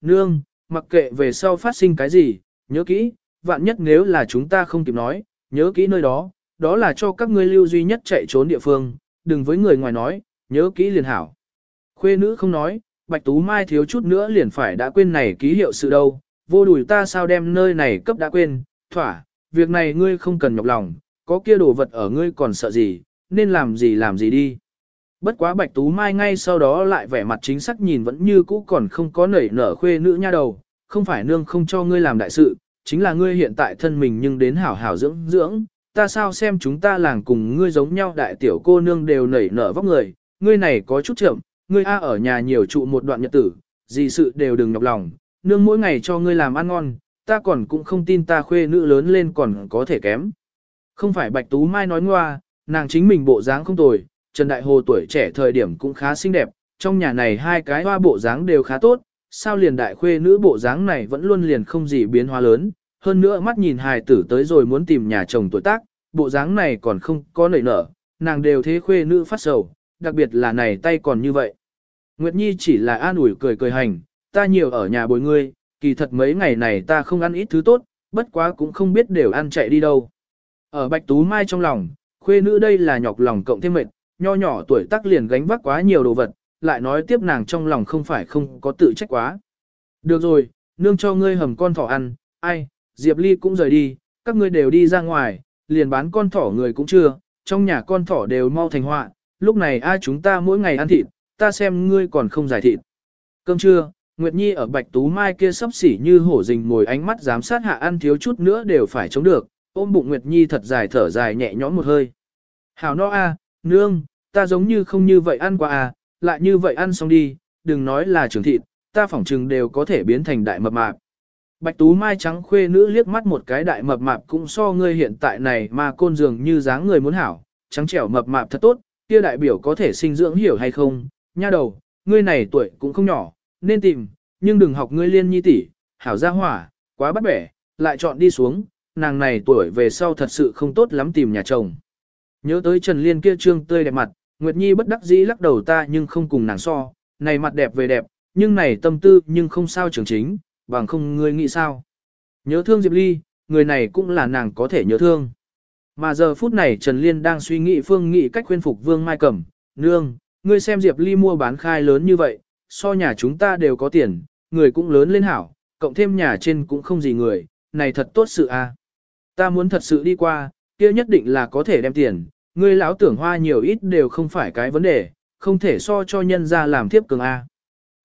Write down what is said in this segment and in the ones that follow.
nương, mặc kệ về sau phát sinh cái gì, nhớ kỹ, vạn nhất nếu là chúng ta không kịp nói, nhớ kỹ nơi đó, đó là cho các ngươi lưu duy nhất chạy trốn địa phương, đừng với người ngoài nói, nhớ kỹ liền hảo. Khuê nữ không nói, Bạch Tú Mai thiếu chút nữa liền phải đã quên này ký hiệu sự đâu, vô đùi ta sao đem nơi này cấp đã quên, thỏa, việc này ngươi không cần nhọc lòng, có kia đồ vật ở ngươi còn sợ gì, nên làm gì làm gì đi. Bất quá Bạch Tú Mai ngay sau đó lại vẻ mặt chính xác nhìn vẫn như cũ còn không có nảy nở khuê nữ nha đầu, không phải nương không cho ngươi làm đại sự, chính là ngươi hiện tại thân mình nhưng đến hảo hảo dưỡng dưỡng, ta sao xem chúng ta làng cùng ngươi giống nhau đại tiểu cô nương đều nảy nở vóc người, ngươi này có chút chậm, ngươi A ở nhà nhiều trụ một đoạn nhật tử, gì sự đều đừng nhọc lòng, nương mỗi ngày cho ngươi làm ăn ngon, ta còn cũng không tin ta khuê nữ lớn lên còn có thể kém. Không phải Bạch Tú Mai nói ngoa, nàng chính mình bộ dáng không tồi, Trần Đại Hồ tuổi trẻ thời điểm cũng khá xinh đẹp, trong nhà này hai cái hoa bộ dáng đều khá tốt, sao liền đại khuê nữ bộ dáng này vẫn luôn liền không gì biến hóa lớn, hơn nữa mắt nhìn hài tử tới rồi muốn tìm nhà chồng tuổi tác, bộ dáng này còn không có nảy nở, nàng đều thế khuê nữ phát sầu, đặc biệt là này tay còn như vậy. Nguyệt Nhi chỉ là an ủi cười cười hành, ta nhiều ở nhà bồi ngươi, kỳ thật mấy ngày này ta không ăn ít thứ tốt, bất quá cũng không biết đều ăn chạy đi đâu. Ở Bạch Tú Mai trong lòng, khuê nữ đây là nhọc lòng cộng thêm mệt, nho nhỏ tuổi tác liền gánh vác quá nhiều đồ vật, lại nói tiếp nàng trong lòng không phải không có tự trách quá. Được rồi, nương cho ngươi hầm con thỏ ăn, ai, Diệp Ly cũng rời đi, các ngươi đều đi ra ngoài, liền bán con thỏ người cũng chưa, trong nhà con thỏ đều mau thành họa, lúc này ai chúng ta mỗi ngày ăn thịt, ta xem ngươi còn không giải thịt. Cơm trưa, Nguyệt Nhi ở Bạch Tú Mai kia sắp xỉ như hổ rình ngồi ánh mắt giám sát hạ ăn thiếu chút nữa đều phải chống được, ôm bụng Nguyệt Nhi thật dài thở dài nhẹ nhõm một hơi. Hảo no a, nương, ta giống như không như vậy ăn qua à, lại như vậy ăn xong đi, đừng nói là trường thịt, ta phỏng chừng đều có thể biến thành đại mập mạp. Bạch Tú Mai trắng khuê nữ liếc mắt một cái đại mập mạp cũng so ngươi hiện tại này mà côn dường như dáng người muốn hảo, trắng trẻo mập mạp thật tốt, kia đại biểu có thể sinh dưỡng hiểu hay không, nha đầu, ngươi này tuổi cũng không nhỏ, nên tìm, nhưng đừng học ngươi liên nhi tỷ, hảo gia hỏa, quá bắt bẻ, lại chọn đi xuống, nàng này tuổi về sau thật sự không tốt lắm tìm nhà chồng. Nhớ tới Trần Liên kia trương tươi đẹp mặt, Nguyệt Nhi bất đắc dĩ lắc đầu ta nhưng không cùng nàng so, này mặt đẹp về đẹp, nhưng này tâm tư nhưng không sao trường chính, bằng không ngươi nghĩ sao. Nhớ thương Diệp Ly, người này cũng là nàng có thể nhớ thương. Mà giờ phút này Trần Liên đang suy nghĩ phương nghị cách khuyên phục Vương Mai Cẩm, nương, ngươi xem Diệp Ly mua bán khai lớn như vậy, so nhà chúng ta đều có tiền, người cũng lớn lên hảo, cộng thêm nhà trên cũng không gì người, này thật tốt sự a. À. Ta muốn thật sự đi qua, kia nhất định là có thể đem tiền, ngươi lão tưởng hoa nhiều ít đều không phải cái vấn đề, không thể so cho nhân ra làm thiếp cường a.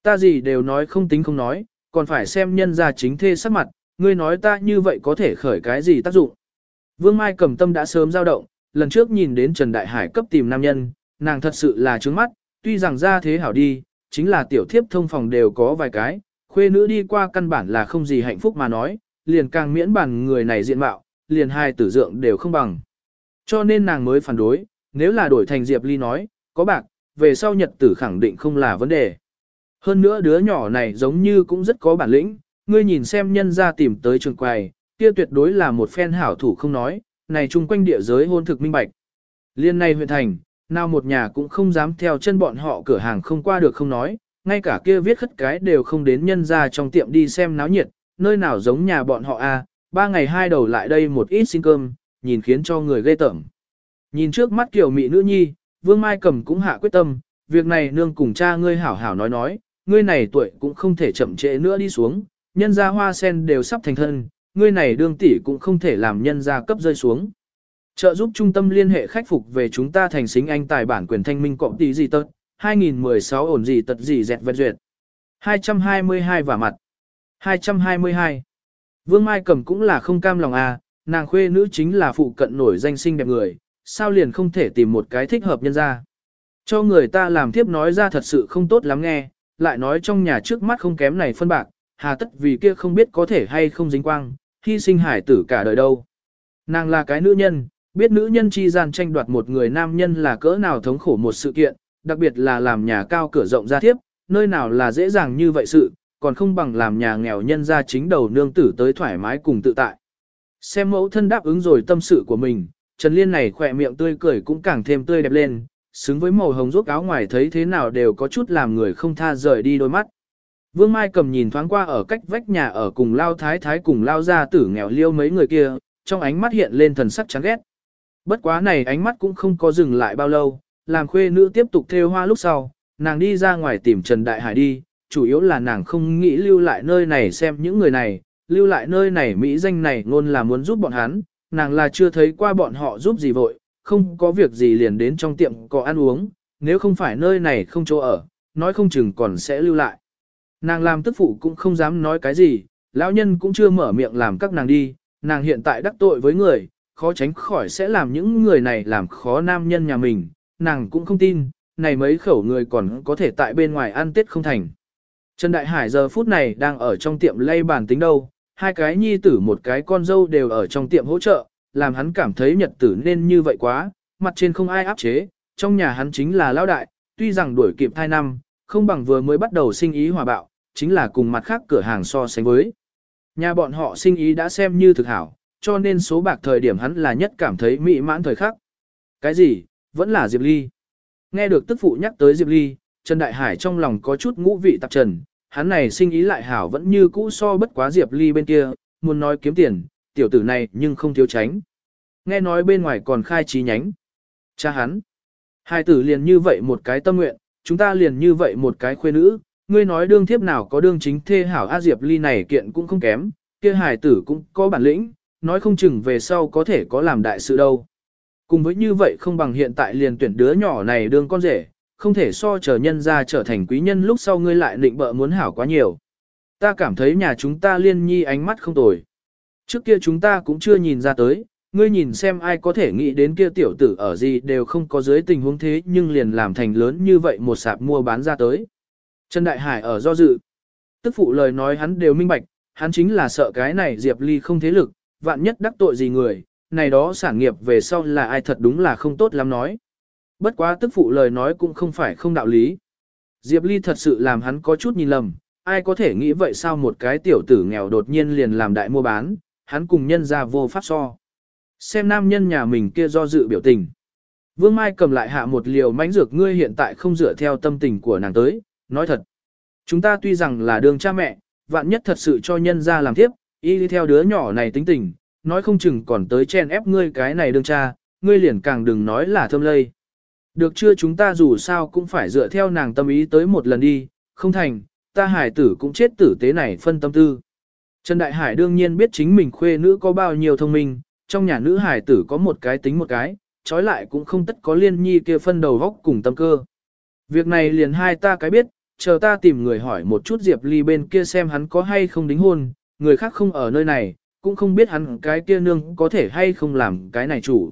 Ta gì đều nói không tính không nói, còn phải xem nhân ra chính thê sắc mặt, ngươi nói ta như vậy có thể khởi cái gì tác dụng. Vương Mai cầm tâm đã sớm dao động, lần trước nhìn đến Trần Đại Hải cấp tìm nam nhân, nàng thật sự là trướng mắt, tuy rằng ra thế hảo đi, chính là tiểu thiếp thông phòng đều có vài cái, khuê nữ đi qua căn bản là không gì hạnh phúc mà nói, liền càng miễn bàn người này diện mạo, liền hai tử dượng đều không bằng. Cho nên nàng mới phản đối, nếu là đổi thành Diệp Ly nói, có bạc, về sau nhật tử khẳng định không là vấn đề. Hơn nữa đứa nhỏ này giống như cũng rất có bản lĩnh, ngươi nhìn xem nhân ra tìm tới trường quầy, kia tuyệt đối là một phen hảo thủ không nói, này chung quanh địa giới hôn thực minh bạch. Liên này huyện thành, nào một nhà cũng không dám theo chân bọn họ cửa hàng không qua được không nói, ngay cả kia viết khất cái đều không đến nhân ra trong tiệm đi xem náo nhiệt, nơi nào giống nhà bọn họ a à, ba ngày hai đầu lại đây một ít xin cơm, nhìn khiến cho người ghê tởm. Nhìn trước mắt kiểu mị nữ nhi, Vương Mai Cầm cũng hạ quyết tâm, việc này nương cùng cha ngươi hảo hảo nói nói, ngươi này tuổi cũng không thể chậm trễ nữa đi xuống, nhân gia hoa sen đều sắp thành thân, ngươi này đương tỷ cũng không thể làm nhân gia cấp rơi xuống. Trợ giúp trung tâm liên hệ khách phục về chúng ta thành xính anh tài bản quyền thanh minh cộng tỷ gì tật, 2016 ổn gì tật gì dẹt vẹt duyệt. 222 và mặt. 222. Vương Mai Cầm cũng là không cam lòng à, nàng khuê nữ chính là phụ cận nổi danh sinh đẹp người, sao liền không thể tìm một cái thích hợp nhân ra. Cho người ta làm tiếp nói ra thật sự không tốt lắm nghe, lại nói trong nhà trước mắt không kém này phân bạc, hà tất vì kia không biết có thể hay không dính quang, hy sinh hải tử cả đời đâu. Nàng là cái nữ nhân, biết nữ nhân chi gian tranh đoạt một người nam nhân là cỡ nào thống khổ một sự kiện, đặc biệt là làm nhà cao cửa rộng ra tiếp, nơi nào là dễ dàng như vậy sự, còn không bằng làm nhà nghèo nhân ra chính đầu nương tử tới thoải mái cùng tự tại. Xem mẫu thân đáp ứng rồi tâm sự của mình, Trần Liên này khỏe miệng tươi cười cũng càng thêm tươi đẹp lên, xứng với màu hồng rốt áo ngoài thấy thế nào đều có chút làm người không tha rời đi đôi mắt. Vương Mai cầm nhìn thoáng qua ở cách vách nhà ở cùng lao thái thái cùng lao ra tử nghèo liêu mấy người kia, trong ánh mắt hiện lên thần sắc chán ghét. Bất quá này ánh mắt cũng không có dừng lại bao lâu, làm khuê nữ tiếp tục theo hoa lúc sau, nàng đi ra ngoài tìm Trần Đại Hải đi, chủ yếu là nàng không nghĩ lưu lại nơi này xem những người này, lưu lại nơi này Mỹ danh này luôn là muốn giúp bọn hắn, nàng là chưa thấy qua bọn họ giúp gì vội, không có việc gì liền đến trong tiệm có ăn uống, nếu không phải nơi này không chỗ ở, nói không chừng còn sẽ lưu lại. Nàng làm tức phụ cũng không dám nói cái gì, lão nhân cũng chưa mở miệng làm các nàng đi, nàng hiện tại đắc tội với người, khó tránh khỏi sẽ làm những người này làm khó nam nhân nhà mình, nàng cũng không tin, này mấy khẩu người còn có thể tại bên ngoài ăn tết không thành. Trần Đại Hải giờ phút này đang ở trong tiệm lay bàn tính đâu, hai cái nhi tử một cái con dâu đều ở trong tiệm hỗ trợ, làm hắn cảm thấy nhật tử nên như vậy quá, mặt trên không ai áp chế, trong nhà hắn chính là lão đại, tuy rằng đuổi kịp thai năm, không bằng vừa mới bắt đầu sinh ý hòa bạo, chính là cùng mặt khác cửa hàng so sánh với. Nhà bọn họ sinh ý đã xem như thực hảo, cho nên số bạc thời điểm hắn là nhất cảm thấy mỹ mãn thời khắc. Cái gì, vẫn là Diệp Ly. Nghe được tức phụ nhắc tới Diệp Ly, Trần Đại Hải trong lòng có chút ngũ vị tạp trần, hắn này sinh ý lại hảo vẫn như cũ so bất quá Diệp Ly bên kia, muốn nói kiếm tiền, tiểu tử này nhưng không thiếu tránh. Nghe nói bên ngoài còn khai trí nhánh. Cha hắn. Hai tử liền như vậy một cái tâm nguyện, chúng ta liền như vậy một cái khuê nữ, ngươi nói đương thiếp nào có đương chính thê hảo A Diệp Ly này kiện cũng không kém, kia hài tử cũng có bản lĩnh, nói không chừng về sau có thể có làm đại sự đâu. Cùng với như vậy không bằng hiện tại liền tuyển đứa nhỏ này đương con rể, không thể so chờ nhân ra trở thành quý nhân lúc sau ngươi lại định bợ muốn hảo quá nhiều. Ta cảm thấy nhà chúng ta liên nhi ánh mắt không tồi. Trước kia chúng ta cũng chưa nhìn ra tới, ngươi nhìn xem ai có thể nghĩ đến kia tiểu tử ở gì đều không có dưới tình huống thế nhưng liền làm thành lớn như vậy một sạp mua bán ra tới. Trần Đại Hải ở do dự. Tức phụ lời nói hắn đều minh bạch, hắn chính là sợ cái này Diệp Ly không thế lực, vạn nhất đắc tội gì người, này đó sản nghiệp về sau là ai thật đúng là không tốt lắm nói. Bất quá tức phụ lời nói cũng không phải không đạo lý. Diệp Ly thật sự làm hắn có chút nhìn lầm, ai có thể nghĩ vậy sao một cái tiểu tử nghèo đột nhiên liền làm đại mua bán, hắn cùng nhân ra vô pháp so. Xem nam nhân nhà mình kia do dự biểu tình. Vương Mai cầm lại hạ một liều mánh dược ngươi hiện tại không dựa theo tâm tình của nàng tới, nói thật. Chúng ta tuy rằng là đường cha mẹ, vạn nhất thật sự cho nhân ra làm tiếp, y đi theo đứa nhỏ này tính tình, nói không chừng còn tới chen ép ngươi cái này đương cha, ngươi liền càng đừng nói là thơm lây. Được chưa chúng ta dù sao cũng phải dựa theo nàng tâm ý tới một lần đi, không thành, ta hải tử cũng chết tử tế này phân tâm tư. Trần Đại Hải đương nhiên biết chính mình khuê nữ có bao nhiêu thông minh, trong nhà nữ hải tử có một cái tính một cái, trói lại cũng không tất có liên nhi kia phân đầu vóc cùng tâm cơ. Việc này liền hai ta cái biết, chờ ta tìm người hỏi một chút Diệp Ly bên kia xem hắn có hay không đính hôn, người khác không ở nơi này, cũng không biết hắn cái kia nương có thể hay không làm cái này chủ.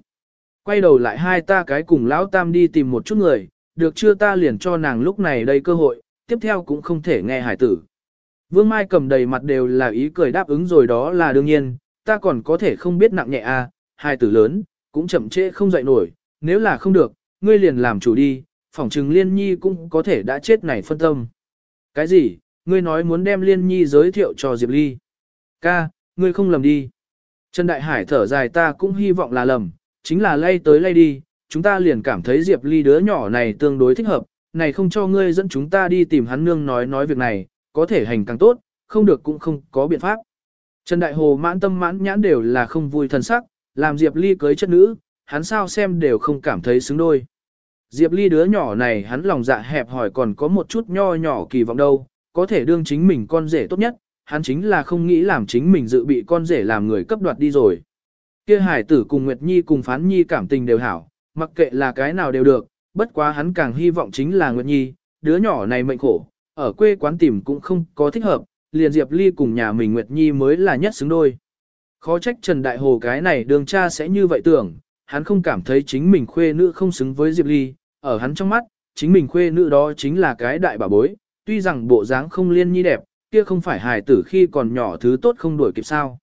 Quay đầu lại hai ta cái cùng lão tam đi tìm một chút người, được chưa ta liền cho nàng lúc này đây cơ hội, tiếp theo cũng không thể nghe hải tử. Vương Mai cầm đầy mặt đều là ý cười đáp ứng rồi đó là đương nhiên, ta còn có thể không biết nặng nhẹ à, Hải tử lớn, cũng chậm trễ không dậy nổi, nếu là không được, ngươi liền làm chủ đi, phỏng trừng liên nhi cũng có thể đã chết này phân tâm. Cái gì, ngươi nói muốn đem liên nhi giới thiệu cho Diệp Ly. Ca, ngươi không lầm đi. Trần Đại Hải thở dài ta cũng hy vọng là lầm, chính là lay tới lay đi, chúng ta liền cảm thấy Diệp Ly đứa nhỏ này tương đối thích hợp, này không cho ngươi dẫn chúng ta đi tìm hắn nương nói nói việc này, có thể hành càng tốt, không được cũng không có biện pháp. Trần Đại Hồ mãn tâm mãn nhãn đều là không vui thân sắc, làm Diệp Ly cưới chất nữ, hắn sao xem đều không cảm thấy xứng đôi. Diệp Ly đứa nhỏ này hắn lòng dạ hẹp hỏi còn có một chút nho nhỏ kỳ vọng đâu, có thể đương chính mình con rể tốt nhất, hắn chính là không nghĩ làm chính mình dự bị con rể làm người cấp đoạt đi rồi. Kia hải tử cùng Nguyệt Nhi cùng Phán Nhi cảm tình đều hảo, mặc kệ là cái nào đều được, bất quá hắn càng hy vọng chính là Nguyệt Nhi, đứa nhỏ này mệnh khổ, ở quê quán tìm cũng không có thích hợp, liền Diệp Ly cùng nhà mình Nguyệt Nhi mới là nhất xứng đôi. Khó trách Trần Đại Hồ cái này đường cha sẽ như vậy tưởng, hắn không cảm thấy chính mình khuê nữ không xứng với Diệp Ly, ở hắn trong mắt, chính mình khuê nữ đó chính là cái đại bà bối, tuy rằng bộ dáng không liên nhi đẹp, kia không phải hài tử khi còn nhỏ thứ tốt không đuổi kịp sao.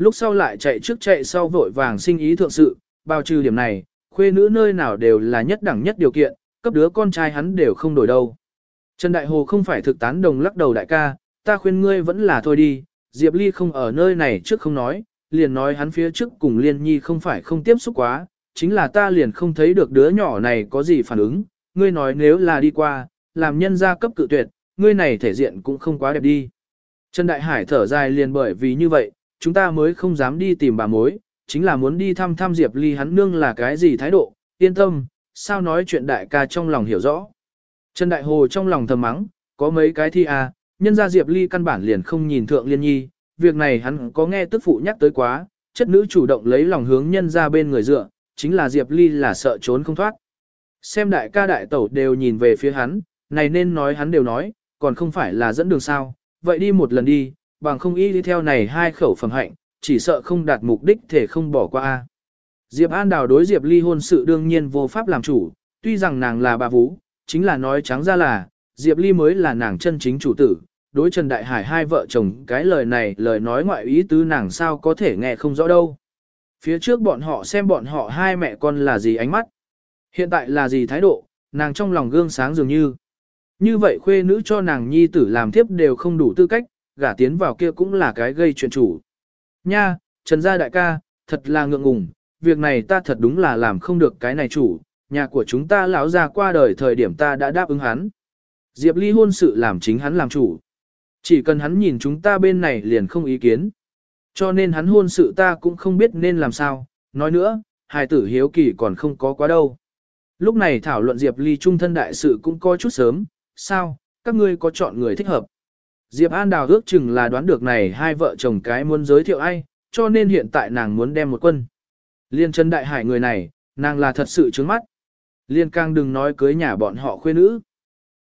Lúc sau lại chạy trước chạy sau vội vàng sinh ý thượng sự, bao trừ điểm này, khuê nữ nơi nào đều là nhất đẳng nhất điều kiện, cấp đứa con trai hắn đều không đổi đâu. Trần Đại Hồ không phải thực tán đồng lắc đầu đại ca, ta khuyên ngươi vẫn là thôi đi, Diệp Ly không ở nơi này trước không nói, liền nói hắn phía trước cùng Liên Nhi không phải không tiếp xúc quá, chính là ta liền không thấy được đứa nhỏ này có gì phản ứng, ngươi nói nếu là đi qua, làm nhân gia cấp cự tuyệt, ngươi này thể diện cũng không quá đẹp đi. Trần Đại Hải thở dài liền bởi vì như vậy, chúng ta mới không dám đi tìm bà mối, chính là muốn đi thăm thăm Diệp Ly hắn nương là cái gì thái độ, yên tâm, sao nói chuyện đại ca trong lòng hiểu rõ. Trần Đại Hồ trong lòng thầm mắng, có mấy cái thi à, nhân ra Diệp Ly căn bản liền không nhìn thượng liên nhi, việc này hắn có nghe tức phụ nhắc tới quá, chất nữ chủ động lấy lòng hướng nhân ra bên người dựa, chính là Diệp Ly là sợ trốn không thoát. Xem đại ca đại tẩu đều nhìn về phía hắn, này nên nói hắn đều nói, còn không phải là dẫn đường sao, vậy đi một lần đi, bằng không y đi theo này hai khẩu phẩm hạnh, chỉ sợ không đạt mục đích thể không bỏ qua. a. Diệp An Đào đối Diệp Ly hôn sự đương nhiên vô pháp làm chủ, tuy rằng nàng là bà vũ, chính là nói trắng ra là, Diệp Ly mới là nàng chân chính chủ tử. Đối Trần Đại Hải hai vợ chồng cái lời này lời nói ngoại ý tứ nàng sao có thể nghe không rõ đâu. Phía trước bọn họ xem bọn họ hai mẹ con là gì ánh mắt. Hiện tại là gì thái độ, nàng trong lòng gương sáng dường như. Như vậy khuê nữ cho nàng nhi tử làm tiếp đều không đủ tư cách, gả tiến vào kia cũng là cái gây chuyện chủ. Nha, Trần gia đại ca, thật là ngượng ngùng, việc này ta thật đúng là làm không được cái này chủ, nhà của chúng ta lão gia qua đời thời điểm ta đã đáp ứng hắn. Diệp Ly hôn sự làm chính hắn làm chủ. Chỉ cần hắn nhìn chúng ta bên này liền không ý kiến. Cho nên hắn hôn sự ta cũng không biết nên làm sao, nói nữa, hài tử hiếu kỳ còn không có quá đâu. Lúc này thảo luận Diệp Ly trung thân đại sự cũng coi chút sớm, sao, các ngươi có chọn người thích hợp. Diệp An Đào ước chừng là đoán được này hai vợ chồng cái muốn giới thiệu ai, cho nên hiện tại nàng muốn đem một quân. Liên chân đại hải người này, nàng là thật sự trướng mắt. Liên càng đừng nói cưới nhà bọn họ khuê nữ.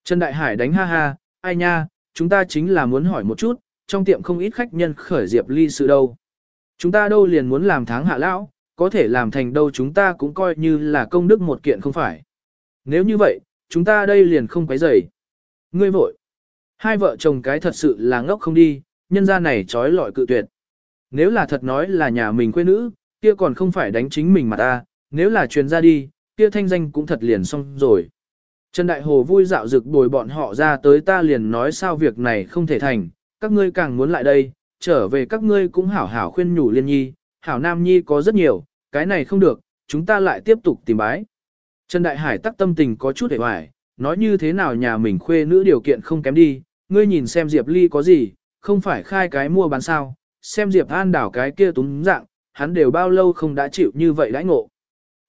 Trần Đại Hải đánh ha ha, ai nha, chúng ta chính là muốn hỏi một chút, trong tiệm không ít khách nhân khởi Diệp Ly sự đâu. Chúng ta đâu liền muốn làm tháng hạ lão, có thể làm thành đâu chúng ta cũng coi như là công đức một kiện không phải. Nếu như vậy, chúng ta đây liền không quấy rầy. Ngươi vội. Hai vợ chồng cái thật sự là ngốc không đi, nhân gia này trói lọi cự tuyệt. Nếu là thật nói là nhà mình quê nữ, kia còn không phải đánh chính mình mà ta, nếu là truyền ra đi, kia thanh danh cũng thật liền xong rồi. Trần Đại Hồ vui dạo dực bồi bọn họ ra tới ta liền nói sao việc này không thể thành, các ngươi càng muốn lại đây, trở về các ngươi cũng hảo hảo khuyên nhủ liên nhi, hảo nam nhi có rất nhiều, cái này không được, chúng ta lại tiếp tục tìm bái. Trần Đại Hải tắc tâm tình có chút hề hoài, nói như thế nào nhà mình khuê nữ điều kiện không kém đi, ngươi nhìn xem Diệp Ly có gì, không phải khai cái mua bán sao, xem Diệp An đảo cái kia túng dạng, hắn đều bao lâu không đã chịu như vậy đãi ngộ.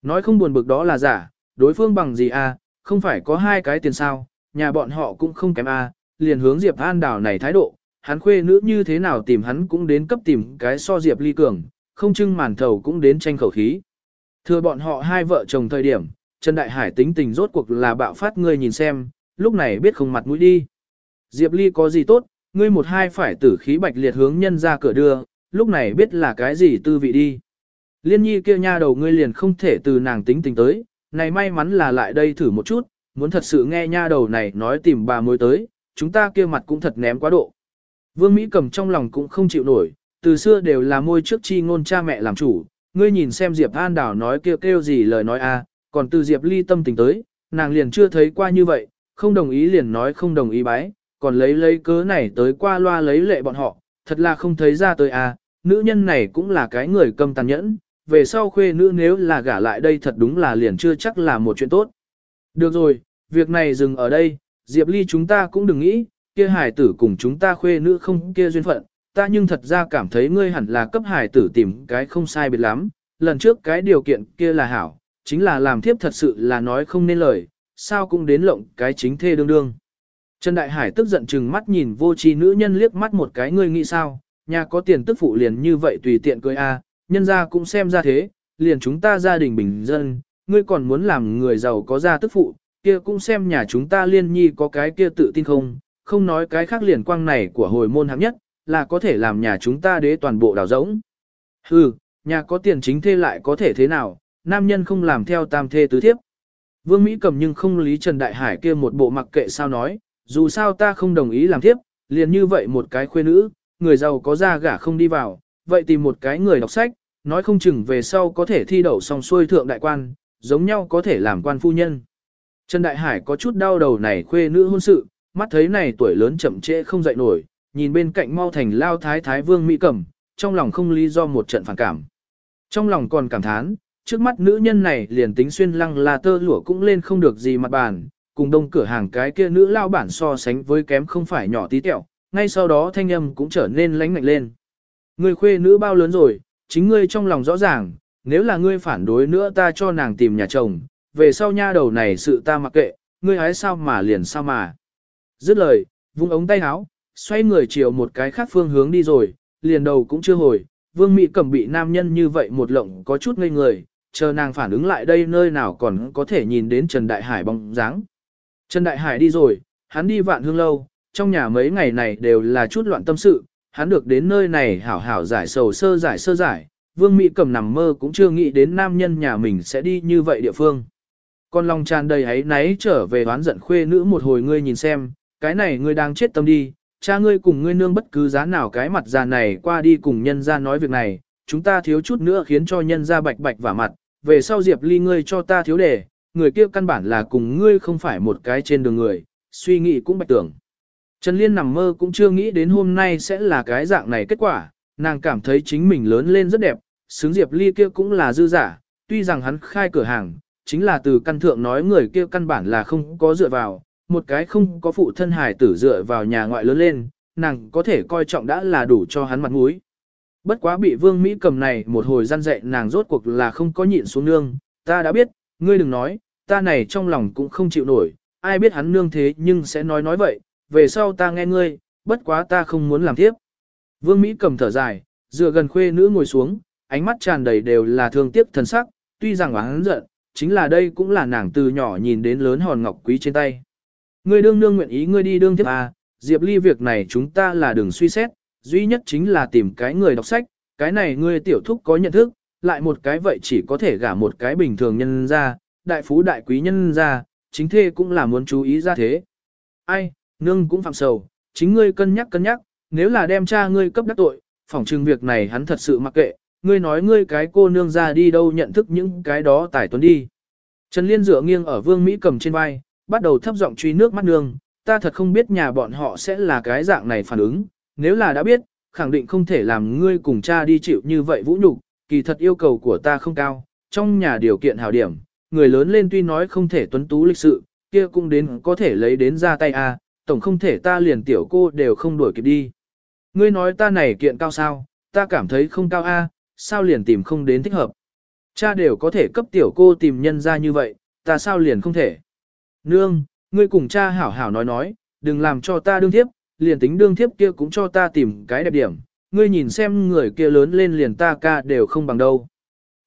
Nói không buồn bực đó là giả, đối phương bằng gì à, không phải có hai cái tiền sao, nhà bọn họ cũng không kém à, liền hướng Diệp An đảo này thái độ, hắn khuê nữ như thế nào tìm hắn cũng đến cấp tìm cái so Diệp Ly cường, không trưng màn thầu cũng đến tranh khẩu khí. Thưa bọn họ hai vợ chồng thời điểm, Trần Đại Hải tính tình rốt cuộc là bạo phát ngươi nhìn xem, lúc này biết không mặt mũi đi. Diệp Ly có gì tốt, ngươi một hai phải tử khí bạch liệt hướng nhân ra cửa đưa, lúc này biết là cái gì tư vị đi. Liên nhi kia nha đầu ngươi liền không thể từ nàng tính tình tới, này may mắn là lại đây thử một chút, muốn thật sự nghe nha đầu này nói tìm bà mối tới, chúng ta kia mặt cũng thật ném quá độ. Vương Mỹ cầm trong lòng cũng không chịu nổi, từ xưa đều là môi trước chi ngôn cha mẹ làm chủ, ngươi nhìn xem Diệp An Đảo nói kêu kêu gì lời nói a, còn từ Diệp Ly tâm tình tới, nàng liền chưa thấy qua như vậy, không đồng ý liền nói không đồng ý bái, còn lấy lấy cớ này tới qua loa lấy lệ bọn họ, thật là không thấy ra tới à nữ nhân này cũng là cái người câm tàn nhẫn, về sau khuê nữ nếu là gả lại đây thật đúng là liền chưa chắc là một chuyện tốt. Được rồi, việc này dừng ở đây, Diệp Ly chúng ta cũng đừng nghĩ, kia hải tử cùng chúng ta khuê nữ không kia duyên phận, ta nhưng thật ra cảm thấy ngươi hẳn là cấp hải tử tìm cái không sai biệt lắm, lần trước cái điều kiện kia là hảo, chính là làm thiếp thật sự là nói không nên lời, sao cũng đến lộng cái chính thê đương đương. Trần Đại Hải tức giận chừng mắt nhìn vô tri nữ nhân liếc mắt một cái ngươi nghĩ sao, nhà có tiền tức phụ liền như vậy tùy tiện cưới a, nhân ra cũng xem ra thế, liền chúng ta gia đình bình dân, ngươi còn muốn làm người giàu có gia tức phụ, kia cũng xem nhà chúng ta liên nhi có cái kia tự tin không, không nói cái khác liền quang này của hồi môn hạng nhất, là có thể làm nhà chúng ta đế toàn bộ đảo rỗng. Hừ, nhà có tiền chính thê lại có thể thế nào, nam nhân không làm theo tam thê tứ thiếp. Vương Mỹ cầm nhưng không lý Trần Đại Hải kia một bộ mặc kệ sao nói, dù sao ta không đồng ý làm thiếp, liền như vậy một cái khuê nữ, người giàu có ra gả không đi vào, vậy tìm một cái người đọc sách, nói không chừng về sau có thể thi đậu xong xuôi thượng đại quan, giống nhau có thể làm quan phu nhân. Trần Đại Hải có chút đau đầu này khuê nữ hôn sự, mắt thấy này tuổi lớn chậm trễ không dậy nổi, nhìn bên cạnh mau thành lao thái thái vương Mỹ Cẩm, trong lòng không lý do một trận phản cảm. Trong lòng còn cảm thán, trước mắt nữ nhân này liền tính xuyên lăng là tơ lụa cũng lên không được gì mặt bàn, cùng đông cửa hàng cái kia nữ lao bản so sánh với kém không phải nhỏ tí tẹo, ngay sau đó thanh âm cũng trở nên lánh mạnh lên. Ngươi khuê nữ bao lớn rồi, chính ngươi trong lòng rõ ràng, nếu là ngươi phản đối nữa ta cho nàng tìm nhà chồng, về sau nha đầu này sự ta mặc kệ, ngươi hái sao mà liền sao mà. Dứt lời, vung ống tay áo, xoay người chiều một cái khác phương hướng đi rồi, liền đầu cũng chưa hồi, vương mỹ cầm bị nam nhân như vậy một lộng có chút ngây người, chờ nàng phản ứng lại đây nơi nào còn có thể nhìn đến Trần Đại Hải bóng dáng. Trần Đại Hải đi rồi, hắn đi vạn hương lâu, trong nhà mấy ngày này đều là chút loạn tâm sự, hắn được đến nơi này hảo hảo giải sầu sơ giải sơ giải, Vương Mỹ cầm nằm mơ cũng chưa nghĩ đến nam nhân nhà mình sẽ đi như vậy địa phương. Con lòng tràn đầy ấy náy trở về đoán giận khuê nữ một hồi ngươi nhìn xem, cái này ngươi đang chết tâm đi, cha ngươi cùng ngươi nương bất cứ giá nào cái mặt già này qua đi cùng nhân ra nói việc này, chúng ta thiếu chút nữa khiến cho nhân ra bạch bạch vả mặt, về sau Diệp Ly ngươi cho ta thiếu đề, người kia căn bản là cùng ngươi không phải một cái trên đường người, suy nghĩ cũng bạch tưởng. Trần Liên nằm mơ cũng chưa nghĩ đến hôm nay sẽ là cái dạng này kết quả, nàng cảm thấy chính mình lớn lên rất đẹp, xứng Diệp Ly kia cũng là dư giả, tuy rằng hắn khai cửa hàng, chính là từ căn thượng nói người kia căn bản là không có dựa vào, một cái không có phụ thân hài tử dựa vào nhà ngoại lớn lên, nàng có thể coi trọng đã là đủ cho hắn mặt mũi. Bất quá bị Vương Mỹ cầm này một hồi gian dạy nàng rốt cuộc là không có nhịn xuống nương, ta đã biết, ngươi đừng nói, ta này trong lòng cũng không chịu nổi, ai biết hắn nương thế nhưng sẽ nói nói vậy, về sau ta nghe ngươi, bất quá ta không muốn làm tiếp. Vương Mỹ cầm thở dài, dựa gần khuê nữ ngồi xuống, ánh mắt tràn đầy đều là thương tiếc thần sắc, tuy rằng hắn giận, chính là đây cũng là nàng từ nhỏ nhìn đến lớn hòn ngọc quý trên tay. Ngươi đương nương nguyện ý ngươi đi đương tiếp à, Diệp Ly việc này chúng ta là đừng suy xét, duy nhất chính là tìm cái người đọc sách, cái này ngươi tiểu thúc có nhận thức, lại một cái vậy chỉ có thể gả một cái bình thường nhân ra, đại phú đại quý nhân ra, chính thê cũng là muốn chú ý ra thế. Ai, nương cũng phạm sầu, chính ngươi cân nhắc cân nhắc, nếu là đem cha ngươi cấp đắc tội, phỏng trừng việc này hắn thật sự mặc kệ, ngươi nói ngươi cái cô nương ra đi đâu nhận thức những cái đó tải tuấn đi. Trần Liên dựa nghiêng ở vương Mỹ cầm trên vai, bắt đầu thấp giọng truy nước mắt nương, ta thật không biết nhà bọn họ sẽ là cái dạng này phản ứng, nếu là đã biết, khẳng định không thể làm ngươi cùng cha đi chịu như vậy vũ nhục, kỳ thật yêu cầu của ta không cao, trong nhà điều kiện hảo điểm, người lớn lên tuy nói không thể tuấn tú lịch sự, kia cũng đến có thể lấy đến ra tay a, tổng không thể ta liền tiểu cô đều không đuổi kịp đi. Ngươi nói ta này kiện cao sao, ta cảm thấy không cao a, sao liền tìm không đến thích hợp. Cha đều có thể cấp tiểu cô tìm nhân ra như vậy, ta sao liền không thể. Nương, ngươi cùng cha hảo hảo nói nói, đừng làm cho ta đương thiếp, liền tính đương thiếp kia cũng cho ta tìm cái đẹp điểm, ngươi nhìn xem người kia lớn lên liền ta ca đều không bằng đâu.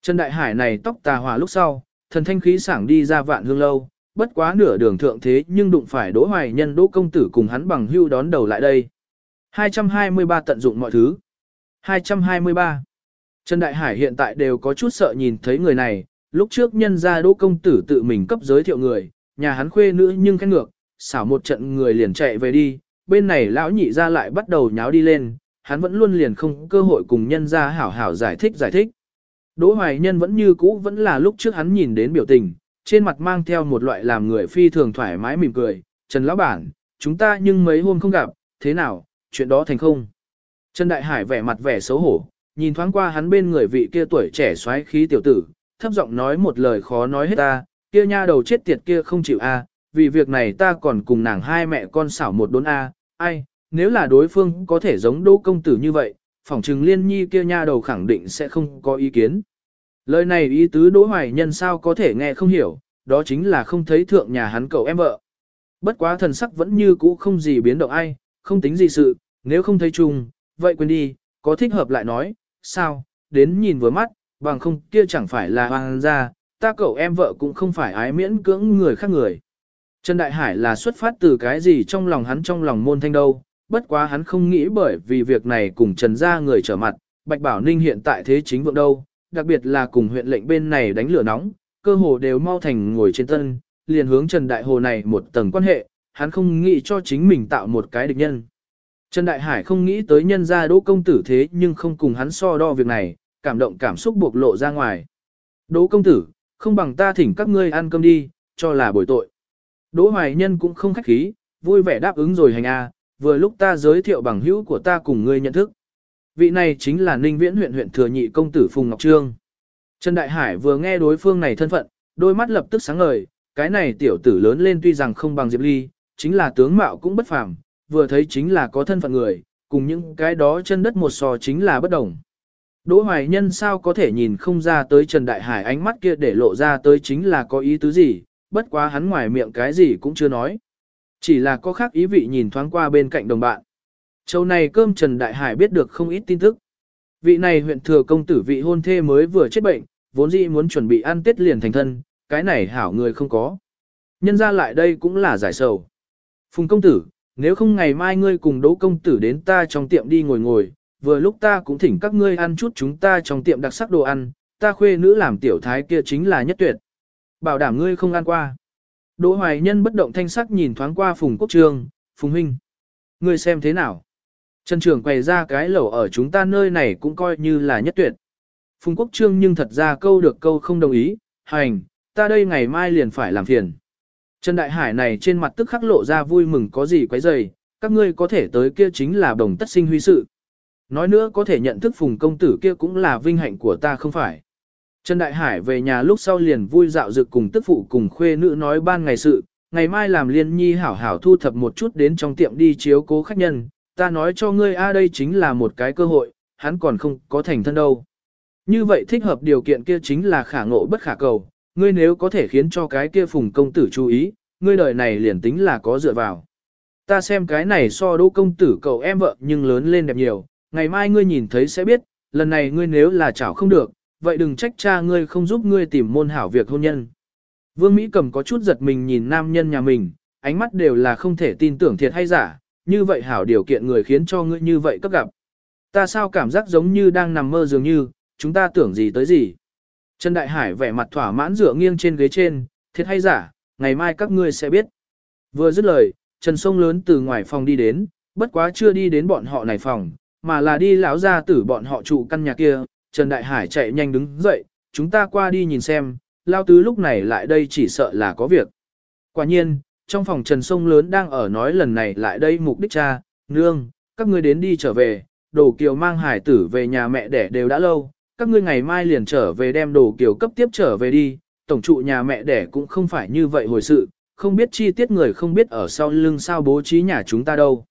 Trần Đại Hải này tóc tà hòa lúc sau, thần thanh khí sảng đi ra vạn hương lâu, bất quá nửa đường thượng thế nhưng đụng phải đỗ hoài nhân đỗ công tử cùng hắn bằng hưu đón đầu lại đây. 223 tận dụng mọi thứ. 223. Trần Đại Hải hiện tại đều có chút sợ nhìn thấy người này, lúc trước nhân ra đỗ công tử tự mình cấp giới thiệu người, nhà hắn khuê nữ nhưng khen ngược, xảo một trận người liền chạy về đi, bên này lão nhị ra lại bắt đầu nháo đi lên, hắn vẫn luôn liền không cơ hội cùng nhân ra hảo hảo giải thích giải thích. Đỗ Hoài Nhân vẫn như cũ vẫn là lúc trước hắn nhìn đến biểu tình, trên mặt mang theo một loại làm người phi thường thoải mái mỉm cười, Trần Lão Bản, chúng ta nhưng mấy hôm không gặp, thế nào, chuyện đó thành không? Trần Đại Hải vẻ mặt vẻ xấu hổ, nhìn thoáng qua hắn bên người vị kia tuổi trẻ xoáy khí tiểu tử, thấp giọng nói một lời khó nói hết ta, kia nha đầu chết tiệt kia không chịu a, vì việc này ta còn cùng nàng hai mẹ con xảo một đốn a, ai, nếu là đối phương có thể giống đỗ công tử như vậy, phỏng chừng liên nhi kia nha đầu khẳng định sẽ không có ý kiến. Lời này ý tứ đỗ hoài nhân sao có thể nghe không hiểu, đó chính là không thấy thượng nhà hắn cậu em vợ. Bất quá thần sắc vẫn như cũ không gì biến động ai, không tính gì sự, nếu không thấy chung, vậy quên đi, có thích hợp lại nói, sao, đến nhìn với mắt, bằng không kia chẳng phải là hoàng gia, ta cậu em vợ cũng không phải ái miễn cưỡng người khác người. Trần Đại Hải là xuất phát từ cái gì trong lòng hắn trong lòng môn thanh đâu, bất quá hắn không nghĩ bởi vì việc này cùng Trần gia người trở mặt, Bạch Bảo Ninh hiện tại thế chính vượng đâu, đặc biệt là cùng huyện lệnh bên này đánh lửa nóng, cơ hồ đều mau thành ngồi trên tân, liền hướng Trần Đại Hồ này một tầng quan hệ, hắn không nghĩ cho chính mình tạo một cái địch nhân. Trần Đại Hải không nghĩ tới nhân gia đỗ công tử thế nhưng không cùng hắn so đo việc này, cảm động cảm xúc buộc lộ ra ngoài. Đỗ công tử, không bằng ta thỉnh các ngươi ăn cơm đi, cho là bồi tội. Đỗ Hoài Nhân cũng không khách khí, vui vẻ đáp ứng rồi hành a, vừa lúc ta giới thiệu bằng hữu của ta cùng ngươi nhận thức. Vị này chính là Ninh Viễn huyện huyện thừa nhị công tử Phùng Ngọc Trương. Trần Đại Hải vừa nghe đối phương này thân phận, đôi mắt lập tức sáng ngời, cái này tiểu tử lớn lên tuy rằng không bằng Diệp Ly, chính là tướng mạo cũng bất phàm, vừa thấy chính là có thân phận người, cùng những cái đó chân đất một sò chính là bất đồng. Đỗ Hoài Nhân sao có thể nhìn không ra tới Trần Đại Hải ánh mắt kia để lộ ra tới chính là có ý tứ gì, bất quá hắn ngoài miệng cái gì cũng chưa nói. Chỉ là có khác ý vị nhìn thoáng qua bên cạnh đồng bạn. Châu này cơm Trần Đại Hải biết được không ít tin tức. Vị này huyện thừa công tử vị hôn thê mới vừa chết bệnh, vốn dĩ muốn chuẩn bị ăn tết liền thành thân, cái này hảo người không có. Nhân ra lại đây cũng là giải sầu. Phùng công tử, nếu không ngày mai ngươi cùng đỗ công tử đến ta trong tiệm đi ngồi ngồi, vừa lúc ta cũng thỉnh các ngươi ăn chút chúng ta trong tiệm đặc sắc đồ ăn, ta khuê nữ làm tiểu thái kia chính là nhất tuyệt. Bảo đảm ngươi không ăn qua. Đỗ Hoài Nhân bất động thanh sắc nhìn thoáng qua Phùng Quốc Trương, Phùng Huynh. Ngươi xem thế nào? Trần Trường quay ra cái lẩu ở chúng ta nơi này cũng coi như là nhất tuyệt. Phùng Quốc Trương nhưng thật ra câu được câu không đồng ý, hành, ta đây ngày mai liền phải làm phiền. Trần Đại Hải này trên mặt tức khắc lộ ra vui mừng có gì quấy rầy, các ngươi có thể tới kia chính là đồng tất sinh huy sự. Nói nữa có thể nhận thức phùng công tử kia cũng là vinh hạnh của ta không phải. Trần Đại Hải về nhà lúc sau liền vui dạo dực cùng tức phụ cùng khuê nữ nói ban ngày sự, ngày mai làm liên nhi hảo hảo thu thập một chút đến trong tiệm đi chiếu cố khách nhân, ta nói cho ngươi a đây chính là một cái cơ hội, hắn còn không có thành thân đâu. Như vậy thích hợp điều kiện kia chính là khả ngộ bất khả cầu, ngươi nếu có thể khiến cho cái kia phùng công tử chú ý, ngươi đời này liền tính là có dựa vào. Ta xem cái này so đỗ công tử cậu em vợ nhưng lớn lên đẹp nhiều, ngày mai ngươi nhìn thấy sẽ biết, lần này ngươi nếu là chảo không được, vậy đừng trách cha ngươi không giúp ngươi tìm môn hảo việc hôn nhân. Vương Mỹ cầm có chút giật mình nhìn nam nhân nhà mình, ánh mắt đều là không thể tin tưởng thiệt hay giả, như vậy hảo điều kiện người khiến cho ngươi như vậy cấp gặp. Ta sao cảm giác giống như đang nằm mơ dường như, chúng ta tưởng gì tới gì. Trần Đại Hải vẻ mặt thỏa mãn dựa nghiêng trên ghế trên, thiệt hay giả, ngày mai các ngươi sẽ biết. Vừa dứt lời, Trần Sông lớn từ ngoài phòng đi đến, bất quá chưa đi đến bọn họ này phòng, mà là đi lão ra tử bọn họ trụ căn nhà kia. Trần Đại Hải chạy nhanh đứng dậy, chúng ta qua đi nhìn xem, lao tứ lúc này lại đây chỉ sợ là có việc. Quả nhiên, trong phòng Trần Sông lớn đang ở nói lần này lại đây mục đích cha, nương, các ngươi đến đi trở về, đồ kiều mang hải tử về nhà mẹ đẻ đều đã lâu, các ngươi ngày mai liền trở về đem đồ kiều cấp tiếp trở về đi, tổng trụ nhà mẹ đẻ cũng không phải như vậy hồi sự, không biết chi tiết người không biết ở sau lưng sao bố trí nhà chúng ta đâu.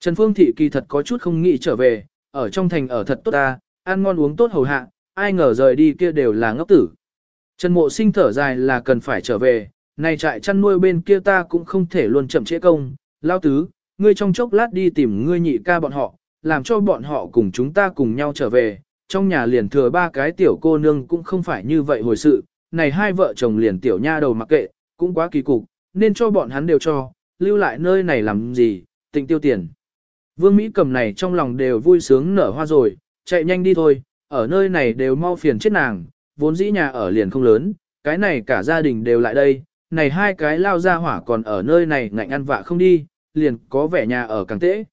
Trần Phương Thị kỳ thật có chút không nghĩ trở về, ở trong thành ở thật tốt ta, ăn ngon uống tốt hầu hạ, ai ngờ rời đi kia đều là ngốc tử. Trần Mộ sinh thở dài là cần phải trở về, này trại chăn nuôi bên kia ta cũng không thể luôn chậm trễ công, lao tứ, ngươi trong chốc lát đi tìm ngươi nhị ca bọn họ, làm cho bọn họ cùng chúng ta cùng nhau trở về, trong nhà liền thừa ba cái tiểu cô nương cũng không phải như vậy hồi sự, này hai vợ chồng liền tiểu nha đầu mặc kệ, cũng quá kỳ cục, nên cho bọn hắn đều cho, lưu lại nơi này làm gì, tịnh tiêu tiền. Vương Mỹ cầm này trong lòng đều vui sướng nở hoa rồi, chạy nhanh đi thôi, ở nơi này đều mau phiền chết nàng, vốn dĩ nhà ở liền không lớn, cái này cả gia đình đều lại đây, này hai cái lao ra hỏa còn ở nơi này ngạnh ăn vạ không đi, liền có vẻ nhà ở càng tễ.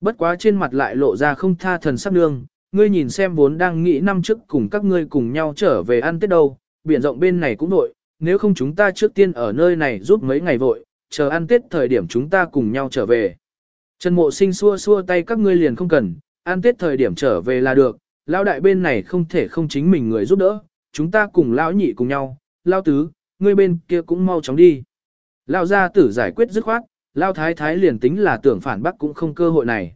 Bất quá trên mặt lại lộ ra không tha thần sắc nương, ngươi nhìn xem vốn đang nghĩ năm trước cùng các ngươi cùng nhau trở về ăn tết đâu, biển rộng bên này cũng nội, nếu không chúng ta trước tiên ở nơi này giúp mấy ngày vội, chờ ăn tết thời điểm chúng ta cùng nhau trở về. Trần mộ sinh xua xua tay các ngươi liền không cần, ăn tết thời điểm trở về là được, lão đại bên này không thể không chính mình người giúp đỡ, chúng ta cùng lão nhị cùng nhau, lão tứ, ngươi bên kia cũng mau chóng đi. Lão gia tử giải quyết dứt khoát, lão thái thái liền tính là tưởng phản bác cũng không cơ hội này.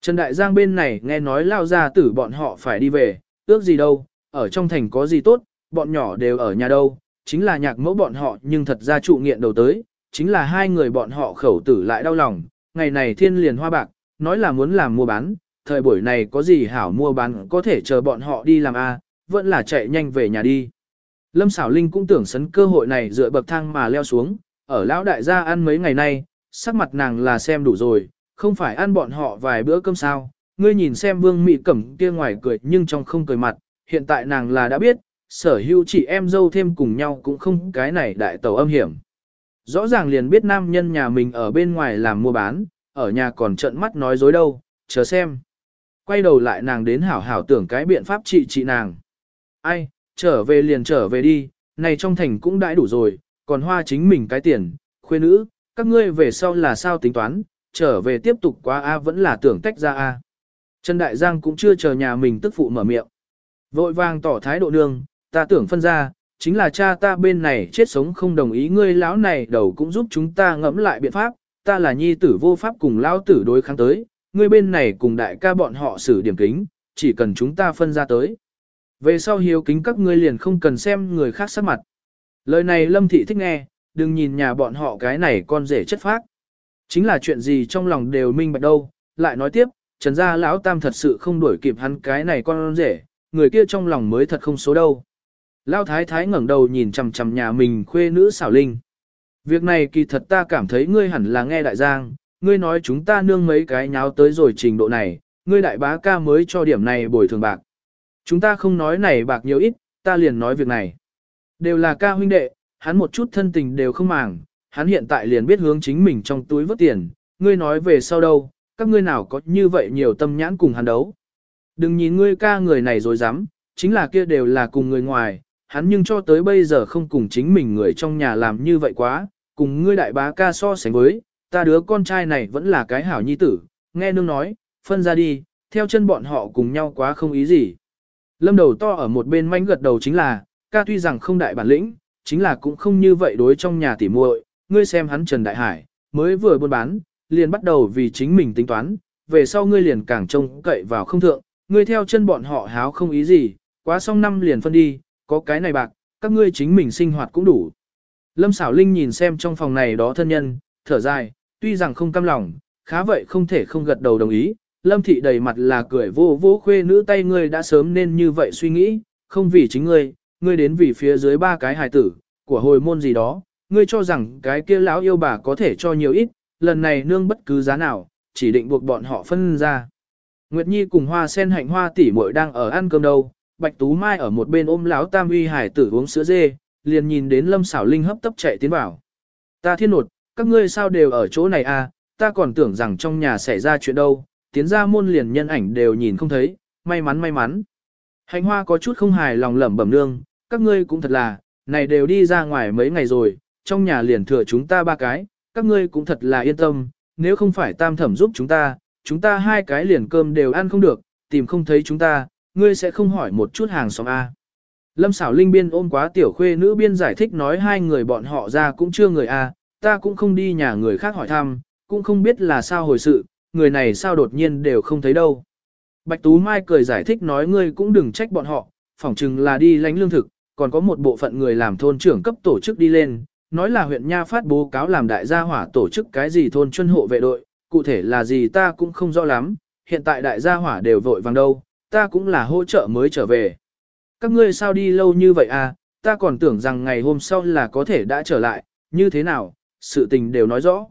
Trần Đại Giang bên này nghe nói lão gia tử bọn họ phải đi về, ước gì đâu, ở trong thành có gì tốt, bọn nhỏ đều ở nhà đâu, chính là nhạc mẫu bọn họ nhưng thật ra trụ nghiện đầu tới, chính là hai người bọn họ khẩu tử lại đau lòng, ngày này thiên liền hoa bạc, nói là muốn làm mua bán, thời buổi này có gì hảo mua bán có thể chờ bọn họ đi làm a, vẫn là chạy nhanh về nhà đi. Lâm xảo linh cũng tưởng sấn cơ hội này dựa bậc thang mà leo xuống, ở lão đại gia ăn mấy ngày nay, sắc mặt nàng là xem đủ rồi, không phải ăn bọn họ vài bữa cơm sao, ngươi nhìn xem vương mị cẩm kia ngoài cười nhưng trong không cười mặt, hiện tại nàng là đã biết, sở hữu chị em dâu thêm cùng nhau cũng không cái này đại tàu âm hiểm. Rõ ràng liền biết nam nhân nhà mình ở bên ngoài làm mua bán, ở nhà còn trợn mắt nói dối đâu, chờ xem. Quay đầu lại nàng đến hảo hảo tưởng cái biện pháp trị trị nàng. Ai, trở về liền trở về đi, này trong thành cũng đãi đủ rồi, còn hoa chính mình cái tiền, khuê nữ, các ngươi về sau là sao tính toán, trở về tiếp tục quá A vẫn là tưởng tách ra A. Trần Đại Giang cũng chưa chờ nhà mình tức phụ mở miệng. Vội vàng tỏ thái độ nương, ta tưởng phân ra, chính là cha ta bên này chết sống không đồng ý ngươi lão này đầu cũng giúp chúng ta ngẫm lại biện pháp, ta là nhi tử vô pháp cùng lão tử đối kháng tới, ngươi bên này cùng đại ca bọn họ xử điểm kính, chỉ cần chúng ta phân ra tới. Về sau hiếu kính các ngươi liền không cần xem người khác sắc mặt. Lời này Lâm Thị thích nghe, đừng nhìn nhà bọn họ cái này con rể chất phác. Chính là chuyện gì trong lòng đều minh bạch đâu, lại nói tiếp, trần gia lão tam thật sự không đuổi kịp hắn cái này con rể, người kia trong lòng mới thật không số đâu. Lão thái thái ngẩng đầu nhìn chằm chằm nhà mình khuê nữ xảo linh. Việc này kỳ thật ta cảm thấy ngươi hẳn là nghe đại giang, ngươi nói chúng ta nương mấy cái nháo tới rồi trình độ này, ngươi đại bá ca mới cho điểm này bồi thường bạc. Chúng ta không nói này bạc nhiều ít, ta liền nói việc này. Đều là ca huynh đệ, hắn một chút thân tình đều không màng, hắn hiện tại liền biết hướng chính mình trong túi vớt tiền, ngươi nói về sau đâu, các ngươi nào có như vậy nhiều tâm nhãn cùng hắn đấu. Đừng nhìn ngươi ca người này rồi dám, chính là kia đều là cùng người ngoài, hắn nhưng cho tới bây giờ không cùng chính mình người trong nhà làm như vậy quá, cùng ngươi đại bá ca so sánh với, ta đứa con trai này vẫn là cái hảo nhi tử, nghe nương nói, phân ra đi, theo chân bọn họ cùng nhau quá không ý gì. Lâm đầu to ở một bên manh gật đầu chính là, ca tuy rằng không đại bản lĩnh, chính là cũng không như vậy đối trong nhà tỉ muội, ngươi xem hắn Trần Đại Hải, mới vừa buôn bán, liền bắt đầu vì chính mình tính toán, về sau ngươi liền càng trông cậy vào không thượng, ngươi theo chân bọn họ háo không ý gì, quá xong năm liền phân đi, có cái này bạc, các ngươi chính mình sinh hoạt cũng đủ. Lâm xảo linh nhìn xem trong phòng này đó thân nhân, thở dài, tuy rằng không cam lòng, khá vậy không thể không gật đầu đồng ý. Lâm thị đầy mặt là cười vô vô khuê nữ tay ngươi đã sớm nên như vậy suy nghĩ, không vì chính ngươi, ngươi đến vì phía dưới ba cái hài tử, của hồi môn gì đó, ngươi cho rằng cái kia lão yêu bà có thể cho nhiều ít, lần này nương bất cứ giá nào, chỉ định buộc bọn họ phân ra. Nguyệt Nhi cùng Hoa Sen Hạnh Hoa tỷ muội đang ở ăn cơm đâu, Bạch Tú Mai ở một bên ôm lão Tam Uy hải tử uống sữa dê, liền nhìn đến Lâm Sảo Linh hấp tấp chạy tiến vào. Ta thiên nột, các ngươi sao đều ở chỗ này à, ta còn tưởng rằng trong nhà xảy ra chuyện đâu, tiến ra môn liền nhân ảnh đều nhìn không thấy, may mắn may mắn. Hạnh Hoa có chút không hài lòng lẩm bẩm nương, các ngươi cũng thật là, này đều đi ra ngoài mấy ngày rồi, trong nhà liền thừa chúng ta ba cái, các ngươi cũng thật là yên tâm, nếu không phải tam thẩm giúp chúng ta, chúng ta hai cái liền cơm đều ăn không được, tìm không thấy chúng ta, ngươi sẽ không hỏi một chút hàng xóm A. Lâm xảo linh biên ôm quá tiểu khuê nữ biên giải thích nói hai người bọn họ ra cũng chưa người A, ta cũng không đi nhà người khác hỏi thăm, cũng không biết là sao hồi sự, người này sao đột nhiên đều không thấy đâu. Bạch Tú Mai cười giải thích nói ngươi cũng đừng trách bọn họ, phỏng chừng là đi lánh lương thực, còn có một bộ phận người làm thôn trưởng cấp tổ chức đi lên, nói là huyện Nha phát bố cáo làm đại gia hỏa tổ chức cái gì thôn chuân hộ vệ đội, cụ thể là gì ta cũng không rõ lắm, hiện tại đại gia hỏa đều vội vàng đâu, ta cũng là hỗ trợ mới trở về. Các ngươi sao đi lâu như vậy à, ta còn tưởng rằng ngày hôm sau là có thể đã trở lại, như thế nào, sự tình đều nói rõ.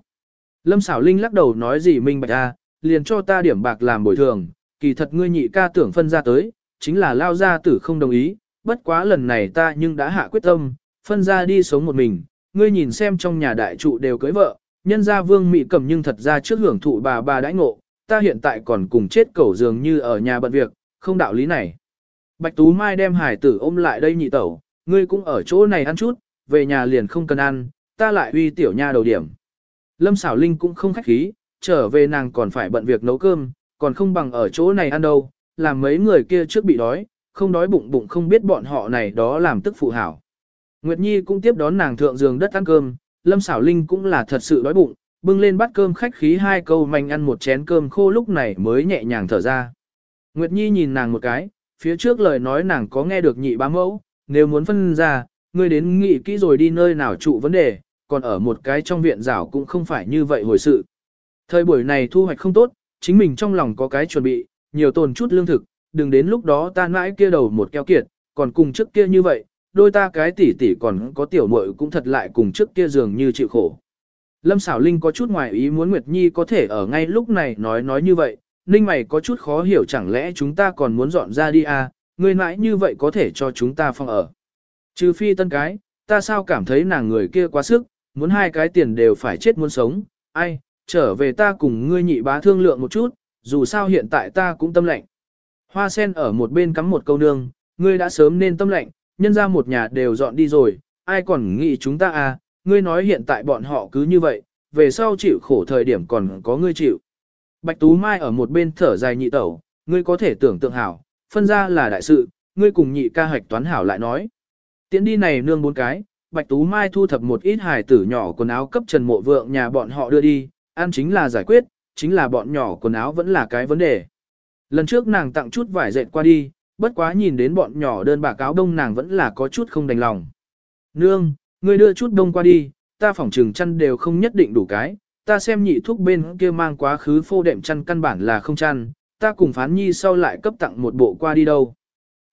Lâm xảo linh lắc đầu nói gì minh bạch A liền cho ta điểm bạc làm bồi thường, kỳ thật ngươi nhị ca tưởng phân ra tới, chính là lao gia tử không đồng ý, bất quá lần này ta nhưng đã hạ quyết tâm, phân ra đi sống một mình, ngươi nhìn xem trong nhà đại trụ đều cưới vợ, nhân gia vương mị cầm nhưng thật ra trước hưởng thụ bà bà đãi ngộ, ta hiện tại còn cùng chết cẩu dường như ở nhà bận việc, không đạo lý này. Bạch Tú Mai đem hải tử ôm lại đây nhị tẩu, ngươi cũng ở chỗ này ăn chút, về nhà liền không cần ăn, ta lại uy tiểu nha đầu điểm. Lâm xảo linh cũng không khách khí, trở về nàng còn phải bận việc nấu cơm, còn không bằng ở chỗ này ăn đâu, làm mấy người kia trước bị đói, không đói bụng bụng không biết bọn họ này đó làm tức phụ hảo. Nguyệt Nhi cũng tiếp đón nàng thượng giường đất ăn cơm, Lâm xảo Linh cũng là thật sự đói bụng, bưng lên bát cơm khách khí hai câu manh ăn một chén cơm khô lúc này mới nhẹ nhàng thở ra. Nguyệt Nhi nhìn nàng một cái, phía trước lời nói nàng có nghe được nhị bá mẫu, nếu muốn phân ra, ngươi đến nghị kỹ rồi đi nơi nào trụ vấn đề, còn ở một cái trong viện rảo cũng không phải như vậy hồi sự. Thời buổi này thu hoạch không tốt, chính mình trong lòng có cái chuẩn bị, nhiều tồn chút lương thực, đừng đến lúc đó ta mãi kia đầu một keo kiệt, còn cùng trước kia như vậy, đôi ta cái tỷ tỷ còn có tiểu muội cũng thật lại cùng trước kia dường như chịu khổ. Lâm xảo linh có chút ngoài ý muốn Nguyệt Nhi có thể ở ngay lúc này nói nói như vậy, Ninh mày có chút khó hiểu chẳng lẽ chúng ta còn muốn dọn ra đi à, người mãi như vậy có thể cho chúng ta phong ở. Trừ phi tân cái, ta sao cảm thấy nàng người kia quá sức, muốn hai cái tiền đều phải chết muốn sống, ai, trở về ta cùng ngươi nhị bá thương lượng một chút, dù sao hiện tại ta cũng tâm lạnh Hoa sen ở một bên cắm một câu nương, ngươi đã sớm nên tâm lạnh nhân ra một nhà đều dọn đi rồi, ai còn nghĩ chúng ta à, ngươi nói hiện tại bọn họ cứ như vậy, về sau chịu khổ thời điểm còn có ngươi chịu. Bạch Tú Mai ở một bên thở dài nhị tẩu, ngươi có thể tưởng tượng hảo, phân ra là đại sự, ngươi cùng nhị ca hạch toán hảo lại nói. Tiễn đi này nương bốn cái, Bạch Tú Mai thu thập một ít hài tử nhỏ quần áo cấp Trần Mộ Vượng nhà bọn họ đưa đi, ăn chính là giải quyết, chính là bọn nhỏ quần áo vẫn là cái vấn đề. Lần trước nàng tặng chút vải dệt qua đi, bất quá nhìn đến bọn nhỏ đơn bà cáo đông nàng vẫn là có chút không đành lòng. Nương, ngươi đưa chút đông qua đi, ta phỏng trừng chăn đều không nhất định đủ cái, ta xem nhị thuốc bên kia mang quá khứ phô đệm chăn căn bản là không chăn, ta cùng phán nhi sau lại cấp tặng một bộ qua đi đâu.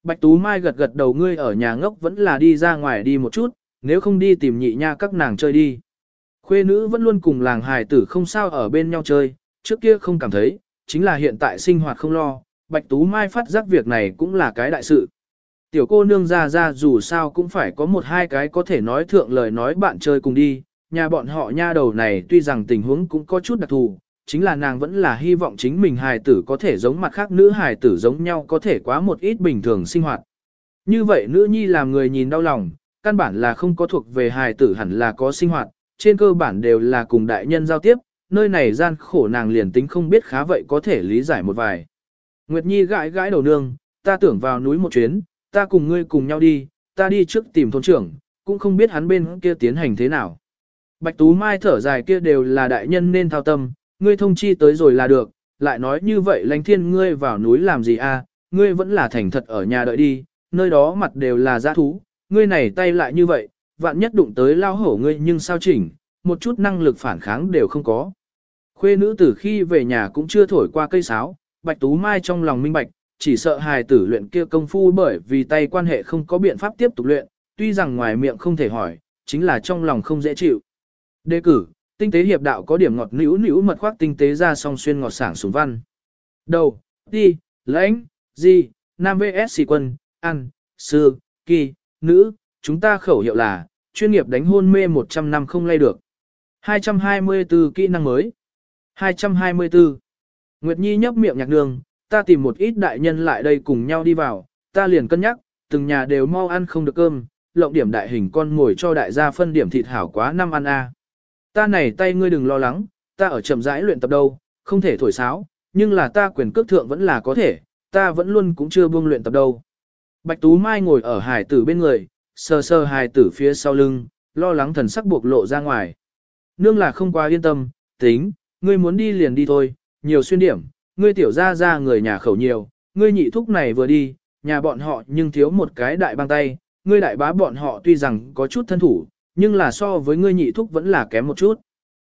Bạch Tú Mai gật gật đầu ngươi ở nhà ngốc vẫn là đi ra ngoài đi một chút, nếu không đi tìm nhị nha các nàng chơi đi. Khuê nữ vẫn luôn cùng làng hài tử không sao ở bên nhau chơi, trước kia không cảm thấy, chính là hiện tại sinh hoạt không lo, Bạch Tú Mai phát giác việc này cũng là cái đại sự. Tiểu cô nương ra ra dù sao cũng phải có một hai cái có thể nói thượng lời nói bạn chơi cùng đi, nhà bọn họ nha đầu này tuy rằng tình huống cũng có chút đặc thù, chính là nàng vẫn là hy vọng chính mình hài tử có thể giống mặt khác nữ hài tử giống nhau có thể quá một ít bình thường sinh hoạt. Như vậy nữ nhi làm người nhìn đau lòng, căn bản là không có thuộc về hài tử hẳn là có sinh hoạt, trên cơ bản đều là cùng đại nhân giao tiếp, nơi này gian khổ nàng liền tính không biết khá vậy có thể lý giải một vài. Nguyệt Nhi gãi gãi đầu nương, ta tưởng vào núi một chuyến, ta cùng ngươi cùng nhau đi, ta đi trước tìm thôn trưởng, cũng không biết hắn bên kia tiến hành thế nào. Bạch Tú Mai thở dài kia đều là đại nhân nên thao tâm, ngươi thông chi tới rồi là được, lại nói như vậy lánh thiên ngươi vào núi làm gì a? ngươi vẫn là thành thật ở nhà đợi đi, nơi đó mặt đều là giã thú, ngươi này tay lại như vậy, vạn nhất đụng tới lao hổ ngươi nhưng sao chỉnh, một chút năng lực phản kháng đều không có. Khuê nữ từ khi về nhà cũng chưa thổi qua cây sáo, Bạch Tú Mai trong lòng minh bạch, chỉ sợ hài tử luyện kia công phu bởi vì tay quan hệ không có biện pháp tiếp tục luyện, tuy rằng ngoài miệng không thể hỏi, chính là trong lòng không dễ chịu. Đề cử, tinh tế hiệp đạo có điểm ngọt nữu nữu mật khoác tinh tế ra song xuyên ngọt sảng súng văn. Đầu, ti, lãnh, di, nam vs quân, ăn, sư, kỳ, nữ, chúng ta khẩu hiệu là, chuyên nghiệp đánh hôn mê 100 năm không lay được. 224 kỹ năng mới. 224. Nguyệt Nhi nhấp miệng nhạc đường, ta tìm một ít đại nhân lại đây cùng nhau đi vào, ta liền cân nhắc, từng nhà đều mau ăn không được cơm, lộng điểm đại hình con ngồi cho đại gia phân điểm thịt hảo quá năm ăn a. Ta này tay ngươi đừng lo lắng, ta ở chậm rãi luyện tập đâu, không thể thổi sáo, nhưng là ta quyền cước thượng vẫn là có thể, ta vẫn luôn cũng chưa buông luyện tập đâu. Bạch Tú Mai ngồi ở hải tử bên người, sờ sờ hải tử phía sau lưng, lo lắng thần sắc buộc lộ ra ngoài. Nương là không quá yên tâm, tính, ngươi muốn đi liền đi thôi, nhiều xuyên điểm, ngươi tiểu ra ra người nhà khẩu nhiều, ngươi nhị thúc này vừa đi, nhà bọn họ nhưng thiếu một cái đại băng tay, ngươi đại bá bọn họ tuy rằng có chút thân thủ, nhưng là so với ngươi nhị thúc vẫn là kém một chút.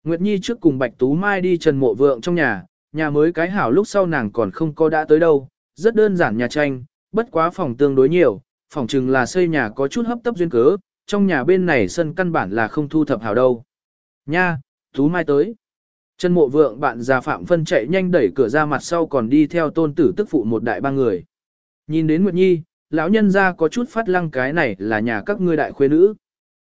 Nguyệt Nhi trước cùng Bạch Tú Mai đi trần mộ vượng trong nhà, nhà mới cái hảo lúc sau nàng còn không có đã tới đâu, rất đơn giản nhà tranh, bất quá phòng tương đối nhiều, phòng chừng là xây nhà có chút hấp tấp duyên cớ, trong nhà bên này sân căn bản là không thu thập hảo đâu. Nha, Tú Mai tới. Trần mộ vượng bạn già Phạm Phân chạy nhanh đẩy cửa ra mặt sau còn đi theo tôn tử tức phụ một đại ba người. Nhìn đến Nguyệt Nhi, lão nhân ra có chút phát lăng cái này là nhà các ngươi đại khuê nữ.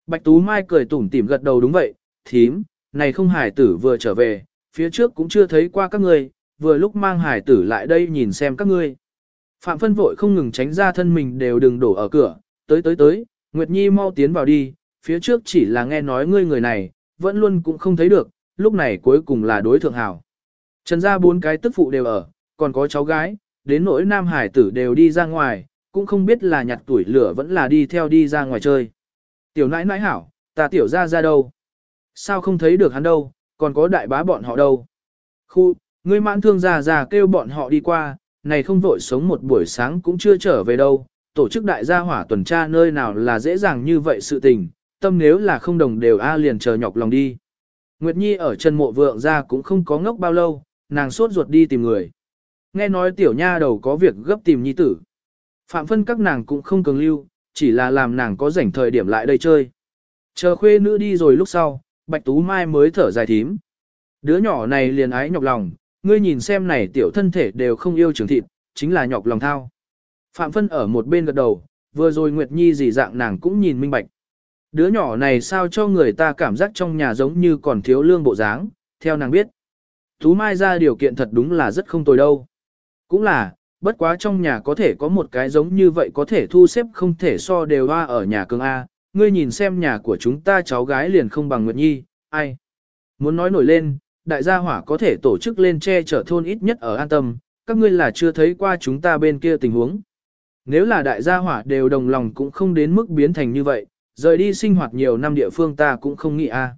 Bạch Tú Mai cười tủm tỉm gật đầu đúng vậy, thím, này không hải tử vừa trở về, phía trước cũng chưa thấy qua các ngươi, vừa lúc mang hải tử lại đây nhìn xem các ngươi. Phạm Phân vội không ngừng tránh ra thân mình đều đừng đổ ở cửa, tới tới tới, Nguyệt Nhi mau tiến vào đi, phía trước chỉ là nghe nói ngươi người này, vẫn luôn cũng không thấy được, lúc này cuối cùng là đối thượng hảo. Trần gia bốn cái tức phụ đều ở, còn có cháu gái, đến nỗi nam hải tử đều đi ra ngoài, cũng không biết là nhặt tuổi lửa vẫn là đi theo đi ra ngoài chơi. Tiểu nãi nãi hảo, ta tiểu ra ra đâu? Sao không thấy được hắn đâu, còn có đại bá bọn họ đâu? Khu, ngươi mãn thương già già kêu bọn họ đi qua, này không vội sống một buổi sáng cũng chưa trở về đâu. Tổ chức đại gia hỏa tuần tra nơi nào là dễ dàng như vậy sự tình, tâm nếu là không đồng đều a liền chờ nhọc lòng đi. Nguyệt Nhi ở chân mộ vượng ra cũng không có ngốc bao lâu, nàng sốt ruột đi tìm người. Nghe nói tiểu nha đầu có việc gấp tìm nhi tử. Phạm phân các nàng cũng không cường lưu, chỉ là làm nàng có rảnh thời điểm lại đây chơi. Chờ khuê nữ đi rồi lúc sau, Bạch Tú Mai mới thở dài thím. Đứa nhỏ này liền ái nhọc lòng, ngươi nhìn xem này tiểu thân thể đều không yêu trường thịt, chính là nhọc lòng thao. Phạm phân ở một bên gật đầu, vừa rồi Nguyệt Nhi gì dạng nàng cũng nhìn minh bạch. Đứa nhỏ này sao cho người ta cảm giác trong nhà giống như còn thiếu lương bộ dáng, theo nàng biết. Tú Mai ra điều kiện thật đúng là rất không tồi đâu. Cũng là, bất quá trong nhà có thể có một cái giống như vậy có thể thu xếp không thể so đều hoa ở nhà cường A, ngươi nhìn xem nhà của chúng ta cháu gái liền không bằng Nguyệt Nhi, ai. Muốn nói nổi lên, đại gia hỏa có thể tổ chức lên che chở thôn ít nhất ở an tâm, các ngươi là chưa thấy qua chúng ta bên kia tình huống. nếu là đại gia hỏa đều đồng lòng cũng không đến mức biến thành như vậy, rời đi sinh hoạt nhiều năm địa phương ta cũng không nghĩ a.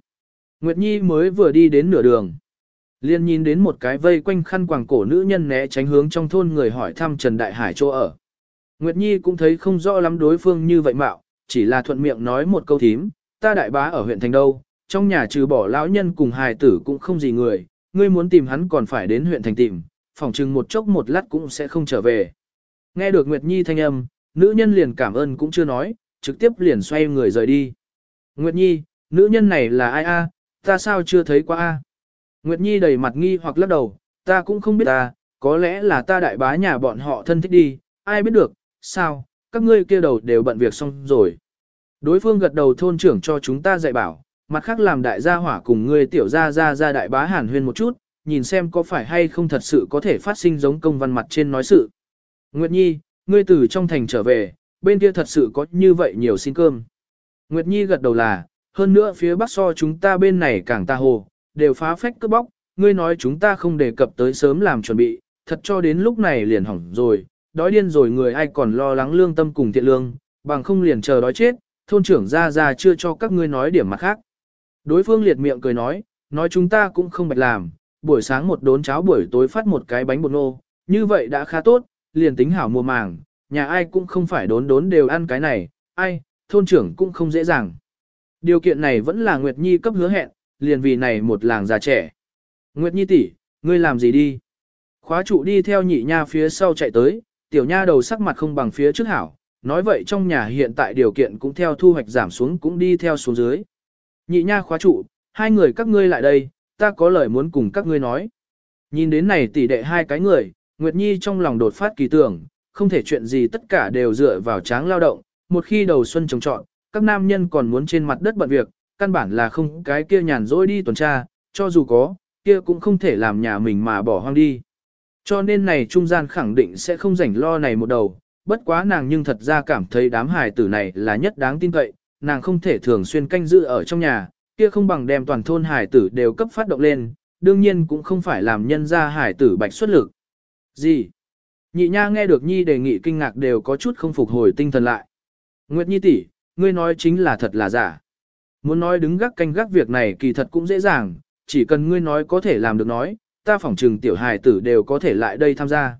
Nguyệt Nhi mới vừa đi đến nửa đường. Liên nhìn đến một cái vây quanh khăn quàng cổ nữ nhân né tránh hướng trong thôn người hỏi thăm Trần Đại Hải chỗ ở. Nguyệt Nhi cũng thấy không rõ lắm đối phương như vậy mạo, chỉ là thuận miệng nói một câu thím, ta đại bá ở huyện thành đâu, trong nhà trừ bỏ lão nhân cùng hài tử cũng không gì người, ngươi muốn tìm hắn còn phải đến huyện thành tìm, phòng chừng một chốc một lát cũng sẽ không trở về. Nghe được Nguyệt Nhi thanh âm, nữ nhân liền cảm ơn cũng chưa nói, trực tiếp liền xoay người rời đi. Nguyệt Nhi, nữ nhân này là ai a? ta sao chưa thấy qua a? Nguyệt Nhi đầy mặt nghi hoặc lắc đầu, ta cũng không biết ta, có lẽ là ta đại bá nhà bọn họ thân thích đi, ai biết được, sao, các ngươi kia đầu đều bận việc xong rồi. Đối phương gật đầu thôn trưởng cho chúng ta dạy bảo, mặt khác làm đại gia hỏa cùng ngươi tiểu gia gia gia đại bá hàn huyên một chút, nhìn xem có phải hay không thật sự có thể phát sinh giống công văn mặt trên nói sự. Nguyệt Nhi, ngươi từ trong thành trở về, bên kia thật sự có như vậy nhiều xin cơm. Nguyệt Nhi gật đầu là, hơn nữa phía bắc so chúng ta bên này càng ta hồ, đều phá phách cướp bóc, ngươi nói chúng ta không đề cập tới sớm làm chuẩn bị, thật cho đến lúc này liền hỏng rồi, đói điên rồi người ai còn lo lắng lương tâm cùng thiện lương, bằng không liền chờ đói chết, thôn trưởng ra ra chưa cho các ngươi nói điểm mặt khác. Đối phương liệt miệng cười nói, nói chúng ta cũng không bạch làm, buổi sáng một đốn cháo buổi tối phát một cái bánh bột nô, như vậy đã khá tốt, liền tính hảo mùa màng, nhà ai cũng không phải đốn đốn đều ăn cái này, ai, thôn trưởng cũng không dễ dàng. Điều kiện này vẫn là Nguyệt Nhi cấp hứa hẹn, liền vì này một làng già trẻ. Nguyệt Nhi tỷ, ngươi làm gì đi? Khóa trụ đi theo nhị nha phía sau chạy tới, tiểu nha đầu sắc mặt không bằng phía trước hảo, nói vậy trong nhà hiện tại điều kiện cũng theo thu hoạch giảm xuống cũng đi theo xuống dưới. Nhị nha khóa trụ, hai người các ngươi lại đây, ta có lời muốn cùng các ngươi nói. Nhìn đến này tỷ đệ hai cái người, Nguyệt Nhi trong lòng đột phát kỳ tưởng, không thể chuyện gì tất cả đều dựa vào tráng lao động, một khi đầu xuân trồng trọn, các nam nhân còn muốn trên mặt đất bận việc, căn bản là không cái kia nhàn rỗi đi tuần tra, cho dù có, kia cũng không thể làm nhà mình mà bỏ hoang đi. Cho nên này trung gian khẳng định sẽ không rảnh lo này một đầu, bất quá nàng nhưng thật ra cảm thấy đám hài tử này là nhất đáng tin cậy, nàng không thể thường xuyên canh giữ ở trong nhà, kia không bằng đem toàn thôn Hải tử đều cấp phát động lên, đương nhiên cũng không phải làm nhân ra Hải tử bạch xuất lực. Gì? Nhị nha nghe được nhi đề nghị kinh ngạc đều có chút không phục hồi tinh thần lại. Nguyệt nhi tỷ, ngươi nói chính là thật là giả. Muốn nói đứng gác canh gác việc này kỳ thật cũng dễ dàng, chỉ cần ngươi nói có thể làm được nói, ta phỏng trừng tiểu hài tử đều có thể lại đây tham gia.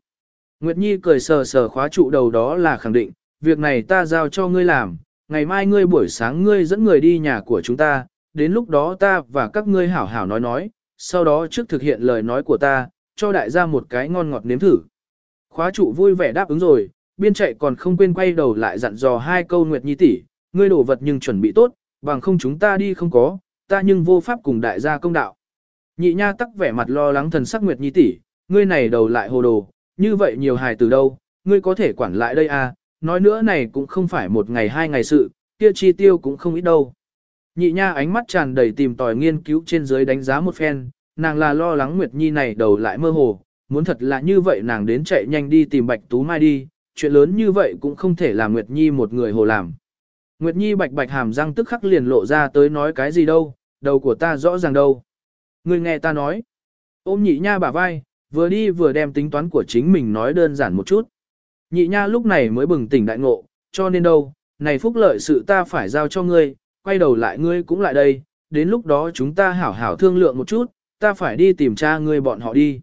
Nguyệt Nhi cười sờ sờ khóa trụ đầu đó là khẳng định, việc này ta giao cho ngươi làm, ngày mai ngươi buổi sáng ngươi dẫn người đi nhà của chúng ta, đến lúc đó ta và các ngươi hảo hảo nói nói, sau đó trước thực hiện lời nói của ta, cho đại gia một cái ngon ngọt nếm thử. Khóa trụ vui vẻ đáp ứng rồi, biên chạy còn không quên quay đầu lại dặn dò hai câu Nguyệt Nhi tỷ, ngươi đổ vật nhưng chuẩn bị tốt, bằng không chúng ta đi không có, ta nhưng vô pháp cùng đại gia công đạo. Nhị nha tắc vẻ mặt lo lắng thần sắc Nguyệt Nhi tỷ, ngươi này đầu lại hồ đồ, như vậy nhiều hài từ đâu, ngươi có thể quản lại đây à, nói nữa này cũng không phải một ngày hai ngày sự, kia chi tiêu cũng không ít đâu. Nhị nha ánh mắt tràn đầy tìm tòi nghiên cứu trên dưới đánh giá một phen, nàng là lo lắng Nguyệt Nhi này đầu lại mơ hồ, muốn thật là như vậy nàng đến chạy nhanh đi tìm Bạch Tú Mai đi, chuyện lớn như vậy cũng không thể làm Nguyệt Nhi một người hồ làm. Nguyệt Nhi bạch bạch hàm răng tức khắc liền lộ ra tới nói cái gì đâu, đầu của ta rõ ràng đâu. Ngươi nghe ta nói. Ôm nhị nha bả vai, vừa đi vừa đem tính toán của chính mình nói đơn giản một chút. Nhị nha lúc này mới bừng tỉnh đại ngộ, cho nên đâu, này phúc lợi sự ta phải giao cho ngươi, quay đầu lại ngươi cũng lại đây, đến lúc đó chúng ta hảo hảo thương lượng một chút, ta phải đi tìm cha ngươi bọn họ đi.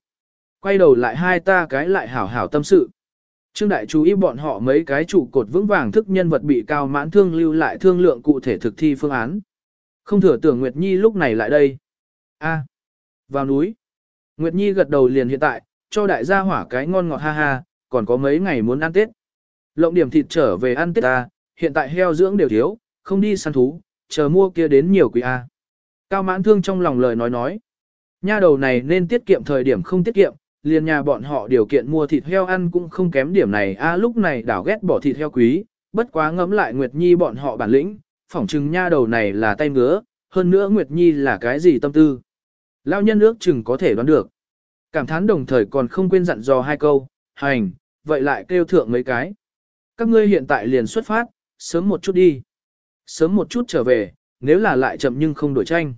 Quay đầu lại hai ta cái lại hảo hảo tâm sự. Trương Đại chú ý bọn họ mấy cái trụ cột vững vàng thức nhân vật bị cao mãn thương lưu lại thương lượng cụ thể thực thi phương án. Không thừa tưởng Nguyệt Nhi lúc này lại đây. a vào núi. Nguyệt Nhi gật đầu liền hiện tại, cho đại gia hỏa cái ngon ngọt ha ha, còn có mấy ngày muốn ăn Tết. Lộng điểm thịt trở về ăn Tết ta, hiện tại heo dưỡng đều thiếu, không đi săn thú, chờ mua kia đến nhiều quý A. Cao mãn thương trong lòng lời nói nói. Nha đầu này nên tiết kiệm thời điểm không tiết kiệm, liền nhà bọn họ điều kiện mua thịt heo ăn cũng không kém điểm này a lúc này đảo ghét bỏ thịt heo quý, bất quá ngẫm lại Nguyệt Nhi bọn họ bản lĩnh, phỏng chừng nha đầu này là tay ngứa, hơn nữa Nguyệt Nhi là cái gì tâm tư. Lao nhân ước chừng có thể đoán được. Cảm thán đồng thời còn không quên dặn dò hai câu, hành, vậy lại kêu thượng mấy cái. Các ngươi hiện tại liền xuất phát, sớm một chút đi. Sớm một chút trở về, nếu là lại chậm nhưng không đổi tranh.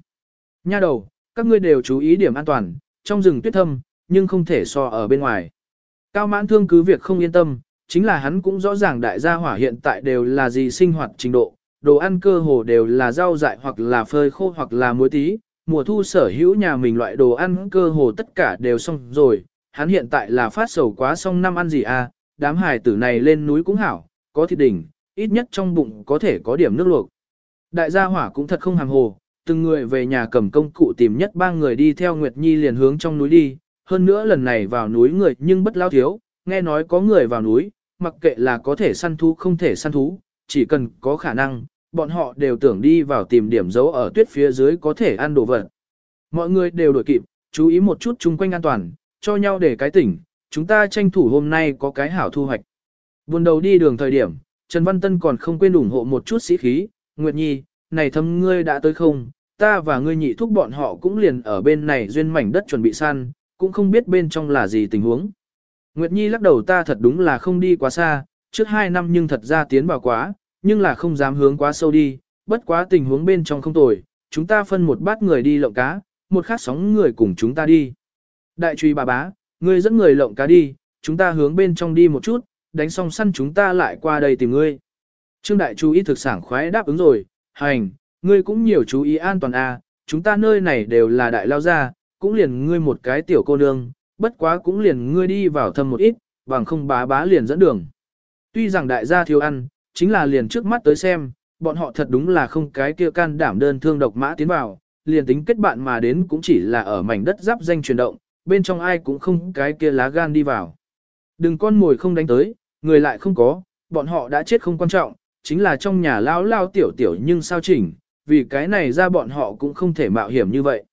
Nha đầu, các ngươi đều chú ý điểm an toàn, trong rừng tuyết thâm, nhưng không thể so ở bên ngoài. Cao mãn thương cứ việc không yên tâm, chính là hắn cũng rõ ràng đại gia hỏa hiện tại đều là gì sinh hoạt trình độ, đồ ăn cơ hồ đều là rau dại hoặc là phơi khô hoặc là muối tí, mùa thu sở hữu nhà mình loại đồ ăn cơ hồ tất cả đều xong rồi, hắn hiện tại là phát sầu quá xong năm ăn gì à, đám hài tử này lên núi cũng hảo, có thịt đỉnh, ít nhất trong bụng có thể có điểm nước luộc. Đại gia hỏa cũng thật không hàm hồ, từng người về nhà cầm công cụ tìm nhất ba người đi theo Nguyệt Nhi liền hướng trong núi đi, hơn nữa lần này vào núi người nhưng bất lao thiếu, nghe nói có người vào núi, mặc kệ là có thể săn thú không thể săn thú, chỉ cần có khả năng, bọn họ đều tưởng đi vào tìm điểm dấu ở tuyết phía dưới có thể ăn đồ vật. Mọi người đều đổi kịp, chú ý một chút chung quanh an toàn, cho nhau để cái tỉnh, chúng ta tranh thủ hôm nay có cái hảo thu hoạch. Buồn đầu đi đường thời điểm, Trần Văn Tân còn không quên ủng hộ một chút sĩ khí, Nguyệt Nhi, này thâm ngươi đã tới không, ta và ngươi nhị thúc bọn họ cũng liền ở bên này duyên mảnh đất chuẩn bị săn, cũng không biết bên trong là gì tình huống. Nguyệt Nhi lắc đầu ta thật đúng là không đi quá xa, trước hai năm nhưng thật ra tiến vào quá, nhưng là không dám hướng quá sâu đi, bất quá tình huống bên trong không tồi, chúng ta phân một bát người đi lộng cá, một khác sóng người cùng chúng ta đi. Đại truy bà bá, ngươi dẫn người lộng cá đi, chúng ta hướng bên trong đi một chút, đánh xong săn chúng ta lại qua đây tìm ngươi. Trương đại chú ý thực sản khoái đáp ứng rồi, hành, ngươi cũng nhiều chú ý an toàn a, à, chúng ta nơi này đều là đại lao gia, cũng liền ngươi một cái tiểu cô nương, bất quá cũng liền ngươi đi vào thâm một ít, bằng không bá bá liền dẫn đường. Tuy rằng đại gia thiếu ăn, chính là liền trước mắt tới xem, bọn họ thật đúng là không cái kia can đảm đơn thương độc mã tiến vào, liền tính kết bạn mà đến cũng chỉ là ở mảnh đất giáp danh chuyển động, bên trong ai cũng không cái kia lá gan đi vào. Đừng con mồi không đánh tới, người lại không có, bọn họ đã chết không quan trọng, chính là trong nhà lao lao tiểu tiểu nhưng sao chỉnh, vì cái này ra bọn họ cũng không thể mạo hiểm như vậy.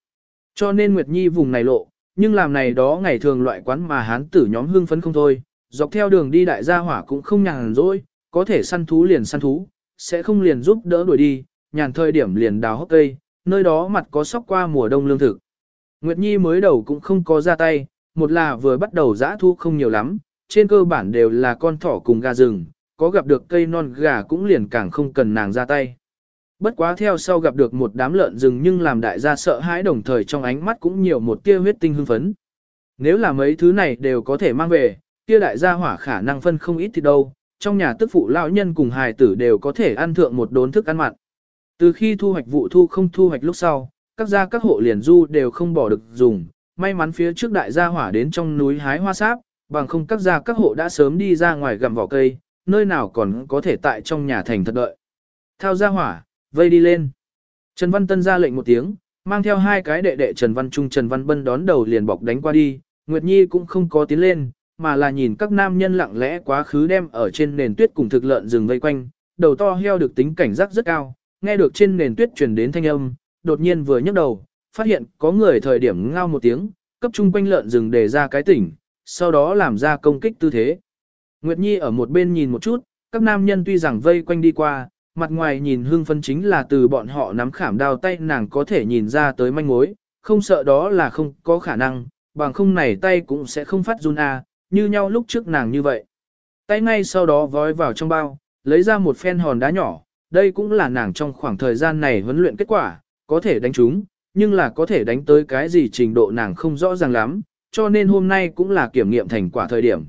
Cho nên Nguyệt Nhi vùng này lộ, nhưng làm này đó ngày thường loại quán mà hán tử nhóm hương phấn không thôi, dọc theo đường đi đại gia hỏa cũng không nhàn rỗi, có thể săn thú liền săn thú, sẽ không liền giúp đỡ đuổi đi, nhàn thời điểm liền đào hốc cây, nơi đó mặt có sóc qua mùa đông lương thực. Nguyệt Nhi mới đầu cũng không có ra tay, một là vừa bắt đầu giã thu không nhiều lắm, trên cơ bản đều là con thỏ cùng gà rừng, có gặp được cây non gà cũng liền càng không cần nàng ra tay. Bất quá theo sau gặp được một đám lợn rừng nhưng làm đại gia sợ hãi đồng thời trong ánh mắt cũng nhiều một tia huyết tinh hưng phấn. Nếu là mấy thứ này đều có thể mang về, tia đại gia hỏa khả năng phân không ít thì đâu, trong nhà tức phụ lão nhân cùng hài tử đều có thể ăn thượng một đốn thức ăn mặn. Từ khi thu hoạch vụ thu không thu hoạch lúc sau, các gia các hộ liền du đều không bỏ được dùng, may mắn phía trước đại gia hỏa đến trong núi hái hoa sáp, bằng không các gia các hộ đã sớm đi ra ngoài gặm vỏ cây, nơi nào còn có thể tại trong nhà thành thật đợi. Thao gia hỏa, vây đi lên. Trần Văn Tân ra lệnh một tiếng, mang theo hai cái đệ đệ Trần Văn Trung Trần Văn Bân đón đầu liền bọc đánh qua đi, Nguyệt Nhi cũng không có tiến lên, mà là nhìn các nam nhân lặng lẽ quá khứ đem ở trên nền tuyết cùng thực lợn rừng vây quanh, đầu to heo được tính cảnh giác rất cao, nghe được trên nền tuyết truyền đến thanh âm, đột nhiên vừa nhấc đầu, phát hiện có người thời điểm ngao một tiếng, cấp trung quanh lợn rừng để ra cái tỉnh, sau đó làm ra công kích tư thế. Nguyệt Nhi ở một bên nhìn một chút, các nam nhân tuy rằng vây quanh đi qua, mặt ngoài nhìn hương phân chính là từ bọn họ nắm khảm đao tay nàng có thể nhìn ra tới manh mối, không sợ đó là không có khả năng, bằng không này tay cũng sẽ không phát run à, như nhau lúc trước nàng như vậy. Tay ngay sau đó vói vào trong bao, lấy ra một phen hòn đá nhỏ, đây cũng là nàng trong khoảng thời gian này huấn luyện kết quả, có thể đánh chúng, nhưng là có thể đánh tới cái gì trình độ nàng không rõ ràng lắm, cho nên hôm nay cũng là kiểm nghiệm thành quả thời điểm.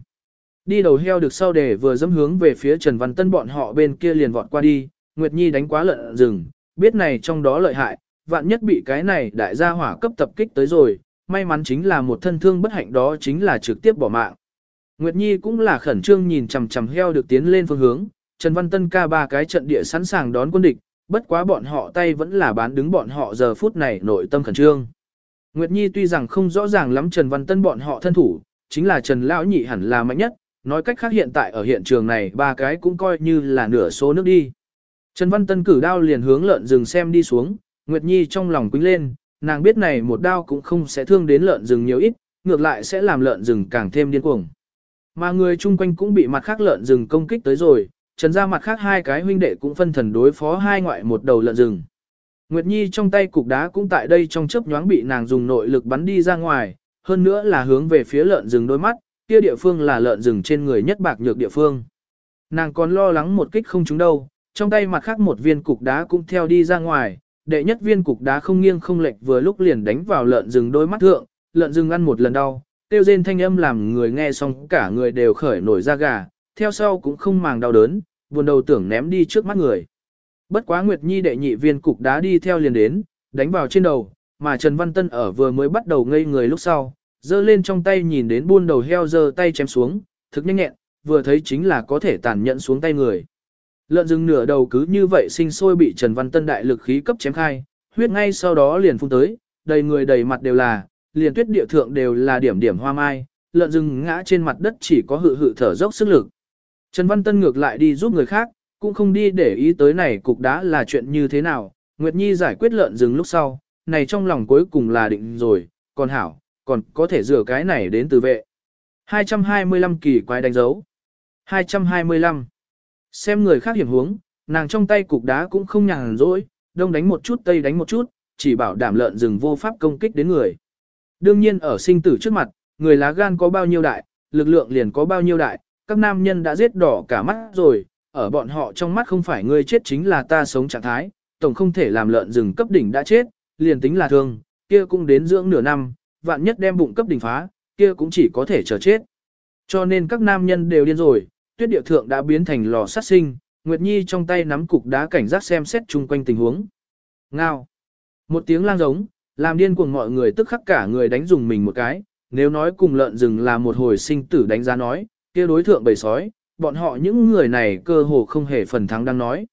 Đi đầu heo được sau để vừa dẫm hướng về phía Trần Văn Tân bọn họ bên kia liền vọt qua đi, Nguyệt Nhi đánh quá lợn rừng, biết này trong đó lợi hại, vạn nhất bị cái này đại gia hỏa cấp tập kích tới rồi, may mắn chính là một thân thương bất hạnh đó chính là trực tiếp bỏ mạng. Nguyệt Nhi cũng là khẩn trương nhìn chằm chằm heo được tiến lên phương hướng, Trần Văn Tân ca ba cái trận địa sẵn sàng đón quân địch, bất quá bọn họ tay vẫn là bán đứng bọn họ giờ phút này nội tâm khẩn trương. Nguyệt Nhi tuy rằng không rõ ràng lắm Trần Văn Tân bọn họ thân thủ, chính là Trần Lão Nhị hẳn là mạnh nhất, nói cách khác hiện tại ở hiện trường này ba cái cũng coi như là nửa số nước đi. Trần Văn Tân cử đao liền hướng lợn rừng xem đi xuống, Nguyệt Nhi trong lòng quýnh lên, nàng biết này một đao cũng không sẽ thương đến lợn rừng nhiều ít, ngược lại sẽ làm lợn rừng càng thêm điên cuồng. Mà người chung quanh cũng bị mặt khác lợn rừng công kích tới rồi, trần ra mặt khác hai cái huynh đệ cũng phân thần đối phó hai ngoại một đầu lợn rừng. Nguyệt Nhi trong tay cục đá cũng tại đây trong chớp nhoáng bị nàng dùng nội lực bắn đi ra ngoài, hơn nữa là hướng về phía lợn rừng đôi mắt, kia địa phương là lợn rừng trên người nhất bạc nhược địa phương. Nàng còn lo lắng một kích không trúng đâu, trong tay mặt khác một viên cục đá cũng theo đi ra ngoài, đệ nhất viên cục đá không nghiêng không lệch vừa lúc liền đánh vào lợn rừng đôi mắt thượng, lợn rừng ăn một lần đau, tiêu rên thanh âm làm người nghe xong cả người đều khởi nổi da gà, theo sau cũng không màng đau đớn, buồn đầu tưởng ném đi trước mắt người. Bất quá Nguyệt Nhi đệ nhị viên cục đá đi theo liền đến, đánh vào trên đầu, mà Trần Văn Tân ở vừa mới bắt đầu ngây người lúc sau, giơ lên trong tay nhìn đến buôn đầu heo giơ tay chém xuống, thực nhanh nhẹn, vừa thấy chính là có thể tàn nhẫn xuống tay người. Lợn rừng nửa đầu cứ như vậy sinh sôi bị Trần Văn Tân đại lực khí cấp chém khai, huyết ngay sau đó liền phun tới, đầy người đầy mặt đều là, liền tuyết địa thượng đều là điểm điểm hoa mai, lợn rừng ngã trên mặt đất chỉ có hự hự thở dốc sức lực. Trần Văn Tân ngược lại đi giúp người khác, cũng không đi để ý tới này cục đá là chuyện như thế nào, Nguyệt Nhi giải quyết lợn rừng lúc sau, này trong lòng cuối cùng là định rồi, còn hảo, còn có thể rửa cái này đến từ vệ. 225 kỳ quái đánh dấu. 225. Xem người khác hiểm huống, nàng trong tay cục đá cũng không nhàn rỗi, đông đánh một chút tây đánh một chút, chỉ bảo đảm lợn rừng vô pháp công kích đến người. Đương nhiên ở sinh tử trước mặt, người lá gan có bao nhiêu đại, lực lượng liền có bao nhiêu đại, các nam nhân đã giết đỏ cả mắt rồi, ở bọn họ trong mắt không phải ngươi chết chính là ta sống trạng thái, tổng không thể làm lợn rừng cấp đỉnh đã chết, liền tính là thương, kia cũng đến dưỡng nửa năm, vạn nhất đem bụng cấp đỉnh phá, kia cũng chỉ có thể chờ chết. Cho nên các nam nhân đều điên rồi, tuyết địa thượng đã biến thành lò sát sinh, Nguyệt Nhi trong tay nắm cục đá cảnh giác xem xét chung quanh tình huống. Ngao. Một tiếng lang giống, làm điên cuồng mọi người tức khắc cả người đánh dùng mình một cái, nếu nói cùng lợn rừng là một hồi sinh tử đánh giá nói, kia đối thượng bầy sói, bọn họ những người này cơ hồ không hề phần thắng đang nói.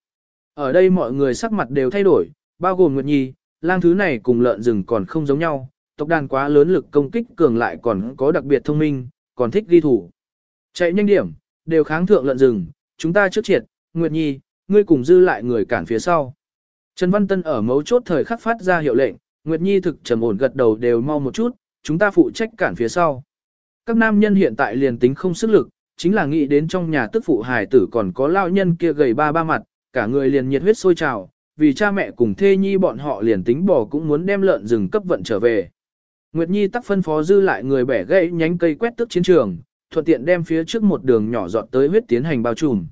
Ở đây mọi người sắc mặt đều thay đổi, bao gồm Nguyệt Nhi, lang thứ này cùng lợn rừng còn không giống nhau, tộc đàn quá lớn lực công kích cường lại còn có đặc biệt thông minh, còn thích ghi thủ. Chạy nhanh điểm, đều kháng thượng lợn rừng, chúng ta trước triệt, Nguyệt Nhi, ngươi cùng dư lại người cản phía sau. Trần Văn Tân ở mấu chốt thời khắc phát ra hiệu lệnh, Nguyệt Nhi thực trầm ổn gật đầu đều mau một chút, chúng ta phụ trách cản phía sau. Các nam nhân hiện tại liền tính không sức lực, chính là nghĩ đến trong nhà tức phụ hài tử còn có lao nhân kia gầy ba ba mặt, cả người liền nhiệt huyết sôi trào, vì cha mẹ cùng thê nhi bọn họ liền tính bỏ cũng muốn đem lợn rừng cấp vận trở về. Nguyệt Nhi tắc phân phó dư lại người bẻ gãy nhánh cây quét tức chiến trường, thuận tiện đem phía trước một đường nhỏ dọn tới huyết tiến hành bao trùm.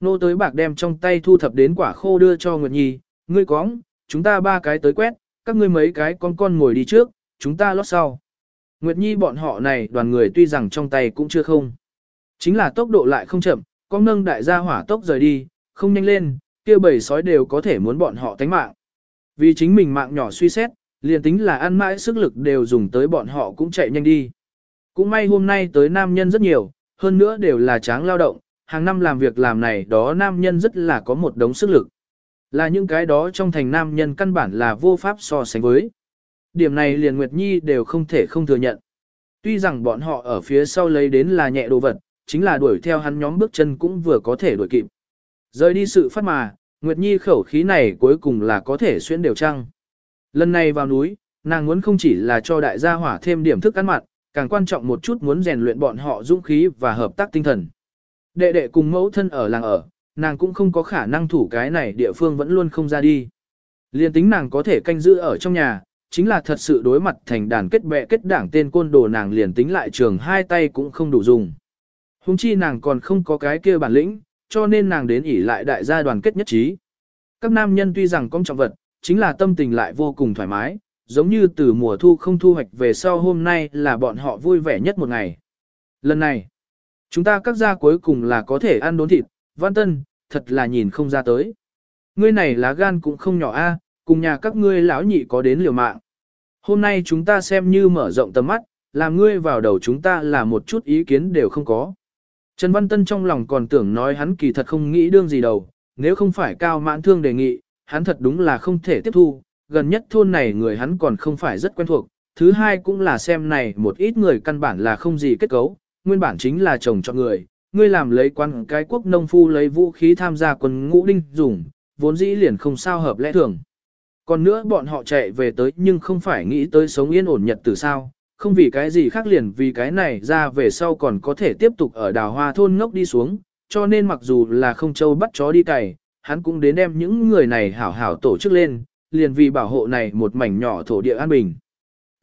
Nô tới bạc đem trong tay thu thập đến quả khô đưa cho Nguyệt Nhi, ngươi cóng, chúng ta ba cái tới quét, các ngươi mấy cái con con ngồi đi trước, chúng ta lót sau. Nguyệt Nhi bọn họ này đoàn người tuy rằng trong tay cũng chưa không. Chính là tốc độ lại không chậm, con nâng đại gia hỏa tốc rời đi, không nhanh lên, kia bầy sói đều có thể muốn bọn họ tánh mạng. Vì chính mình mạng nhỏ suy xét, liền tính là ăn mãi sức lực đều dùng tới bọn họ cũng chạy nhanh đi. Cũng may hôm nay tới nam nhân rất nhiều, hơn nữa đều là tráng lao động, hàng năm làm việc làm này đó nam nhân rất là có một đống sức lực. Là những cái đó trong thành nam nhân căn bản là vô pháp so sánh với. Điểm này liền Nguyệt Nhi đều không thể không thừa nhận. Tuy rằng bọn họ ở phía sau lấy đến là nhẹ đồ vật, chính là đuổi theo hắn nhóm bước chân cũng vừa có thể đuổi kịp. Rời đi sự phát mà, Nguyệt Nhi khẩu khí này cuối cùng là có thể xuyên đều trăng. Lần này vào núi, nàng muốn không chỉ là cho đại gia hỏa thêm điểm thức ăn mặn, càng quan trọng một chút muốn rèn luyện bọn họ dũng khí và hợp tác tinh thần. Đệ đệ cùng mẫu thân ở làng ở, nàng cũng không có khả năng thủ cái này địa phương vẫn luôn không ra đi. Liên tính nàng có thể canh giữ ở trong nhà, chính là thật sự đối mặt thành đàn kết bè kết đảng tên côn đồ nàng liền tính lại trường hai tay cũng không đủ dùng. Hùng chi nàng còn không có cái kia bản lĩnh, cho nên nàng đến ỉ lại đại gia đoàn kết nhất trí. Các nam nhân tuy rằng công trọng vật, chính là tâm tình lại vô cùng thoải mái, giống như từ mùa thu không thu hoạch về sau hôm nay là bọn họ vui vẻ nhất một ngày. Lần này, chúng ta các gia cuối cùng là có thể ăn đốn thịt, văn tân, thật là nhìn không ra tới. Ngươi này lá gan cũng không nhỏ a, cùng nhà các ngươi lão nhị có đến liều mạng. Hôm nay chúng ta xem như mở rộng tầm mắt, làm ngươi vào đầu chúng ta là một chút ý kiến đều không có. Trần Văn Tân trong lòng còn tưởng nói hắn kỳ thật không nghĩ đương gì đầu, nếu không phải cao mãn thương đề nghị, hắn thật đúng là không thể tiếp thu, gần nhất thôn này người hắn còn không phải rất quen thuộc, thứ hai cũng là xem này một ít người căn bản là không gì kết cấu, nguyên bản chính là chồng cho người, ngươi làm lấy quan cái quốc nông phu lấy vũ khí tham gia quân ngũ đinh dùng, vốn dĩ liền không sao hợp lẽ thường. Còn nữa bọn họ chạy về tới nhưng không phải nghĩ tới sống yên ổn nhật từ sao, không vì cái gì khác liền vì cái này ra về sau còn có thể tiếp tục ở đào hoa thôn ngốc đi xuống, cho nên mặc dù là không châu bắt chó đi cày, hắn cũng đến đem những người này hảo hảo tổ chức lên, liền vì bảo hộ này một mảnh nhỏ thổ địa an bình.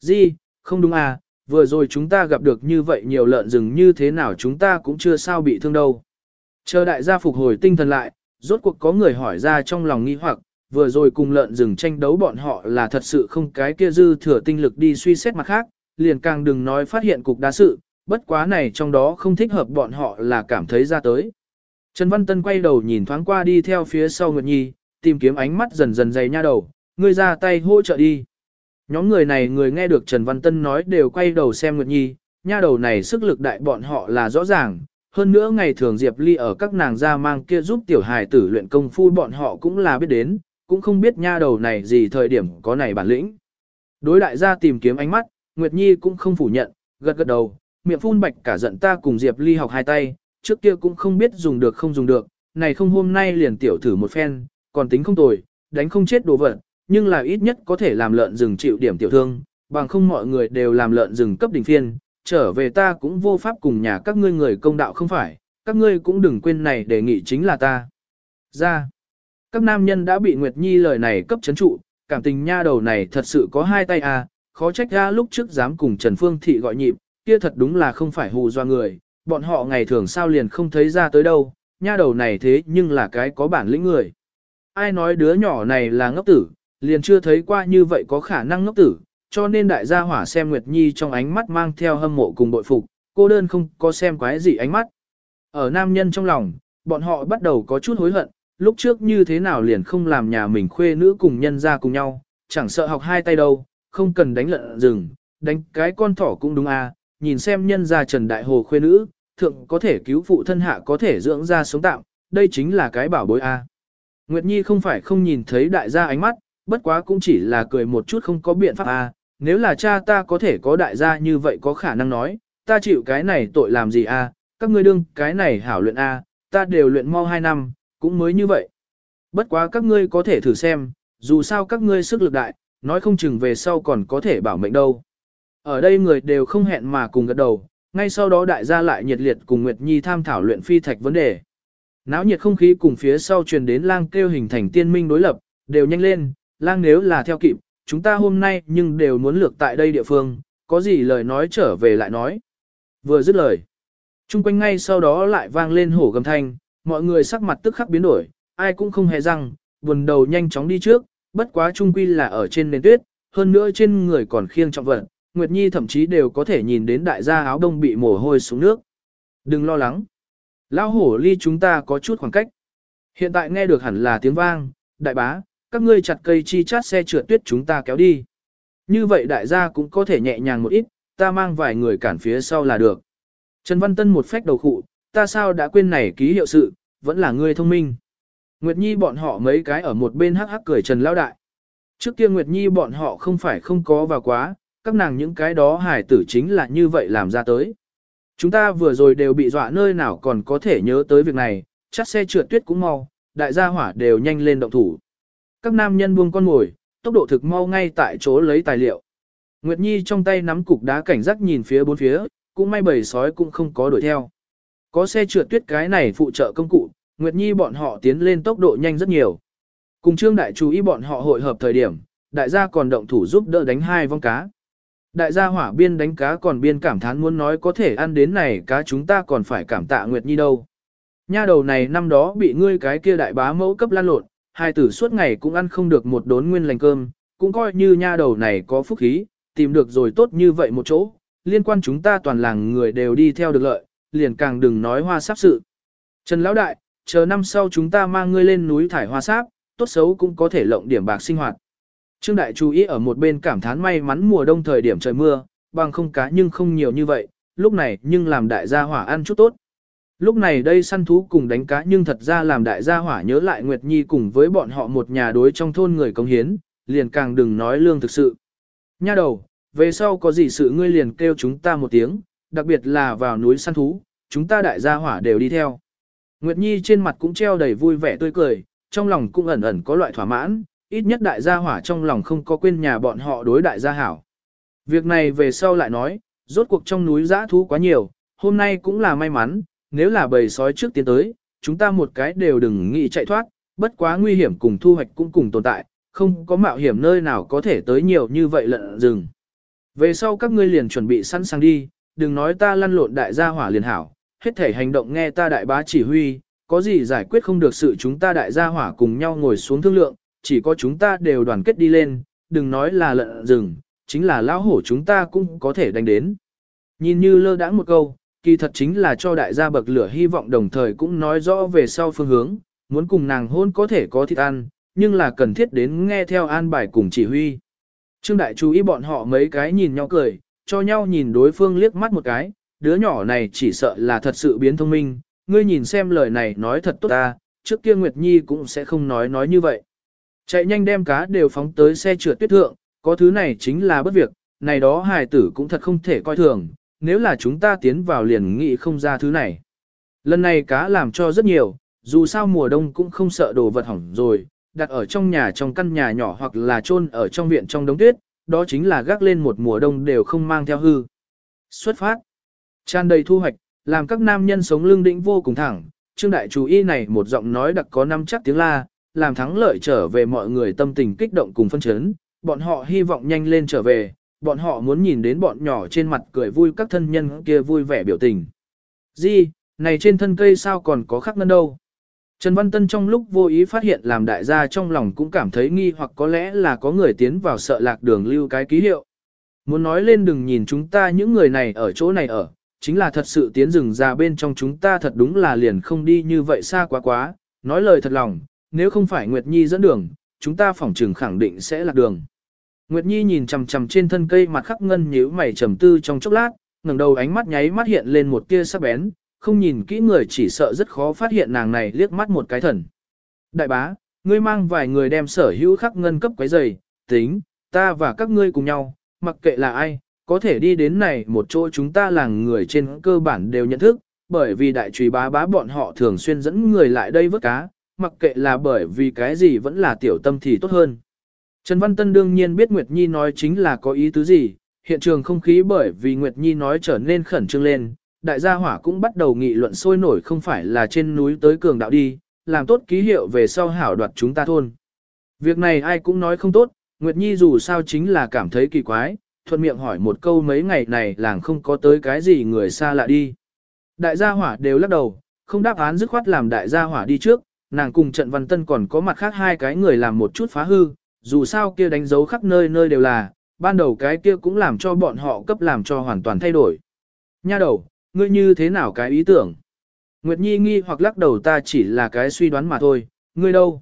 Di, không đúng à, vừa rồi chúng ta gặp được như vậy nhiều lợn rừng như thế nào chúng ta cũng chưa sao bị thương đâu. Chờ đại gia phục hồi tinh thần lại, rốt cuộc có người hỏi ra trong lòng nghi hoặc, vừa rồi cùng lợn rừng tranh đấu bọn họ là thật sự không cái kia dư thừa tinh lực đi suy xét mặt khác, liền càng đừng nói phát hiện cục đá sự, bất quá này trong đó không thích hợp bọn họ là cảm thấy ra tới. Trần Văn Tân quay đầu nhìn thoáng qua đi theo phía sau Nguyệt Nhi, tìm kiếm ánh mắt dần dần dày nha đầu, ngươi ra tay hỗ trợ đi. Nhóm người này người nghe được Trần Văn Tân nói đều quay đầu xem Nguyệt Nhi, nha đầu này sức lực đại bọn họ là rõ ràng, hơn nữa ngày thường Diệp Ly ở các nàng gia mang kia giúp tiểu hài tử luyện công phu bọn họ cũng là biết đến, cũng không biết nha đầu này gì thời điểm có này bản lĩnh. Đối đại gia tìm kiếm ánh mắt, Nguyệt Nhi cũng không phủ nhận, gật gật đầu, miệng phun bạch cả giận ta cùng Diệp Ly học hai tay, trước kia cũng không biết dùng được không dùng được, này không hôm nay liền tiểu thử một phen, còn tính không tồi, đánh không chết đồ vật, nhưng là ít nhất có thể làm lợn rừng chịu điểm tiểu thương, bằng không mọi người đều làm lợn rừng cấp đỉnh phiên, trở về ta cũng vô pháp cùng nhà các ngươi người công đạo không phải, các ngươi cũng đừng quên này đề nghị chính là ta. Ra, các nam nhân đã bị Nguyệt Nhi lời này cấp chấn trụ, cảm tình nha đầu này thật sự có hai tay à, khó trách ra lúc trước dám cùng Trần Phương Thị gọi nhịp, kia thật đúng là không phải hù do người, bọn họ ngày thường sao liền không thấy ra tới đâu, nha đầu này thế nhưng là cái có bản lĩnh người. Ai nói đứa nhỏ này là ngốc tử, liền chưa thấy qua như vậy có khả năng ngốc tử, cho nên đại gia hỏa xem Nguyệt Nhi trong ánh mắt mang theo hâm mộ cùng bội phục, cô đơn không có xem quái gì ánh mắt. Ở nam nhân trong lòng, bọn họ bắt đầu có chút hối hận, lúc trước như thế nào liền không làm nhà mình khuê nữ cùng nhân ra cùng nhau, chẳng sợ học hai tay đâu, không cần đánh lợn rừng, đánh cái con thỏ cũng đúng à, nhìn xem nhân ra Trần Đại Hồ khuê nữ, thượng có thể cứu phụ thân hạ có thể dưỡng ra sống tạm, đây chính là cái bảo bối a. À. Nguyệt Nhi không phải không nhìn thấy đại gia ánh mắt, bất quá cũng chỉ là cười một chút không có biện pháp a. À. nếu là cha ta có thể có đại gia như vậy có khả năng nói, ta chịu cái này tội làm gì a? À? các ngươi đương cái này hảo luyện a, ta đều luyện mau hai năm, cũng mới như vậy. Bất quá các ngươi có thể thử xem, dù sao các ngươi sức lực đại, nói không chừng về sau còn có thể bảo mệnh đâu. Ở đây người đều không hẹn mà cùng gật đầu, ngay sau đó đại gia lại nhiệt liệt cùng Nguyệt Nhi tham thảo luyện phi thạch vấn đề. Náo nhiệt không khí cùng phía sau truyền đến lang kêu hình thành tiên minh đối lập, đều nhanh lên, lang nếu là theo kịp, chúng ta hôm nay nhưng đều muốn lược tại đây địa phương, có gì lời nói trở về lại nói. Vừa dứt lời, chung quanh ngay sau đó lại vang lên hổ gầm thanh, mọi người sắc mặt tức khắc biến đổi, ai cũng không hề răng, buồn đầu nhanh chóng đi trước, bất quá trung quy là ở trên nền tuyết, hơn nữa trên người còn khiêng trọng vật, Nguyệt Nhi thậm chí đều có thể nhìn đến đại gia áo đông bị mồ hôi xuống nước. Đừng lo lắng. Lão hổ ly chúng ta có chút khoảng cách. Hiện tại nghe được hẳn là tiếng vang, đại bá, các ngươi chặt cây chi chát xe trượt tuyết chúng ta kéo đi. Như vậy đại gia cũng có thể nhẹ nhàng một ít, ta mang vài người cản phía sau là được. Trần Văn Tân một phách đầu khụ, ta sao đã quên này ký hiệu sự, vẫn là ngươi thông minh. Nguyệt Nhi bọn họ mấy cái ở một bên hắc hắc cười Trần Lao Đại. Trước kia Nguyệt Nhi bọn họ không phải không có vào quá, các nàng những cái đó hải tử chính là như vậy làm ra tới. Chúng ta vừa rồi đều bị dọa nơi nào còn có thể nhớ tới việc này, chắc xe trượt tuyết cũng mau, đại gia hỏa đều nhanh lên động thủ. Các nam nhân buông con ngồi, tốc độ thực mau ngay tại chỗ lấy tài liệu. Nguyệt Nhi trong tay nắm cục đá cảnh giác nhìn phía bốn phía, cũng may bầy sói cũng không có đuổi theo. Có xe trượt tuyết cái này phụ trợ công cụ, Nguyệt Nhi bọn họ tiến lên tốc độ nhanh rất nhiều. Cùng Trương Đại chú ý bọn họ hội hợp thời điểm, đại gia còn động thủ giúp đỡ đánh hai vong cá. Đại gia hỏa biên đánh cá còn biên cảm thán muốn nói có thể ăn đến này cá chúng ta còn phải cảm tạ Nguyệt Nhi đâu. Nha đầu này năm đó bị ngươi cái kia đại bá mẫu cấp lan lộn, hai tử suốt ngày cũng ăn không được một đốn nguyên lành cơm, cũng coi như nha đầu này có phúc khí, tìm được rồi tốt như vậy một chỗ, liên quan chúng ta toàn làng người đều đi theo được lợi, liền càng đừng nói hoa sáp sự. Trần Lão Đại, chờ năm sau chúng ta mang ngươi lên núi thải hoa sáp, tốt xấu cũng có thể lộng điểm bạc sinh hoạt. Trương Đại chú ý ở một bên cảm thán may mắn mùa đông thời điểm trời mưa, bằng không cá nhưng không nhiều như vậy, lúc này nhưng làm đại gia hỏa ăn chút tốt. Lúc này đây săn thú cùng đánh cá nhưng thật ra làm đại gia hỏa nhớ lại Nguyệt Nhi cùng với bọn họ một nhà đối trong thôn người công hiến, liền càng đừng nói lương thực sự. Nha đầu, về sau có gì sự ngươi liền kêu chúng ta một tiếng, đặc biệt là vào núi săn thú, chúng ta đại gia hỏa đều đi theo. Nguyệt Nhi trên mặt cũng treo đầy vui vẻ tươi cười, trong lòng cũng ẩn ẩn có loại thỏa mãn, ít nhất đại gia hỏa trong lòng không có quên nhà bọn họ đối đại gia hảo. Việc này về sau lại nói, rốt cuộc trong núi giã thú quá nhiều, hôm nay cũng là may mắn, nếu là bầy sói trước tiến tới, chúng ta một cái đều đừng nghĩ chạy thoát, bất quá nguy hiểm cùng thu hoạch cũng cùng tồn tại, không có mạo hiểm nơi nào có thể tới nhiều như vậy lận rừng. Về sau các ngươi liền chuẩn bị sẵn sàng đi, đừng nói ta lăn lộn đại gia hỏa liền hảo, hết thể hành động nghe ta đại bá chỉ huy, có gì giải quyết không được sự chúng ta đại gia hỏa cùng nhau ngồi xuống thương lượng, chỉ có chúng ta đều đoàn kết đi lên, đừng nói là lợn rừng, chính là lão hổ chúng ta cũng có thể đánh đến. Nhìn như lơ đãng một câu, kỳ thật chính là cho đại gia bậc lửa hy vọng đồng thời cũng nói rõ về sau phương hướng, muốn cùng nàng hôn có thể có thịt ăn, nhưng là cần thiết đến nghe theo an bài cùng chỉ huy. Trương Đại chú ý bọn họ mấy cái nhìn nhau cười, cho nhau nhìn đối phương liếc mắt một cái, đứa nhỏ này chỉ sợ là thật sự biến thông minh, ngươi nhìn xem lời này nói thật tốt ta, trước kia Nguyệt Nhi cũng sẽ không nói nói như vậy. Chạy nhanh đem cá đều phóng tới xe trượt tuyết thượng, có thứ này chính là bất việc, này đó hài tử cũng thật không thể coi thường, nếu là chúng ta tiến vào liền nghĩ không ra thứ này. Lần này cá làm cho rất nhiều, dù sao mùa đông cũng không sợ đồ vật hỏng rồi, đặt ở trong nhà trong căn nhà nhỏ hoặc là chôn ở trong viện trong đống tuyết, đó chính là gác lên một mùa đông đều không mang theo hư. Xuất phát. Tràn đầy thu hoạch, làm các nam nhân sống lưng đĩnh vô cùng thẳng, Trương Đại chú ý này một giọng nói đặc có năm chắc tiếng la, làm thắng lợi trở về mọi người tâm tình kích động cùng phân chấn, bọn họ hy vọng nhanh lên trở về, bọn họ muốn nhìn đến bọn nhỏ trên mặt cười vui các thân nhân kia vui vẻ biểu tình. Di, này trên thân cây sao còn có khắc ngân đâu? Trần Văn Tân trong lúc vô ý phát hiện làm đại gia trong lòng cũng cảm thấy nghi hoặc có lẽ là có người tiến vào sợ lạc đường lưu cái ký hiệu. Muốn nói lên đừng nhìn chúng ta những người này ở chỗ này ở, chính là thật sự tiến rừng ra bên trong chúng ta thật đúng là liền không đi như vậy xa quá quá, nói lời thật lòng, nếu không phải Nguyệt Nhi dẫn đường, chúng ta phỏng trừng khẳng định sẽ lạc đường. Nguyệt Nhi nhìn chằm chằm trên thân cây mặt khắc ngân nhíu mày trầm tư trong chốc lát, ngẩng đầu ánh mắt nháy mắt hiện lên một tia sắc bén, không nhìn kỹ người chỉ sợ rất khó phát hiện nàng này liếc mắt một cái thần. Đại bá, ngươi mang vài người đem sở hữu khắc ngân cấp quấy giày, tính, ta và các ngươi cùng nhau, mặc kệ là ai, có thể đi đến này một chỗ chúng ta là người trên cơ bản đều nhận thức, bởi vì đại trùy bá bá bọn họ thường xuyên dẫn người lại đây vớt cá, mặc kệ là bởi vì cái gì vẫn là tiểu tâm thì tốt hơn. Trần Văn Tân đương nhiên biết Nguyệt Nhi nói chính là có ý tứ gì, hiện trường không khí bởi vì Nguyệt Nhi nói trở nên khẩn trương lên, đại gia hỏa cũng bắt đầu nghị luận sôi nổi không phải là trên núi tới cường đạo đi, làm tốt ký hiệu về sau hảo đoạt chúng ta thôn. Việc này ai cũng nói không tốt, Nguyệt Nhi dù sao chính là cảm thấy kỳ quái, thuận miệng hỏi một câu mấy ngày này làng không có tới cái gì người xa lạ đi. Đại gia hỏa đều lắc đầu, không đáp án dứt khoát làm đại gia hỏa đi trước, nàng cùng trận văn tân còn có mặt khác hai cái người làm một chút phá hư, dù sao kia đánh dấu khắp nơi nơi đều là, ban đầu cái kia cũng làm cho bọn họ cấp làm cho hoàn toàn thay đổi. Nha đầu, ngươi như thế nào cái ý tưởng? Nguyệt Nhi nghi hoặc lắc đầu ta chỉ là cái suy đoán mà thôi, ngươi đâu?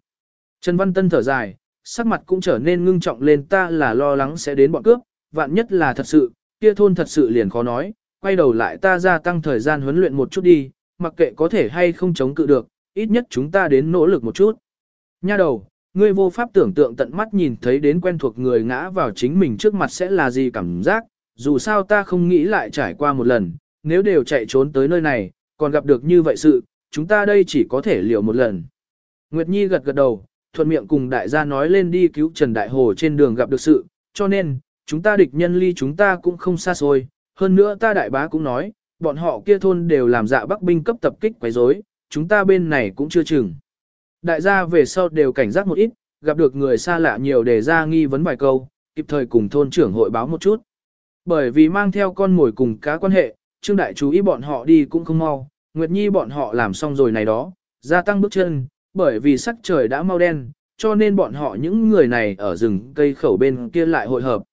Trần Văn Tân thở dài, sắc mặt cũng trở nên ngưng trọng lên ta là lo lắng sẽ đến bọn cướp, vạn nhất là thật sự, kia thôn thật sự liền khó nói, quay đầu lại ta gia tăng thời gian huấn luyện một chút đi, mặc kệ có thể hay không chống cự được, ít nhất chúng ta đến nỗ lực một chút. Nha đầu, ngươi vô pháp tưởng tượng tận mắt nhìn thấy đến quen thuộc người ngã vào chính mình trước mặt sẽ là gì cảm giác, dù sao ta không nghĩ lại trải qua một lần, nếu đều chạy trốn tới nơi này, còn gặp được như vậy sự, chúng ta đây chỉ có thể liều một lần. Nguyệt Nhi gật gật đầu, thuận miệng cùng đại gia nói lên đi cứu Trần Đại Hồ trên đường gặp được sự, cho nên, chúng ta địch nhân ly chúng ta cũng không xa xôi, hơn nữa ta đại bá cũng nói, bọn họ kia thôn đều làm dạ bắc binh cấp tập kích quấy rối, chúng ta bên này cũng chưa chừng. Đại gia về sau đều cảnh giác một ít, gặp được người xa lạ nhiều để ra nghi vấn vài câu, kịp thời cùng thôn trưởng hội báo một chút. Bởi vì mang theo con mồi cùng cá quan hệ, Trương Đại chú ý bọn họ đi cũng không mau, Nguyệt Nhi bọn họ làm xong rồi này đó, gia tăng bước chân, bởi vì sắc trời đã mau đen, cho nên bọn họ những người này ở rừng cây khẩu bên kia lại hội hợp.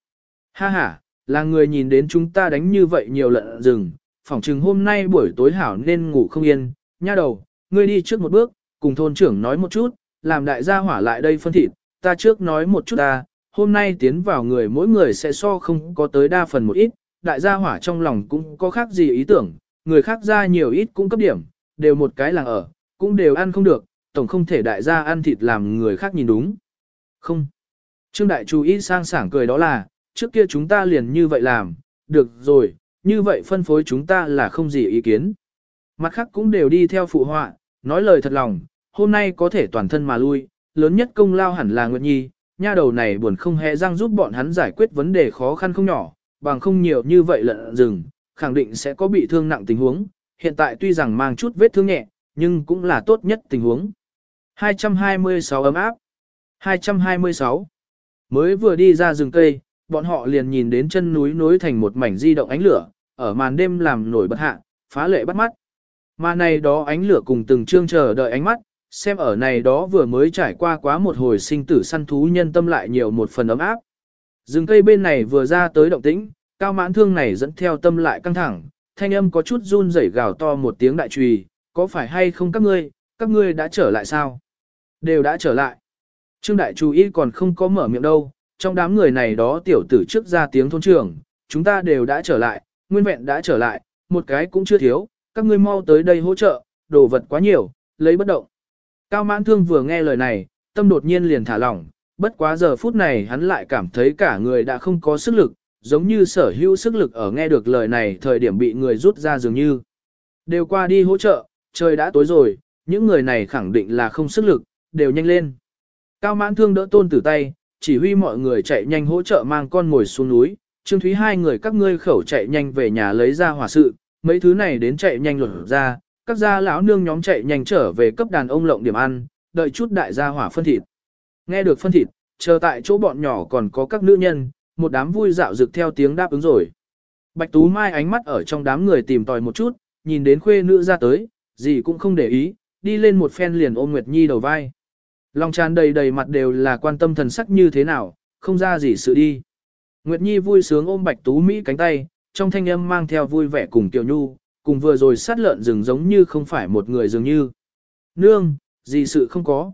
Ha ha, là người nhìn đến chúng ta đánh như vậy nhiều lợn rừng, phỏng chừng hôm nay buổi tối hảo nên ngủ không yên, nha đầu, ngươi đi trước một bước, cùng thôn trưởng nói một chút, làm đại gia hỏa lại đây phân thịt, ta trước nói một chút ta, hôm nay tiến vào người mỗi người sẽ so không có tới đa phần một ít, đại gia hỏa trong lòng cũng có khác gì ý tưởng, người khác ra nhiều ít cũng cấp điểm, đều một cái làng ở, cũng đều ăn không được, tổng không thể đại gia ăn thịt làm người khác nhìn đúng. Không. Trương đại chú ý sang sảng cười đó là, trước kia chúng ta liền như vậy làm, được rồi, như vậy phân phối chúng ta là không gì ý kiến. Mặt khác cũng đều đi theo phụ họa, nói lời thật lòng, hôm nay có thể toàn thân mà lui, lớn nhất công lao hẳn là Nguyệt Nhi, nha đầu này buồn không hề răng giúp bọn hắn giải quyết vấn đề khó khăn không nhỏ, bằng không nhiều như vậy lận rừng, khẳng định sẽ có bị thương nặng tình huống, hiện tại tuy rằng mang chút vết thương nhẹ, nhưng cũng là tốt nhất tình huống. 226 ấm áp 226 Mới vừa đi ra rừng cây, bọn họ liền nhìn đến chân núi nối thành một mảnh di động ánh lửa, ở màn đêm làm nổi bật hạ, phá lệ bắt mắt. Mà này đó ánh lửa cùng từng chương chờ đợi ánh mắt, xem ở này đó vừa mới trải qua quá một hồi sinh tử săn thú nhân tâm lại nhiều một phần ấm áp. Rừng cây bên này vừa ra tới động tĩnh, cao mãn thương này dẫn theo tâm lại căng thẳng, thanh âm có chút run rẩy gào to một tiếng đại trùy, có phải hay không các ngươi, các ngươi đã trở lại sao? Đều đã trở lại. Trương đại chú ý còn không có mở miệng đâu, trong đám người này đó tiểu tử trước ra tiếng thôn trưởng, chúng ta đều đã trở lại, nguyên vẹn đã trở lại, một cái cũng chưa thiếu, các ngươi mau tới đây hỗ trợ, đồ vật quá nhiều, lấy bất động. Cao mãn thương vừa nghe lời này, tâm đột nhiên liền thả lỏng, bất quá giờ phút này hắn lại cảm thấy cả người đã không có sức lực, giống như sở hữu sức lực ở nghe được lời này thời điểm bị người rút ra dường như. Đều qua đi hỗ trợ, trời đã tối rồi, những người này khẳng định là không sức lực, đều nhanh lên. Cao mãn thương đỡ tôn tử tay, chỉ huy mọi người chạy nhanh hỗ trợ mang con ngồi xuống núi, Trương Thúy hai người các ngươi khẩu chạy nhanh về nhà lấy ra hỏa sự, mấy thứ này đến chạy nhanh lột ra, các gia lão nương nhóm chạy nhanh trở về cấp đàn ông lộng điểm ăn, đợi chút đại gia hỏa phân thịt. Nghe được phân thịt, chờ tại chỗ bọn nhỏ còn có các nữ nhân, một đám vui dạo dực theo tiếng đáp ứng rồi. Bạch Tú Mai ánh mắt ở trong đám người tìm tòi một chút, nhìn đến khuê nữ ra tới, gì cũng không để ý, đi lên một phen liền ôm Nguyệt Nhi đầu vai. Lòng tràn đầy đầy mặt đều là quan tâm thần sắc như thế nào, không ra gì sự đi. Nguyệt Nhi vui sướng ôm Bạch Tú Mỹ cánh tay, trong thanh âm mang theo vui vẻ cùng Tiểu Nhu, cùng vừa rồi sát lợn rừng giống như không phải một người dường như. Nương, gì sự không có.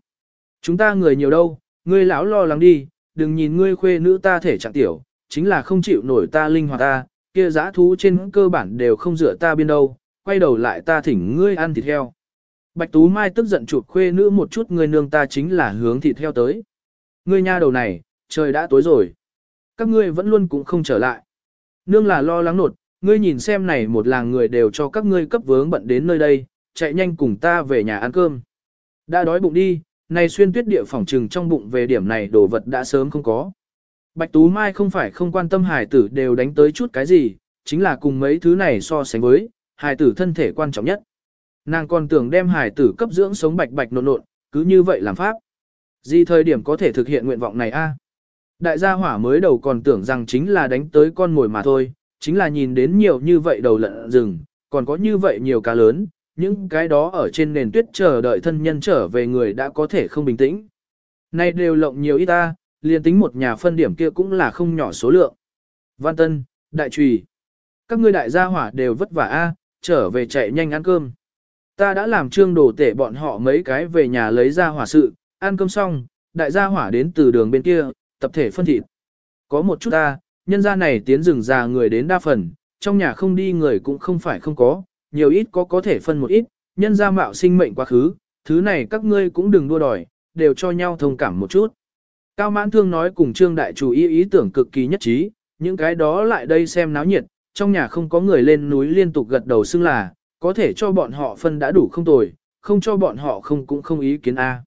Chúng ta người nhiều đâu, ngươi lão lo lắng đi, đừng nhìn ngươi khuê nữ ta thể trạng tiểu, chính là không chịu nổi ta linh hoạt ta, kia giã thú trên cơ bản đều không dựa ta biên đâu, quay đầu lại ta thỉnh ngươi ăn thịt heo. Bạch Tú Mai tức giận chụp khuê nữ một chút người nương ta chính là hướng thịt theo tới. Ngươi nha đầu này, trời đã tối rồi. Các ngươi vẫn luôn cũng không trở lại. Nương là lo lắng nột, ngươi nhìn xem này một làng người đều cho các ngươi cấp vướng bận đến nơi đây, chạy nhanh cùng ta về nhà ăn cơm. Đã đói bụng đi, này xuyên tuyết địa phòng trừng trong bụng về điểm này đồ vật đã sớm không có. Bạch Tú Mai không phải không quan tâm hài tử đều đánh tới chút cái gì, chính là cùng mấy thứ này so sánh với, hài tử thân thể quan trọng nhất. Nàng còn tưởng đem hải tử cấp dưỡng sống bạch bạch nộn nộn, cứ như vậy làm pháp. Gì thời điểm có thể thực hiện nguyện vọng này a? Đại gia hỏa mới đầu còn tưởng rằng chính là đánh tới con mồi mà thôi, chính là nhìn đến nhiều như vậy đầu lợn rừng, còn có như vậy nhiều cá lớn, những cái đó ở trên nền tuyết chờ đợi thân nhân trở về người đã có thể không bình tĩnh. Nay đều lộng nhiều ít ta, liền tính một nhà phân điểm kia cũng là không nhỏ số lượng. Văn Tân, Đại Trùy, các ngươi đại gia hỏa đều vất vả a, trở về chạy nhanh ăn cơm. Ta đã làm trương đồ tể bọn họ mấy cái về nhà lấy ra hỏa sự, ăn cơm xong, đại gia hỏa đến từ đường bên kia, tập thể phân thịt. Có một chút ta, nhân gia này tiến rừng già người đến đa phần, trong nhà không đi người cũng không phải không có, nhiều ít có có thể phân một ít, nhân gia mạo sinh mệnh quá khứ, thứ này các ngươi cũng đừng đua đòi, đều cho nhau thông cảm một chút. Cao mãn thương nói cùng trương đại chủ ý ý tưởng cực kỳ nhất trí, những cái đó lại đây xem náo nhiệt, trong nhà không có người lên núi liên tục gật đầu xưng là, có thể cho bọn họ phân đã đủ không tồi, không cho bọn họ không cũng không ý kiến A.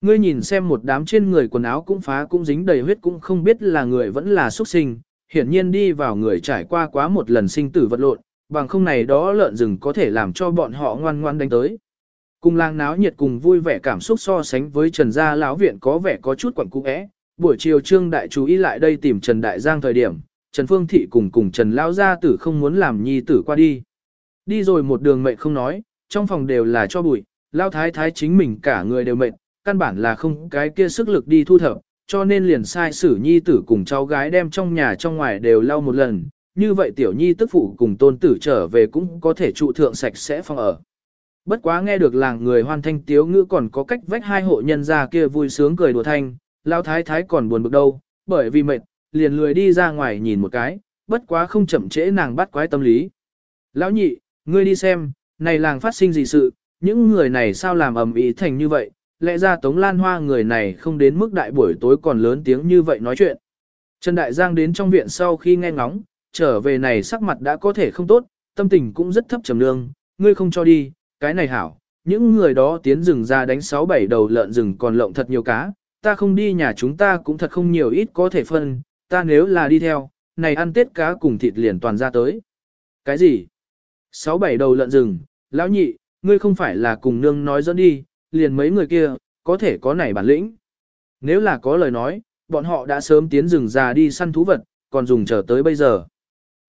Ngươi nhìn xem một đám trên người quần áo cũng phá cũng dính đầy huyết cũng không biết là người vẫn là xuất sinh, hiển nhiên đi vào người trải qua quá một lần sinh tử vật lộn, bằng không này đó lợn rừng có thể làm cho bọn họ ngoan ngoan đánh tới. Cùng lang náo nhiệt cùng vui vẻ cảm xúc so sánh với Trần Gia lão viện có vẻ có chút quẩn cung ẽ. Buổi chiều Trương Đại chú ý lại đây tìm Trần Đại Giang thời điểm, Trần Phương Thị cùng cùng Trần Lão Gia tử không muốn làm nhi tử qua đi. Đi rồi một đường mệnh không nói, trong phòng đều là cho bụi, lao Thái Thái chính mình cả người đều mệnh, căn bản là không cái kia sức lực đi thu thập, cho nên liền sai sử nhi tử cùng cháu gái đem trong nhà trong ngoài đều lau một lần, như vậy tiểu nhi tức phụ cùng tôn tử trở về cũng có thể trụ thượng sạch sẽ phòng ở. Bất quá nghe được làng người hoan thanh tiếu ngữ còn có cách vách hai hộ nhân ra kia vui sướng cười đùa thanh, lao thái thái còn buồn bực đâu, bởi vì mệt, liền lười đi ra ngoài nhìn một cái, bất quá không chậm trễ nàng bắt quái tâm lý. Lão nhị, ngươi đi xem, này làng phát sinh gì sự, những người này sao làm ầm ĩ thành như vậy, lẽ ra Tống Lan Hoa người này không đến mức đại buổi tối còn lớn tiếng như vậy nói chuyện. Trần Đại Giang đến trong viện sau khi nghe ngóng, trở về này sắc mặt đã có thể không tốt, tâm tình cũng rất thấp trầm lương, ngươi không cho đi, cái này hảo, những người đó tiến rừng ra đánh sáu bảy đầu lợn rừng còn lộng thật nhiều cá, ta không đi nhà chúng ta cũng thật không nhiều ít có thể phân, ta nếu là đi theo, này ăn tết cá cùng thịt liền toàn ra tới. Cái gì? Sáu bảy đầu lợn rừng, lão nhị, ngươi không phải là cùng nương nói dẫn đi, liền mấy người kia, có thể có nảy bản lĩnh. Nếu là có lời nói, bọn họ đã sớm tiến rừng già đi săn thú vật, còn dùng chờ tới bây giờ.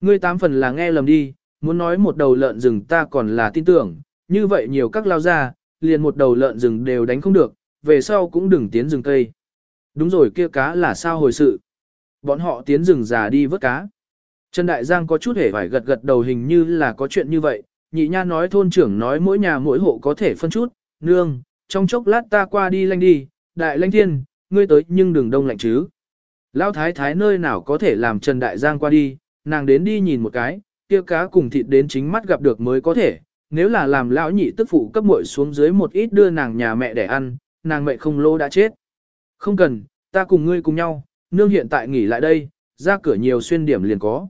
Ngươi tám phần là nghe lầm đi, muốn nói một đầu lợn rừng ta còn là tin tưởng, như vậy nhiều các lao ra, liền một đầu lợn rừng đều đánh không được, về sau cũng đừng tiến rừng cây. Đúng rồi kia cá là sao hồi sự. Bọn họ tiến rừng già đi vớt cá. Trần Đại Giang có chút hề phải gật gật đầu hình như là có chuyện như vậy, nhị nha nói thôn trưởng nói mỗi nhà mỗi hộ có thể phân chút, nương, trong chốc lát ta qua đi lanh đi, đại lanh thiên, ngươi tới nhưng đừng đông lạnh chứ. Lão thái thái nơi nào có thể làm Trần Đại Giang qua đi, nàng đến đi nhìn một cái, kia cá cùng thịt đến chính mắt gặp được mới có thể, nếu là làm lão nhị tức phụ cấp muội xuống dưới một ít đưa nàng nhà mẹ để ăn, nàng mẹ không lô đã chết. Không cần, ta cùng ngươi cùng nhau, nương hiện tại nghỉ lại đây, ra cửa nhiều xuyên điểm liền có.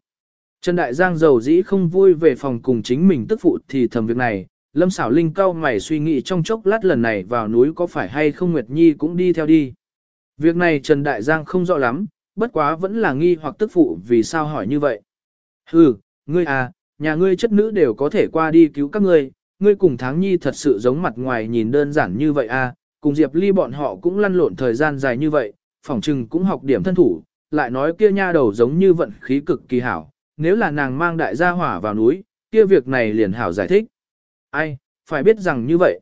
Trần Đại Giang giàu dĩ không vui về phòng cùng chính mình tức phụ thì thầm việc này, Lâm Sảo Linh cao mày suy nghĩ trong chốc lát lần này vào núi có phải hay không Nguyệt Nhi cũng đi theo đi. Việc này Trần Đại Giang không rõ lắm, bất quá vẫn là nghi hoặc tức phụ vì sao hỏi như vậy. Hừ, ngươi à, nhà ngươi chất nữ đều có thể qua đi cứu các ngươi, ngươi cùng Tháng Nhi thật sự giống mặt ngoài nhìn đơn giản như vậy à, cùng Diệp Ly bọn họ cũng lăn lộn thời gian dài như vậy, phỏng trừng cũng học điểm thân thủ, lại nói kia nha đầu giống như vận khí cực kỳ hảo, nếu là nàng mang đại gia hỏa vào núi, kia việc này liền hảo giải thích. Ai, phải biết rằng như vậy.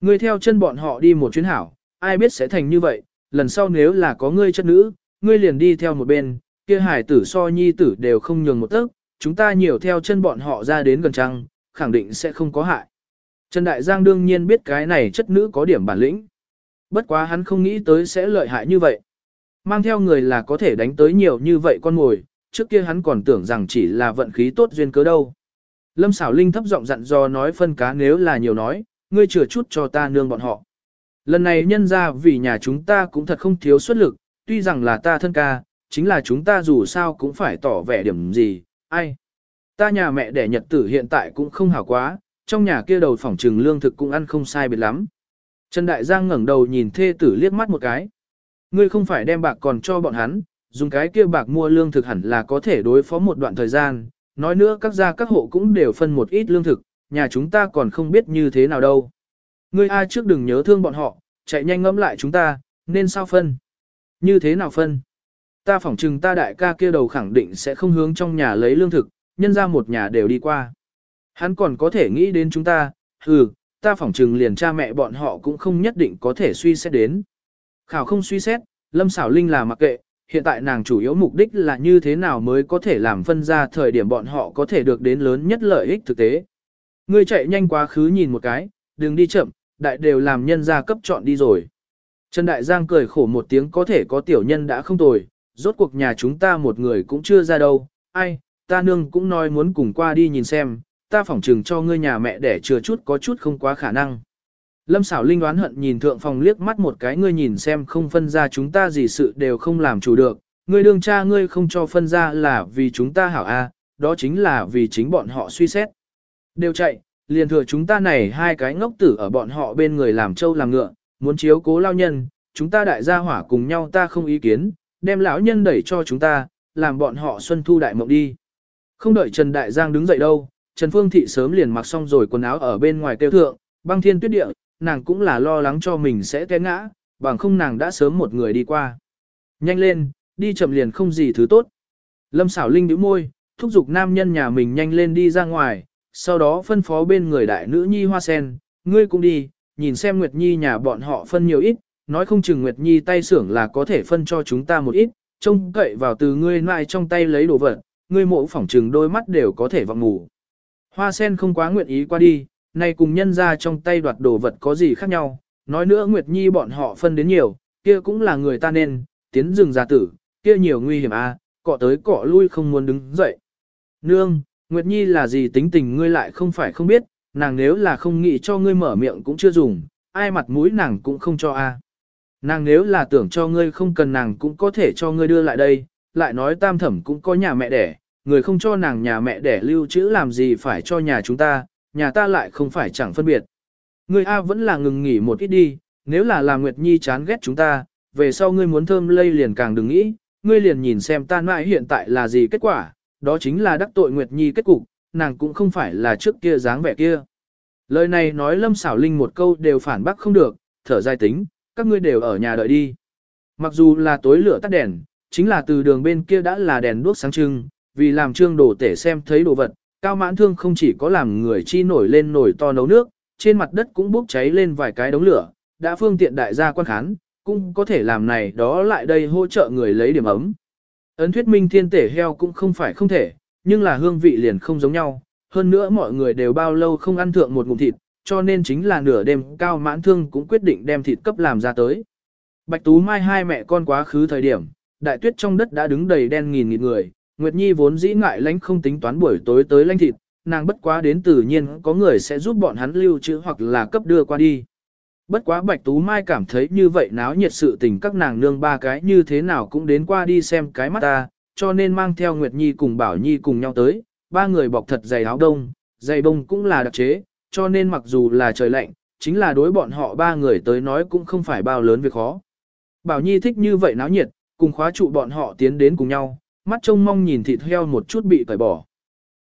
Ngươi theo chân bọn họ đi một chuyến hảo, ai biết sẽ thành như vậy, lần sau nếu là có ngươi chất nữ, ngươi liền đi theo một bên, kia hải tử so nhi tử đều không nhường một tấc, chúng ta nhiều theo chân bọn họ ra đến gần trăng, khẳng định sẽ không có hại. Trần Đại Giang đương nhiên biết cái này chất nữ có điểm bản lĩnh. Bất quá hắn không nghĩ tới sẽ lợi hại như vậy. Mang theo người là có thể đánh tới nhiều như vậy con mồi, trước kia hắn còn tưởng rằng chỉ là vận khí tốt duyên cớ đâu. Lâm xảo linh thấp giọng dặn dò nói phân cá nếu là nhiều nói, ngươi chừa chút cho ta nương bọn họ. Lần này nhân ra vì nhà chúng ta cũng thật không thiếu xuất lực, tuy rằng là ta thân ca, chính là chúng ta dù sao cũng phải tỏ vẻ điểm gì, ai. Ta nhà mẹ đẻ nhật tử hiện tại cũng không hảo quá, trong nhà kia đầu phỏng trừng lương thực cũng ăn không sai biệt lắm. Trần Đại Giang ngẩng đầu nhìn thê tử liếc mắt một cái. Ngươi không phải đem bạc còn cho bọn hắn, dùng cái kia bạc mua lương thực hẳn là có thể đối phó một đoạn thời gian, nói nữa các gia các hộ cũng đều phân một ít lương thực, nhà chúng ta còn không biết như thế nào đâu. Ngươi ai trước đừng nhớ thương bọn họ, chạy nhanh ngẫm lại chúng ta, nên sao phân? Như thế nào phân? Ta phỏng chừng ta đại ca kia đầu khẳng định sẽ không hướng trong nhà lấy lương thực, nhân ra một nhà đều đi qua. Hắn còn có thể nghĩ đến chúng ta, hừ, ta phỏng chừng liền cha mẹ bọn họ cũng không nhất định có thể suy xét đến. Khảo không suy xét, Lâm Sảo Linh là mặc kệ, hiện tại nàng chủ yếu mục đích là như thế nào mới có thể làm phân ra thời điểm bọn họ có thể được đến lớn nhất lợi ích thực tế. Ngươi chạy nhanh quá khứ nhìn một cái, đừng đi chậm, đại đều làm nhân gia cấp chọn đi rồi. Trần Đại Giang cười khổ một tiếng có thể có tiểu nhân đã không tồi, rốt cuộc nhà chúng ta một người cũng chưa ra đâu, ai, ta nương cũng nói muốn cùng qua đi nhìn xem, ta phỏng trừng cho ngươi nhà mẹ để chừa chút có chút không quá khả năng. Lâm xảo linh đoán hận nhìn thượng phòng liếc mắt một cái ngươi nhìn xem không phân ra chúng ta gì sự đều không làm chủ được, ngươi đương cha ngươi không cho phân ra là vì chúng ta hảo a, đó chính là vì chính bọn họ suy xét. Đều chạy, liền thừa chúng ta này hai cái ngốc tử ở bọn họ bên người làm trâu làm ngựa, muốn chiếu cố lao nhân, chúng ta đại gia hỏa cùng nhau ta không ý kiến, đem lão nhân đẩy cho chúng ta, làm bọn họ xuân thu đại mộng đi. Không đợi Trần Đại Giang đứng dậy đâu, Trần Phương Thị sớm liền mặc xong rồi quần áo ở bên ngoài tiêu thượng, băng thiên tuyết địa, nàng cũng là lo lắng cho mình sẽ té ngã, bằng không nàng đã sớm một người đi qua. Nhanh lên, đi chậm liền không gì thứ tốt. Lâm xảo linh nhíu môi, thúc giục nam nhân nhà mình nhanh lên đi ra ngoài, sau đó phân phó bên người đại nữ nhi hoa sen, ngươi cũng đi, nhìn xem Nguyệt Nhi nhà bọn họ phân nhiều ít, nói không chừng Nguyệt Nhi tay xưởng là có thể phân cho chúng ta một ít, trông cậy vào từ ngươi lại trong tay lấy đồ vật, ngươi mộ phỏng trừng đôi mắt đều có thể vọng ngủ. Hoa sen không quá nguyện ý qua đi, này cùng nhân ra trong tay đoạt đồ vật có gì khác nhau, nói nữa Nguyệt Nhi bọn họ phân đến nhiều, kia cũng là người ta nên, tiến rừng giả tử, kia nhiều nguy hiểm à, cọ tới cọ lui không muốn đứng dậy. Nương, Nguyệt Nhi là gì tính tình ngươi lại không phải không biết, nàng nếu là không nghĩ cho ngươi mở miệng cũng chưa dùng, ai mặt mũi nàng cũng không cho a. Nàng nếu là tưởng cho ngươi không cần nàng cũng có thể cho ngươi đưa lại đây, lại nói tam thẩm cũng có nhà mẹ đẻ, người không cho nàng nhà mẹ đẻ lưu trữ làm gì phải cho nhà chúng ta, nhà ta lại không phải chẳng phân biệt. Ngươi A vẫn là ngừng nghỉ một ít đi, nếu là làm Nguyệt Nhi chán ghét chúng ta, về sau ngươi muốn thơm lây liền càng đừng nghĩ, ngươi liền nhìn xem ta mãi hiện tại là gì kết quả, đó chính là đắc tội Nguyệt Nhi kết cục, nàng cũng không phải là trước kia dáng vẻ kia. Lời này nói Lâm Xảo Linh một câu đều phản bác không được, thở dài tính, các ngươi đều ở nhà đợi đi. Mặc dù là tối lửa tắt đèn, chính là từ đường bên kia đã là đèn đuốc sáng trưng, vì làm trương đồ tể xem thấy đồ vật, cao mãn thương không chỉ có làm người chi nổi lên nổi to nấu nước, trên mặt đất cũng bốc cháy lên vài cái đống lửa, đã phương tiện đại gia quan khán, cũng có thể làm này đó lại đây hỗ trợ người lấy điểm ấm. Ấn thuyết minh thiên tể heo cũng không phải không thể, nhưng là hương vị liền không giống nhau, hơn nữa mọi người đều bao lâu không ăn thượng một ngụm thịt, cho nên chính là nửa đêm cao mãn thương cũng quyết định đem thịt cấp làm ra tới. Bạch Tú Mai hai mẹ con quá khứ thời điểm, đại tuyết trong đất đã đứng đầy đen nghìn nghìn người, Nguyệt Nhi vốn dĩ ngại lánh không tính toán buổi tối tới lánh thịt, nàng bất quá đến tự nhiên có người sẽ giúp bọn hắn lưu trữ hoặc là cấp đưa qua đi. Bất quá Bạch Tú Mai cảm thấy như vậy náo nhiệt sự tình các nàng nương ba cái như thế nào cũng đến qua đi xem cái mắt ta, cho nên mang theo Nguyệt Nhi cùng Bảo Nhi cùng nhau tới, ba người bọc thật dày áo đông, dày bông cũng là đặc chế, cho nên mặc dù là trời lạnh, chính là đối bọn họ ba người tới nói cũng không phải bao lớn việc khó. Bảo Nhi thích như vậy náo nhiệt, cùng khóa trụ bọn họ tiến đến cùng nhau, mắt trông mong nhìn thịt heo một chút bị cởi bỏ.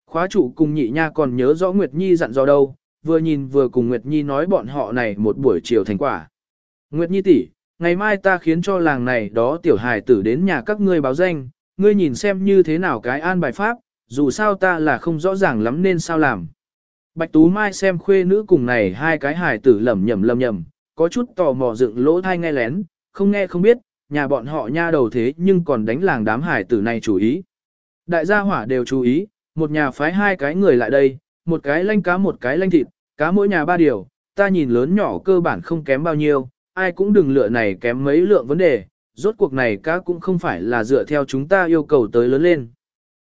Khóa trụ cùng nhị nha còn nhớ rõ Nguyệt Nhi dặn dò đâu, vừa nhìn vừa cùng Nguyệt Nhi nói bọn họ này một buổi chiều thành quả. Nguyệt Nhi tỷ, ngày mai ta khiến cho làng này đó tiểu hài tử đến nhà các ngươi báo danh, ngươi nhìn xem như thế nào cái an bài pháp, dù sao ta là không rõ ràng lắm nên sao làm. Bạch Tú Mai xem khuê nữ cùng này hai cái hài tử lẩm nhẩm lẩm nhẩm, có chút tò mò dựng lỗ thai nghe lén, không nghe không biết, nhà bọn họ nha đầu thế nhưng còn đánh làng đám hải tử này chủ ý. Đại gia hỏa đều chú ý, một nhà phái hai cái người lại đây, một cái lanh cá một cái lanh thịt, cá mỗi nhà ba điều, ta nhìn lớn nhỏ cơ bản không kém bao nhiêu, ai cũng đừng lựa này kém mấy lượng vấn đề, rốt cuộc này cá cũng không phải là dựa theo chúng ta yêu cầu tới lớn lên.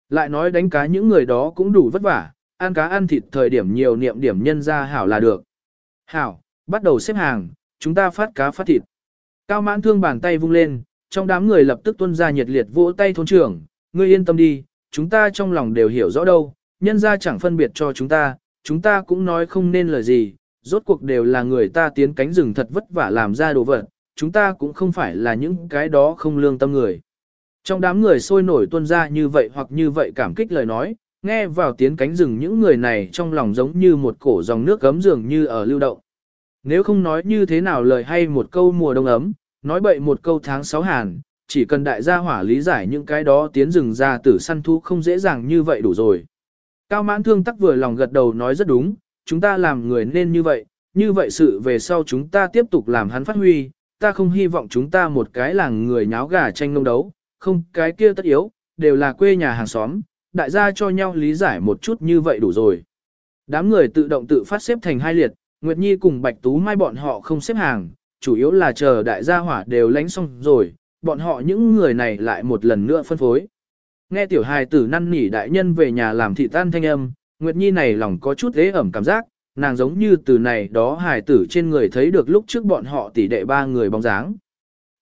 Lại nói đánh cá những người đó cũng đủ vất vả, ăn cá ăn thịt thời điểm nhiều niệm điểm nhân ra hảo là được. Hảo, bắt đầu xếp hàng, chúng ta phát cá phát thịt. Cao mãn thương bàn tay vung lên, trong đám người lập tức tuân ra nhiệt liệt vỗ tay thôn trưởng, ngươi yên tâm đi, chúng ta trong lòng đều hiểu rõ đâu, nhân ra chẳng phân biệt cho chúng ta, chúng ta cũng nói không nên lời gì, rốt cuộc đều là người ta tiến cánh rừng thật vất vả làm ra đồ vật, chúng ta cũng không phải là những cái đó không lương tâm người. Trong đám người sôi nổi tuân ra như vậy hoặc như vậy cảm kích lời nói, nghe vào tiến cánh rừng những người này trong lòng giống như một cổ dòng nước gấm dường như ở lưu động. Nếu không nói như thế nào lời hay một câu mùa đông ấm, nói bậy một câu tháng sáu hàn, chỉ cần đại gia hỏa lý giải những cái đó tiến rừng ra tử săn thú không dễ dàng như vậy đủ rồi. Cao mãn thương tắc vừa lòng gật đầu nói rất đúng, chúng ta làm người nên như vậy, như vậy sự về sau chúng ta tiếp tục làm hắn phát huy, ta không hy vọng chúng ta một cái làng người nháo gà tranh nông đấu, không cái kia tất yếu, đều là quê nhà hàng xóm, đại gia cho nhau lý giải một chút như vậy đủ rồi. Đám người tự động tự phát xếp thành hai liệt, Nguyệt Nhi cùng Bạch Tú Mai bọn họ không xếp hàng, chủ yếu là chờ đại gia hỏa đều lánh xong rồi, bọn họ những người này lại một lần nữa phân phối. Nghe tiểu hài tử năn nỉ đại nhân về nhà làm thị tan thanh âm, Nguyệt Nhi này lòng có chút ế ẩm cảm giác, nàng giống như từ này đó hài tử trên người thấy được lúc trước bọn họ tỷ đệ ba người bóng dáng.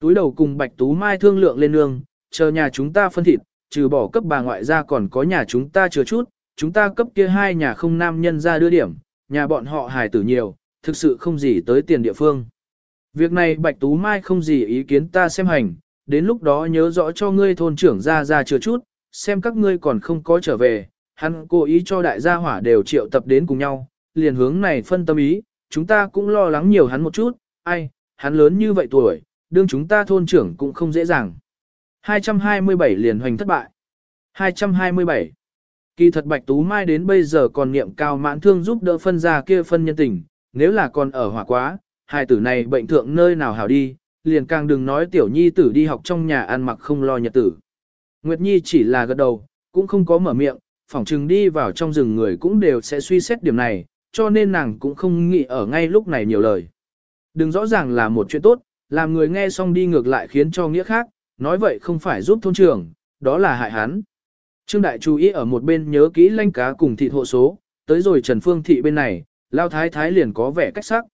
Túi đầu cùng Bạch Tú Mai thương lượng lên nương, chờ nhà chúng ta phân thịt, trừ bỏ cấp bà ngoại ra còn có nhà chúng ta chứa chút, chúng ta cấp kia hai nhà không nam nhân ra đưa điểm, nhà bọn họ hài tử nhiều, thực sự không gì tới tiền địa phương. Việc này Bạch Tú Mai không gì ý kiến ta xem hành, đến lúc đó nhớ rõ cho ngươi thôn trưởng ra ra chừa chút, xem các ngươi còn không có trở về, hắn cố ý cho đại gia hỏa đều triệu tập đến cùng nhau, liền hướng này phân tâm ý, chúng ta cũng lo lắng nhiều hắn một chút, ai, hắn lớn như vậy tuổi, đương chúng ta thôn trưởng cũng không dễ dàng. 227 liền hoành thất bại. 227. Kỳ thật Bạch Tú Mai đến bây giờ còn niệm cao mãn thương giúp đỡ phân ra kia phân nhân tình, nếu là còn ở hỏa quá, hai tử này bệnh thượng nơi nào hảo đi, liền càng đừng nói tiểu nhi tử đi học trong nhà ăn mặc không lo nhật tử. Nguyệt Nhi chỉ là gật đầu, cũng không có mở miệng, phỏng chừng đi vào trong rừng người cũng đều sẽ suy xét điểm này, cho nên nàng cũng không nghĩ ở ngay lúc này nhiều lời. Đừng rõ ràng là một chuyện tốt, làm người nghe xong đi ngược lại khiến cho nghĩa khác, nói vậy không phải giúp thôn trưởng, đó là hại hắn. Trương Đại chú ý ở một bên nhớ kỹ lanh cá cùng thịt hộ số, tới rồi Trần Phương Thị bên này, Lao Thái Thái liền có vẻ cách sắc.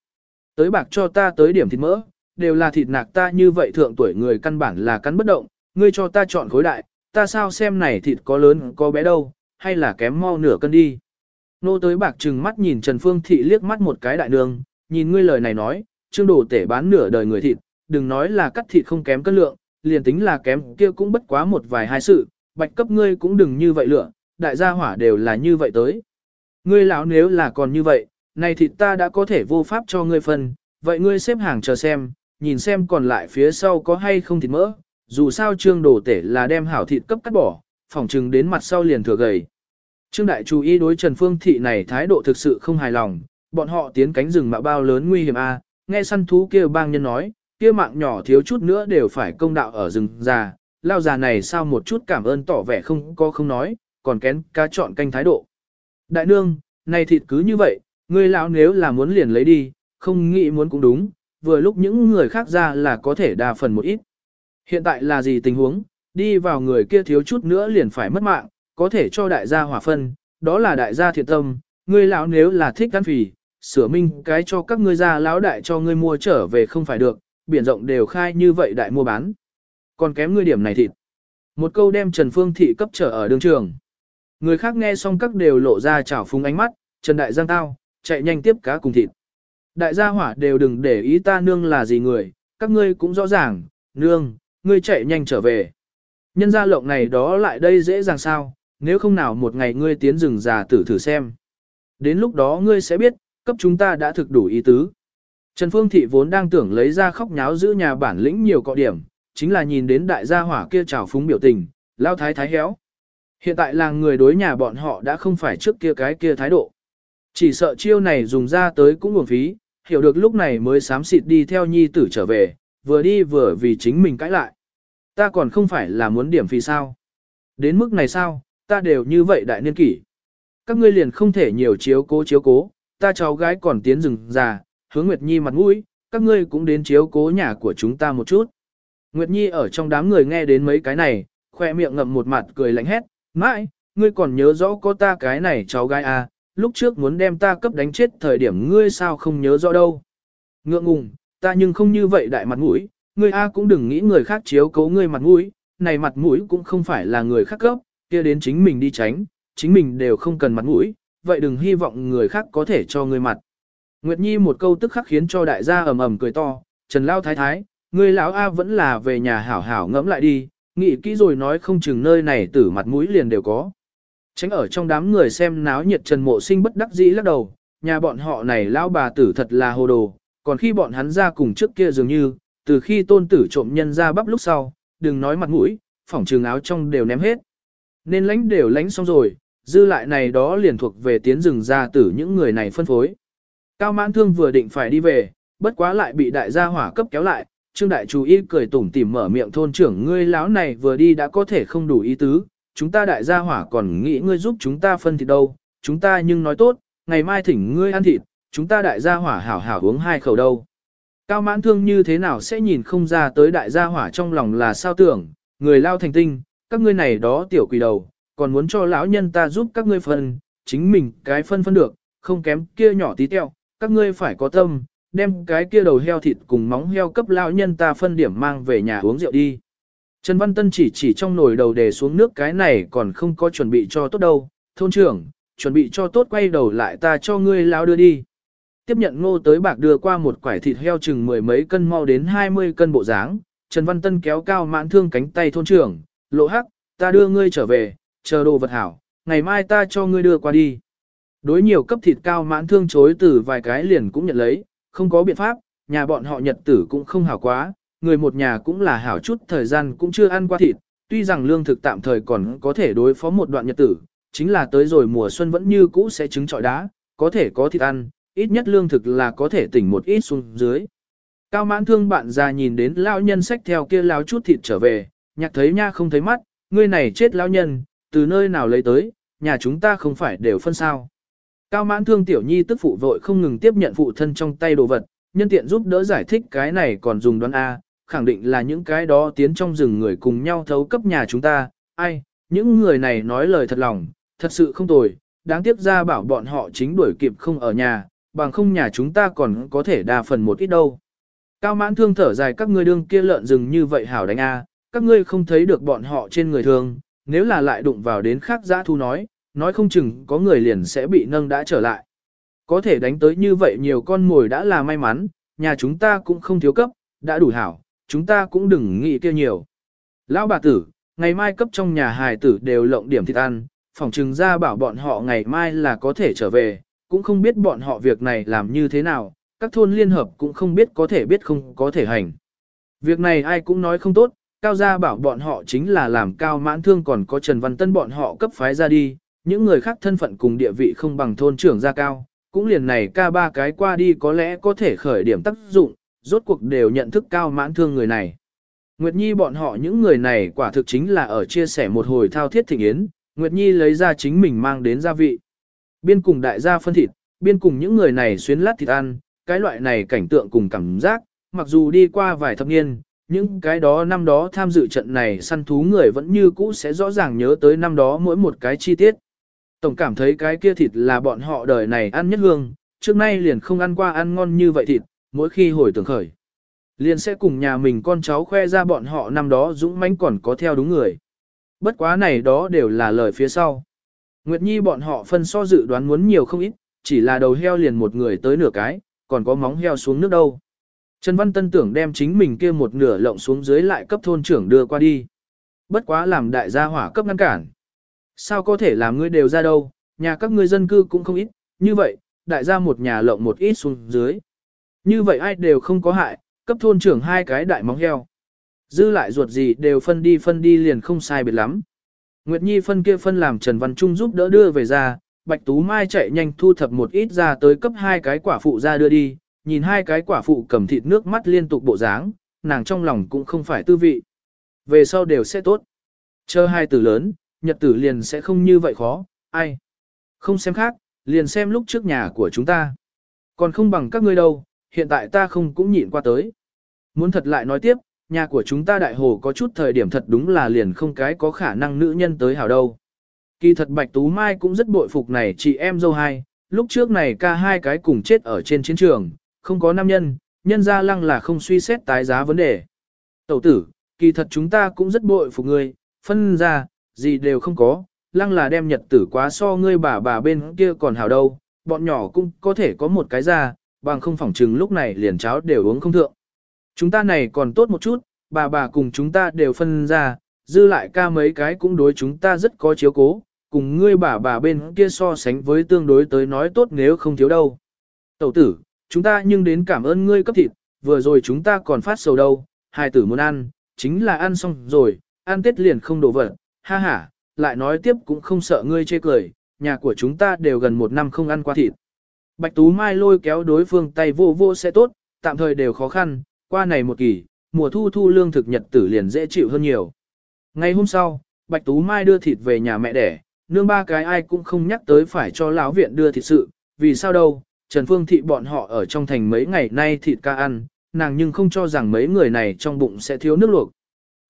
Tới bạc cho ta tới điểm thịt mỡ, đều là thịt nạc ta như vậy thượng tuổi người căn bản là cắn bất động, ngươi cho ta chọn khối đại, ta sao xem này thịt có lớn có bé đâu, hay là kém mau nửa cân đi. Nô tới bạc trừng mắt nhìn Trần Phương Thị liếc mắt một cái đại nương, nhìn ngươi lời này nói, trương đồ tể bán nửa đời người thịt, đừng nói là cắt thịt không kém cân lượng, liền tính là kém kia cũng bất quá một vài hai sự, bạch cấp ngươi cũng đừng như vậy lựa, đại gia hỏa đều là như vậy tới. Ngươi lão nếu là còn như vậy, này thịt ta đã có thể vô pháp cho ngươi phân, vậy ngươi xếp hàng chờ xem, nhìn xem còn lại phía sau có hay không thịt mỡ, dù sao trương đồ tể là đem hảo thịt cấp cắt bỏ, phỏng chừng đến mặt sau liền thừa gầy. Trương đại chú ý đối Trần Phương Thị này thái độ thực sự không hài lòng, bọn họ tiến cánh rừng mạo bao lớn nguy hiểm a, nghe săn thú kia bang nhân nói, kia mạng nhỏ thiếu chút nữa đều phải công đạo ở rừng già, lao già này sao một chút cảm ơn tỏ vẻ không có không nói, còn kén cá chọn canh thái độ. Đại nương, này thịt cứ như vậy, ngươi lão nếu là muốn liền lấy đi, không nghĩ muốn cũng đúng, vừa lúc những người khác ra là có thể đa phần một ít. Hiện tại là gì tình huống, đi vào người kia thiếu chút nữa liền phải mất mạng, có thể cho đại gia hỏa phân, đó là đại gia thiện tâm, ngươi lão nếu là thích ăn phì, sửa minh cái cho các ngươi ra lão đại cho ngươi mua trở về không phải được, biển rộng đều khai như vậy đại mua bán. Còn kém ngươi điểm này thịt. Một câu đem Trần Phương Thị cấp trở ở đường trường. Người khác nghe xong các đều lộ ra chảo phúng ánh mắt, Trần Đại Giang tao, chạy nhanh tiếp cá cùng thịt. Đại gia hỏa đều đừng để ý ta nương là gì người, các ngươi cũng rõ ràng, nương, ngươi chạy nhanh trở về. Nhân gia lộng này đó lại đây dễ dàng sao, nếu không nào một ngày ngươi tiến rừng già tử thử xem. Đến lúc đó ngươi sẽ biết, cấp chúng ta đã thực đủ ý tứ. Trần Phương Thị vốn đang tưởng lấy ra khóc nháo giữ nhà bản lĩnh nhiều cọ điểm, chính là nhìn đến đại gia hỏa kia trào phúng biểu tình, lao thái thái héo. Hiện tại làng người đối nhà bọn họ đã không phải trước kia cái kia thái độ. Chỉ sợ chiêu này dùng ra tới cũng nguồn phí, hiểu được lúc này mới sám xịt đi theo nhi tử trở về, vừa đi vừa vì chính mình cãi lại. Ta còn không phải là muốn điểm phí sao. Đến mức này sao, ta đều như vậy đại niên kỷ. Các ngươi liền không thể nhiều chiếu cố chiếu cố, ta cháu gái còn tiến rừng già, hướng Nguyệt Nhi mặt mũi, các ngươi cũng đến chiếu cố nhà của chúng ta một chút. Nguyệt Nhi ở trong đám người nghe đến mấy cái này, khoe miệng ngậm một mặt cười lạnh hét, mãi, ngươi còn nhớ rõ có ta cái này cháu gái à, lúc trước muốn đem ta cấp đánh chết thời điểm ngươi sao không nhớ rõ đâu. Ngượng ngùng, ta nhưng không như vậy đại mặt mũi, ngươi A cũng đừng nghĩ người khác chiếu cố ngươi mặt mũi, này mặt mũi cũng không phải là người khác cấp, kia đến chính mình đi tránh, chính mình đều không cần mặt mũi, vậy đừng hy vọng người khác có thể cho ngươi mặt. Nguyệt Nhi một câu tức khắc khiến cho đại gia ầm ầm cười to, Trần Lao Thái Thái, ngươi lão A vẫn là về nhà hảo hảo ngẫm lại đi, nghĩ kỹ rồi nói không chừng nơi này tử mặt mũi liền đều có. Tránh ở trong đám người xem náo nhiệt Trần Mộ Sinh bất đắc dĩ lắc đầu, nhà bọn họ này lão bà tử thật là hồ đồ, còn khi bọn hắn ra cùng trước kia dường như, từ khi tôn tử trộm nhân ra bắp lúc sau, đừng nói mặt mũi, phỏng trường áo trong đều ném hết. Nên lánh đều lánh xong rồi, dư lại này đó liền thuộc về tiến rừng ra tử những người này phân phối. Cao mãn thương vừa định phải đi về, bất quá lại bị đại gia hỏa cấp kéo lại, Trương đại chú y cười tủm tỉm mở miệng thôn trưởng ngươi lão này vừa đi đã có thể không đủ ý tứ, chúng ta đại gia hỏa còn nghĩ ngươi giúp chúng ta phân thịt đâu, chúng ta nhưng nói tốt, ngày mai thỉnh ngươi ăn thịt, chúng ta đại gia hỏa hảo hảo uống hai khẩu đâu. Cao mãn thương như thế nào sẽ nhìn không ra tới đại gia hỏa trong lòng là sao tưởng, người lao thành tinh, các ngươi này đó tiểu quỷ đầu, còn muốn cho lão nhân ta giúp các ngươi phân, chính mình cái phân phân được, không kém kia nhỏ tí teo, các ngươi phải có tâm, đem cái kia đầu heo thịt cùng móng heo cấp lão nhân ta phân điểm mang về nhà uống rượu đi. Trần Văn Tân chỉ chỉ trong nồi đầu để xuống nước cái này còn không có chuẩn bị cho tốt đâu, thôn trưởng, chuẩn bị cho tốt quay đầu lại ta cho ngươi lao đưa đi. Tiếp nhận ngô tới bạc đưa qua một quải thịt heo chừng mười mấy cân mau đến hai mươi cân bộ dáng, Trần Văn Tân kéo cao mãn thương cánh tay thôn trưởng, lộ hắc, ta đưa ngươi trở về, chờ đồ vật hảo, ngày mai ta cho ngươi đưa qua đi. Đối nhiều cấp thịt cao mãn thương chối từ vài cái liền cũng nhận lấy, không có biện pháp, nhà bọn họ nhật tử cũng không hảo quá, người một nhà cũng là hảo chút thời gian cũng chưa ăn qua thịt, tuy rằng lương thực tạm thời còn có thể đối phó một đoạn nhật tử, chính là tới rồi mùa xuân vẫn như cũ sẽ trứng trọi đá, có thể có thịt ăn, ít nhất lương thực là có thể tỉnh một ít xuống dưới. Cao mãn thương bạn già nhìn đến lão nhân sách theo kia lao chút thịt trở về, nhạc thấy nha không thấy mắt, ngươi này chết lão nhân, từ nơi nào lấy tới, nhà chúng ta không phải đều phân sao. Cao mãn thương tiểu nhi tức phụ vội không ngừng tiếp nhận phụ thân trong tay đồ vật, nhân tiện giúp đỡ giải thích cái này còn dùng đoán A, khẳng định là những cái đó tiến trong rừng người cùng nhau thấu cấp nhà chúng ta, ai, những người này nói lời thật lòng, thật sự không tồi, đáng tiếc ra bảo bọn họ chính đuổi kịp không ở nhà, bằng không nhà chúng ta còn có thể đa phần một ít đâu. Cao mãn thương thở dài các ngươi đương kia lợn rừng như vậy hảo đánh A, các ngươi không thấy được bọn họ trên người thương nếu là lại đụng vào đến khác giã thu nói, nói không chừng có người liền sẽ bị nâng đã trở lại. Có thể đánh tới như vậy nhiều con mồi đã là may mắn, nhà chúng ta cũng không thiếu cấp, đã đủ hảo, chúng ta cũng đừng nghĩ kia nhiều. Lão bà tử, ngày mai cấp trong nhà hài tử đều lộng điểm thịt ăn, phòng trừng ra bảo bọn họ ngày mai là có thể trở về, cũng không biết bọn họ việc này làm như thế nào, các thôn liên hợp cũng không biết có thể biết không có thể hành. Việc này ai cũng nói không tốt, Cao gia bảo bọn họ chính là làm cao mãn thương còn có Trần Văn Tân bọn họ cấp phái ra đi, những người khác thân phận cùng địa vị không bằng thôn trưởng gia cao, cũng liền này ca ba cái qua đi có lẽ có thể khởi điểm tác dụng, rốt cuộc đều nhận thức cao mãn thương người này. Nguyệt Nhi bọn họ những người này quả thực chính là ở chia sẻ một hồi thao thiết thịnh yến, Nguyệt Nhi lấy ra chính mình mang đến gia vị. Biên cùng đại gia phân thịt, biên cùng những người này xuyến lát thịt ăn, cái loại này cảnh tượng cùng cảm giác, mặc dù đi qua vài thập niên, những cái đó năm đó tham dự trận này săn thú người vẫn như cũ sẽ rõ ràng nhớ tới năm đó mỗi một cái chi tiết. Tổng cảm thấy cái kia thịt là bọn họ đời này ăn nhất hương, trước nay liền không ăn qua ăn ngon như vậy thịt, mỗi khi hồi tưởng khởi. Liền sẽ cùng nhà mình con cháu khoe ra bọn họ năm đó dũng mãnh còn có theo đúng người. Bất quá này đó đều là lời phía sau. Nguyệt Nhi bọn họ phân so dự đoán muốn nhiều không ít, chỉ là đầu heo liền một người tới nửa cái, còn có móng heo xuống nước đâu. Trần Văn Tân tưởng đem chính mình kia một nửa lộng xuống dưới lại cấp thôn trưởng đưa qua đi. Bất quá làm đại gia hỏa cấp ngăn cản. Sao có thể làm ngươi đều ra đâu, nhà các ngươi dân cư cũng không ít, như vậy, đại gia một nhà lộng một ít xuống dưới. Như vậy ai đều không có hại, cấp thôn trưởng hai cái đại móng heo. Dư lại ruột gì đều phân đi phân đi liền không sai biệt lắm. Nguyệt Nhi phân kia phân làm Trần Văn Trung giúp đỡ đưa về ra, Bạch Tú Mai chạy nhanh thu thập một ít ra tới cấp hai cái quả phụ ra đưa đi, nhìn hai cái quả phụ cầm thịt nước mắt liên tục bộ dáng, nàng trong lòng cũng không phải tư vị. Về sau đều sẽ tốt. Chờ hai tử lớn, nhật tử liền sẽ không như vậy khó, ai. Không xem khác, liền xem lúc trước nhà của chúng ta. Còn không bằng các ngươi đâu, hiện tại ta không cũng nhịn qua tới. Muốn thật lại nói tiếp, nhà của chúng ta đại hồ có chút thời điểm thật đúng là liền không cái có khả năng nữ nhân tới hảo đâu. Kỳ thật Bạch Tú Mai cũng rất bội phục này chị em dâu hai, lúc trước này ca hai cái cùng chết ở trên chiến trường, không có nam nhân, nhân ra lăng là không suy xét tái giá vấn đề. Tẩu tử, kỳ thật chúng ta cũng rất bội phục ngươi, phân ra, gì đều không có, lăng là đem nhật tử quá so ngươi bà bà bên kia còn hảo đâu, bọn nhỏ cũng có thể có một cái ra, bằng không phỏng chừng lúc này liền cháo đều uống không thượng. Chúng ta này còn tốt một chút, bà bà cùng chúng ta đều phân ra, dư lại ca mấy cái cũng đối chúng ta rất có chiếu cố, cùng ngươi bà bà bên kia so sánh với tương đối tới nói tốt nếu không thiếu đâu. Tẩu tử, chúng ta nhưng đến cảm ơn ngươi cấp thịt, vừa rồi chúng ta còn phát sầu đâu, hai tử muốn ăn, chính là ăn xong rồi, ăn tết liền không đổ vật, ha ha, lại nói tiếp cũng không sợ ngươi chê cười, nhà của chúng ta đều gần một năm không ăn qua thịt. Bạch Tú Mai lôi kéo đối phương tay vô vô sẽ tốt, tạm thời đều khó khăn, qua này một kỳ, mùa thu thu lương thực nhật tử liền dễ chịu hơn nhiều. Ngày hôm sau, Bạch Tú Mai đưa thịt về nhà mẹ đẻ, nương ba cái ai cũng không nhắc tới phải cho lão viện đưa thịt sự, vì sao đâu, Trần Phương Thị bọn họ ở trong thành mấy ngày nay thịt ca ăn, nàng nhưng không cho rằng mấy người này trong bụng sẽ thiếu nước luộc.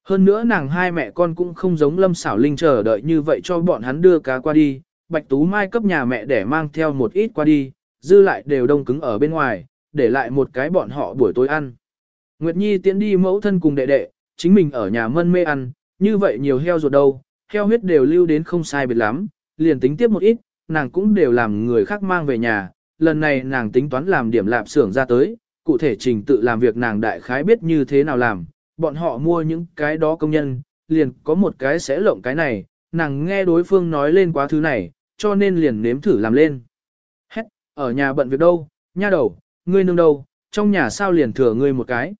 Hơn nữa nàng hai mẹ con cũng không giống Lâm Xảo Linh chờ đợi như vậy cho bọn hắn đưa cá qua đi, Bạch Tú Mai cấp nhà mẹ để mang theo một ít qua đi, dư lại đều đông cứng ở bên ngoài, để lại một cái bọn họ buổi tối ăn. Nguyệt Nhi tiến đi mẫu thân cùng đệ đệ, chính mình ở nhà mân mê ăn, như vậy nhiều heo ruột đâu, heo huyết đều lưu đến không sai biệt lắm, liền tính tiếp một ít, nàng cũng đều làm người khác mang về nhà, lần này nàng tính toán làm điểm lạp xưởng ra tới, cụ thể trình tự làm việc nàng đại khái biết như thế nào làm, bọn họ mua những cái đó công nhân, liền có một cái sẽ lộng cái này, nàng nghe đối phương nói lên quá thứ này, cho nên liền nếm thử làm lên. Ở nhà bận việc đâu, nha đầu, ngươi nương đâu, trong nhà sao liền thừa ngươi một cái.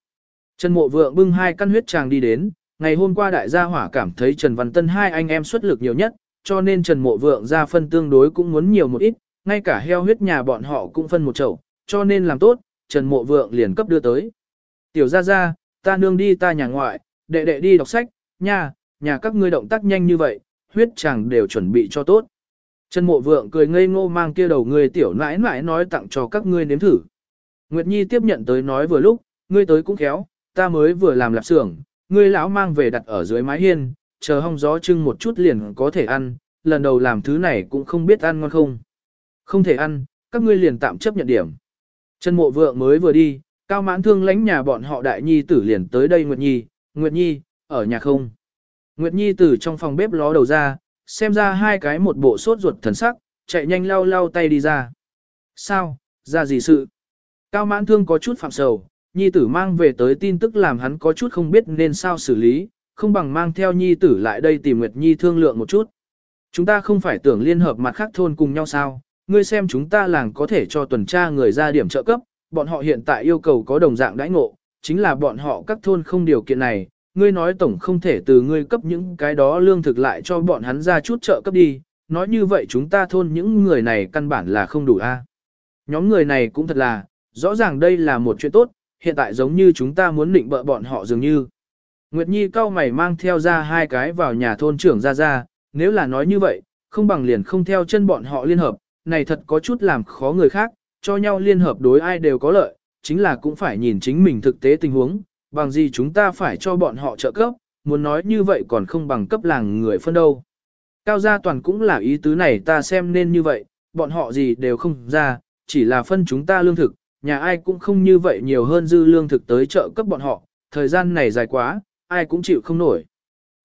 Trần Mộ Vượng bưng hai căn huyết tràng đi đến, ngày hôm qua đại gia hỏa cảm thấy Trần Văn Tân hai anh em xuất lực nhiều nhất, cho nên Trần Mộ Vượng ra phân tương đối cũng muốn nhiều một ít, ngay cả heo huyết nhà bọn họ cũng phân một chậu, cho nên làm tốt, Trần Mộ Vượng liền cấp đưa tới. Tiểu ra ra, ta nương đi ta nhà ngoại, đệ đệ đi đọc sách, nha, nhà các ngươi động tác nhanh như vậy, huyết chàng đều chuẩn bị cho tốt. Trần Mộ Vượng cười ngây ngô mang kia đầu người tiểu nãi nãi nói tặng cho các ngươi nếm thử. Nguyệt Nhi tiếp nhận tới nói vừa lúc, ngươi tới cũng khéo, ta mới vừa làm lạp xưởng, ngươi lão mang về đặt ở dưới mái hiên, chờ hong gió trưng một chút liền có thể ăn, lần đầu làm thứ này cũng không biết ăn ngon không. Không thể ăn, các ngươi liền tạm chấp nhận điểm. Trần Mộ Vượng mới vừa đi, Cao Mãn Thương lãnh nhà bọn họ đại nhi tử liền tới đây Nguyệt Nhi, Nguyệt Nhi, ở nhà không. Nguyệt Nhi từ trong phòng bếp ló đầu ra, xem ra hai cái một bộ sốt ruột thần sắc, chạy nhanh lau lau tay đi ra. Sao, ra gì sự? Cao Mãn Thương có chút phạm sầu, Nhi tử mang về tới tin tức làm hắn có chút không biết nên sao xử lý, không bằng mang theo Nhi tử lại đây tìm Nguyệt Nhi thương lượng một chút. Chúng ta không phải tưởng liên hợp mặt khác thôn cùng nhau sao, ngươi xem chúng ta làng có thể cho tuần tra người ra điểm trợ cấp, bọn họ hiện tại yêu cầu có đồng dạng đãi ngộ, chính là bọn họ các thôn không điều kiện này, ngươi nói tổng không thể từ ngươi cấp những cái đó lương thực lại cho bọn hắn ra chút trợ cấp đi, nói như vậy chúng ta thôn những người này căn bản là không đủ a. Nhóm người này cũng thật là, rõ ràng đây là một chuyện tốt, hiện tại giống như chúng ta muốn định bợ bọn họ dường như. Nguyệt Nhi cao mày mang theo ra hai cái vào nhà thôn trưởng ra ra, nếu là nói như vậy, không bằng liền không theo chân bọn họ liên hợp, này thật có chút làm khó người khác, cho nhau liên hợp đối ai đều có lợi, chính là cũng phải nhìn chính mình thực tế tình huống, bằng gì chúng ta phải cho bọn họ trợ cấp, muốn nói như vậy còn không bằng cấp làng người phân đâu. Cao gia toàn cũng là ý tứ này ta xem nên như vậy, bọn họ gì đều không ra, chỉ là phân chúng ta lương thực, nhà ai cũng không như vậy nhiều hơn dư lương thực tới trợ cấp bọn họ, thời gian này dài quá, ai cũng chịu không nổi.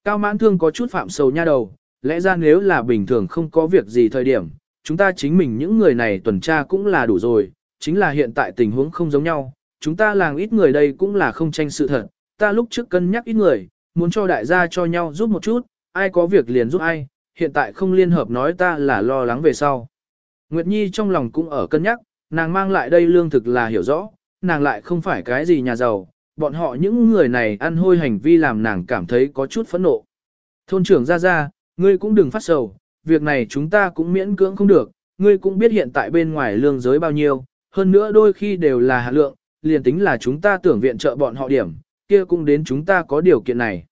Cao mãn thương có chút phạm sầu nha đầu, lẽ ra nếu là bình thường không có việc gì thời điểm, chúng ta chính mình những người này tuần tra cũng là đủ rồi, chính là hiện tại tình huống không giống nhau, chúng ta làng ít người đây cũng là không tranh sự thật, ta lúc trước cân nhắc ít người, muốn cho đại gia cho nhau giúp một chút, ai có việc liền giúp ai, hiện tại không liên hợp nói ta là lo lắng về sau. Nguyệt Nhi trong lòng cũng ở cân nhắc, nàng mang lại đây lương thực là hiểu rõ, nàng lại không phải cái gì nhà giàu, bọn họ những người này ăn hôi hành vi làm nàng cảm thấy có chút phẫn nộ. Thôn trưởng ra ra, ngươi cũng đừng phát sầu, việc này chúng ta cũng miễn cưỡng không được, ngươi cũng biết hiện tại bên ngoài lương giới bao nhiêu, hơn nữa đôi khi đều là hạ lượng, liền tính là chúng ta tưởng viện trợ bọn họ điểm, kia cũng đến chúng ta có điều kiện này.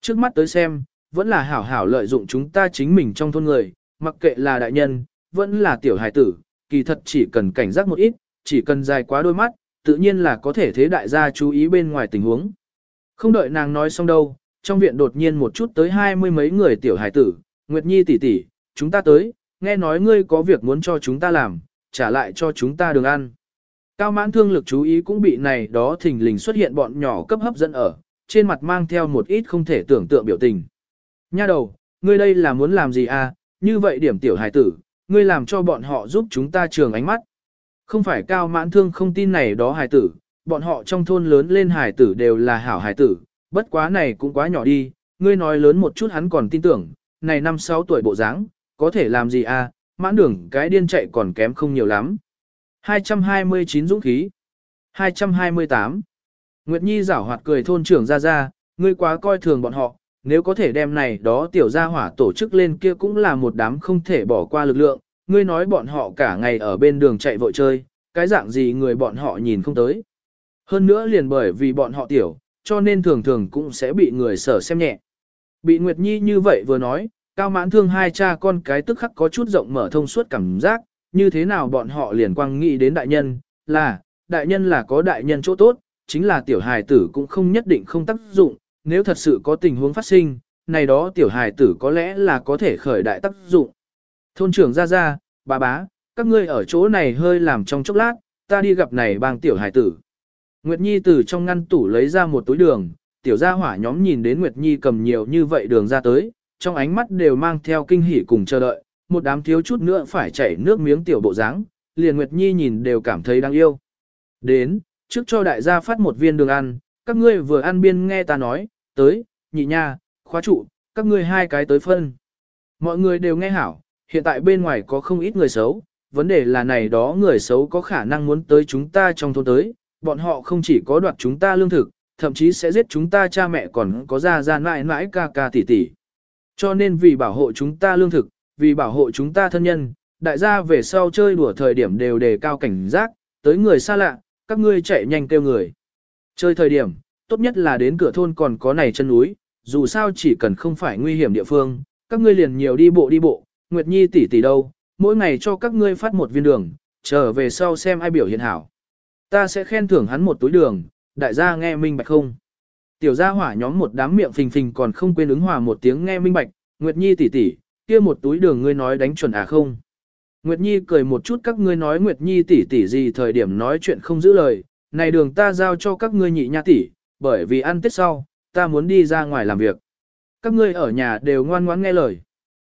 Trước mắt tới xem, vẫn là hảo hảo lợi dụng chúng ta chính mình trong thôn người, mặc kệ là đại nhân, vẫn là tiểu hài tử, kỳ thật chỉ cần cảnh giác một ít, chỉ cần dài quá đôi mắt, tự nhiên là có thể thế đại gia chú ý bên ngoài tình huống. Không đợi nàng nói xong đâu, trong viện đột nhiên một chút tới hai mươi mấy người tiểu hài tử, Nguyệt Nhi tỷ tỷ, chúng ta tới, nghe nói ngươi có việc muốn cho chúng ta làm, trả lại cho chúng ta đường ăn. Cao mãn thương lực chú ý cũng bị này đó thình lình xuất hiện bọn nhỏ cấp hấp dẫn ở, trên mặt mang theo một ít không thể tưởng tượng biểu tình. Nha đầu, ngươi đây là muốn làm gì à, như vậy điểm tiểu hài tử, ngươi làm cho bọn họ giúp chúng ta trường ánh mắt. Không phải cao mãn thương không tin này đó hài tử, bọn họ trong thôn lớn lên hài tử đều là hảo hài tử, bất quá này cũng quá nhỏ đi, ngươi nói lớn một chút hắn còn tin tưởng, này năm sáu tuổi bộ dáng, có thể làm gì à, mãn đường cái điên chạy còn kém không nhiều lắm. 229 dũng khí 228 Nguyệt Nhi giảo hoạt cười thôn trưởng ra ra, ngươi quá coi thường bọn họ, nếu có thể đem này đó tiểu gia hỏa tổ chức lên kia cũng là một đám không thể bỏ qua lực lượng, ngươi nói bọn họ cả ngày ở bên đường chạy vội chơi, cái dạng gì người bọn họ nhìn không tới. Hơn nữa liền bởi vì bọn họ tiểu, cho nên thường thường cũng sẽ bị người sở xem nhẹ. Bị Nguyệt Nhi như vậy vừa nói, cao mãn thương hai cha con cái tức khắc có chút rộng mở thông suốt cảm giác, như thế nào bọn họ liền quang nghĩ đến đại nhân, là, đại nhân là có đại nhân chỗ tốt, chính là tiểu hài tử cũng không nhất định không tác dụng, nếu thật sự có tình huống phát sinh, này đó tiểu hài tử có lẽ là có thể khởi đại tác dụng. Thôn trưởng ra ra, bà bá, các ngươi ở chỗ này hơi làm trong chốc lát, ta đi gặp này bang tiểu hài tử. Nguyệt Nhi từ trong ngăn tủ lấy ra một túi đường, tiểu gia hỏa nhóm nhìn đến Nguyệt Nhi cầm nhiều như vậy đường ra tới, trong ánh mắt đều mang theo kinh hỉ cùng chờ đợi, một đám thiếu chút nữa phải chảy nước miếng tiểu bộ dáng, liền Nguyệt Nhi nhìn đều cảm thấy đáng yêu. Đến, trước cho đại gia phát một viên đường ăn, các ngươi vừa ăn biên nghe ta nói, tới, nhị nha, khóa trụ, các ngươi hai cái tới phân. Mọi người đều nghe hảo, hiện tại bên ngoài có không ít người xấu, vấn đề là này đó người xấu có khả năng muốn tới chúng ta trong thôn tới, bọn họ không chỉ có đoạt chúng ta lương thực, thậm chí sẽ giết chúng ta cha mẹ còn có ra ra mãi mãi ca ca tỷ tỷ. Cho nên vì bảo hộ chúng ta lương thực, vì bảo hộ chúng ta thân nhân, đại gia về sau chơi đùa thời điểm đều đề cao cảnh giác, tới người xa lạ, các ngươi chạy nhanh kêu người. Chơi thời điểm, tốt nhất là đến cửa thôn còn có này chân núi, dù sao chỉ cần không phải nguy hiểm địa phương, các ngươi liền nhiều đi bộ đi bộ, Nguyệt Nhi tỷ tỷ đâu, mỗi ngày cho các ngươi phát một viên đường, trở về sau xem ai biểu hiện hảo. Ta sẽ khen thưởng hắn một túi đường, đại gia nghe minh bạch không? Tiểu gia hỏa nhóm một đám miệng phình phình còn không quên ứng hòa một tiếng nghe minh bạch, Nguyệt Nhi tỷ tỷ, kia một túi đường ngươi nói đánh chuẩn à không? Nguyệt Nhi cười một chút các ngươi nói Nguyệt Nhi tỷ tỷ gì thời điểm nói chuyện không giữ lời, này đường ta giao cho các ngươi nhị nha tỷ, bởi vì ăn tết sau, ta muốn đi ra ngoài làm việc. Các ngươi ở nhà đều ngoan ngoãn nghe lời.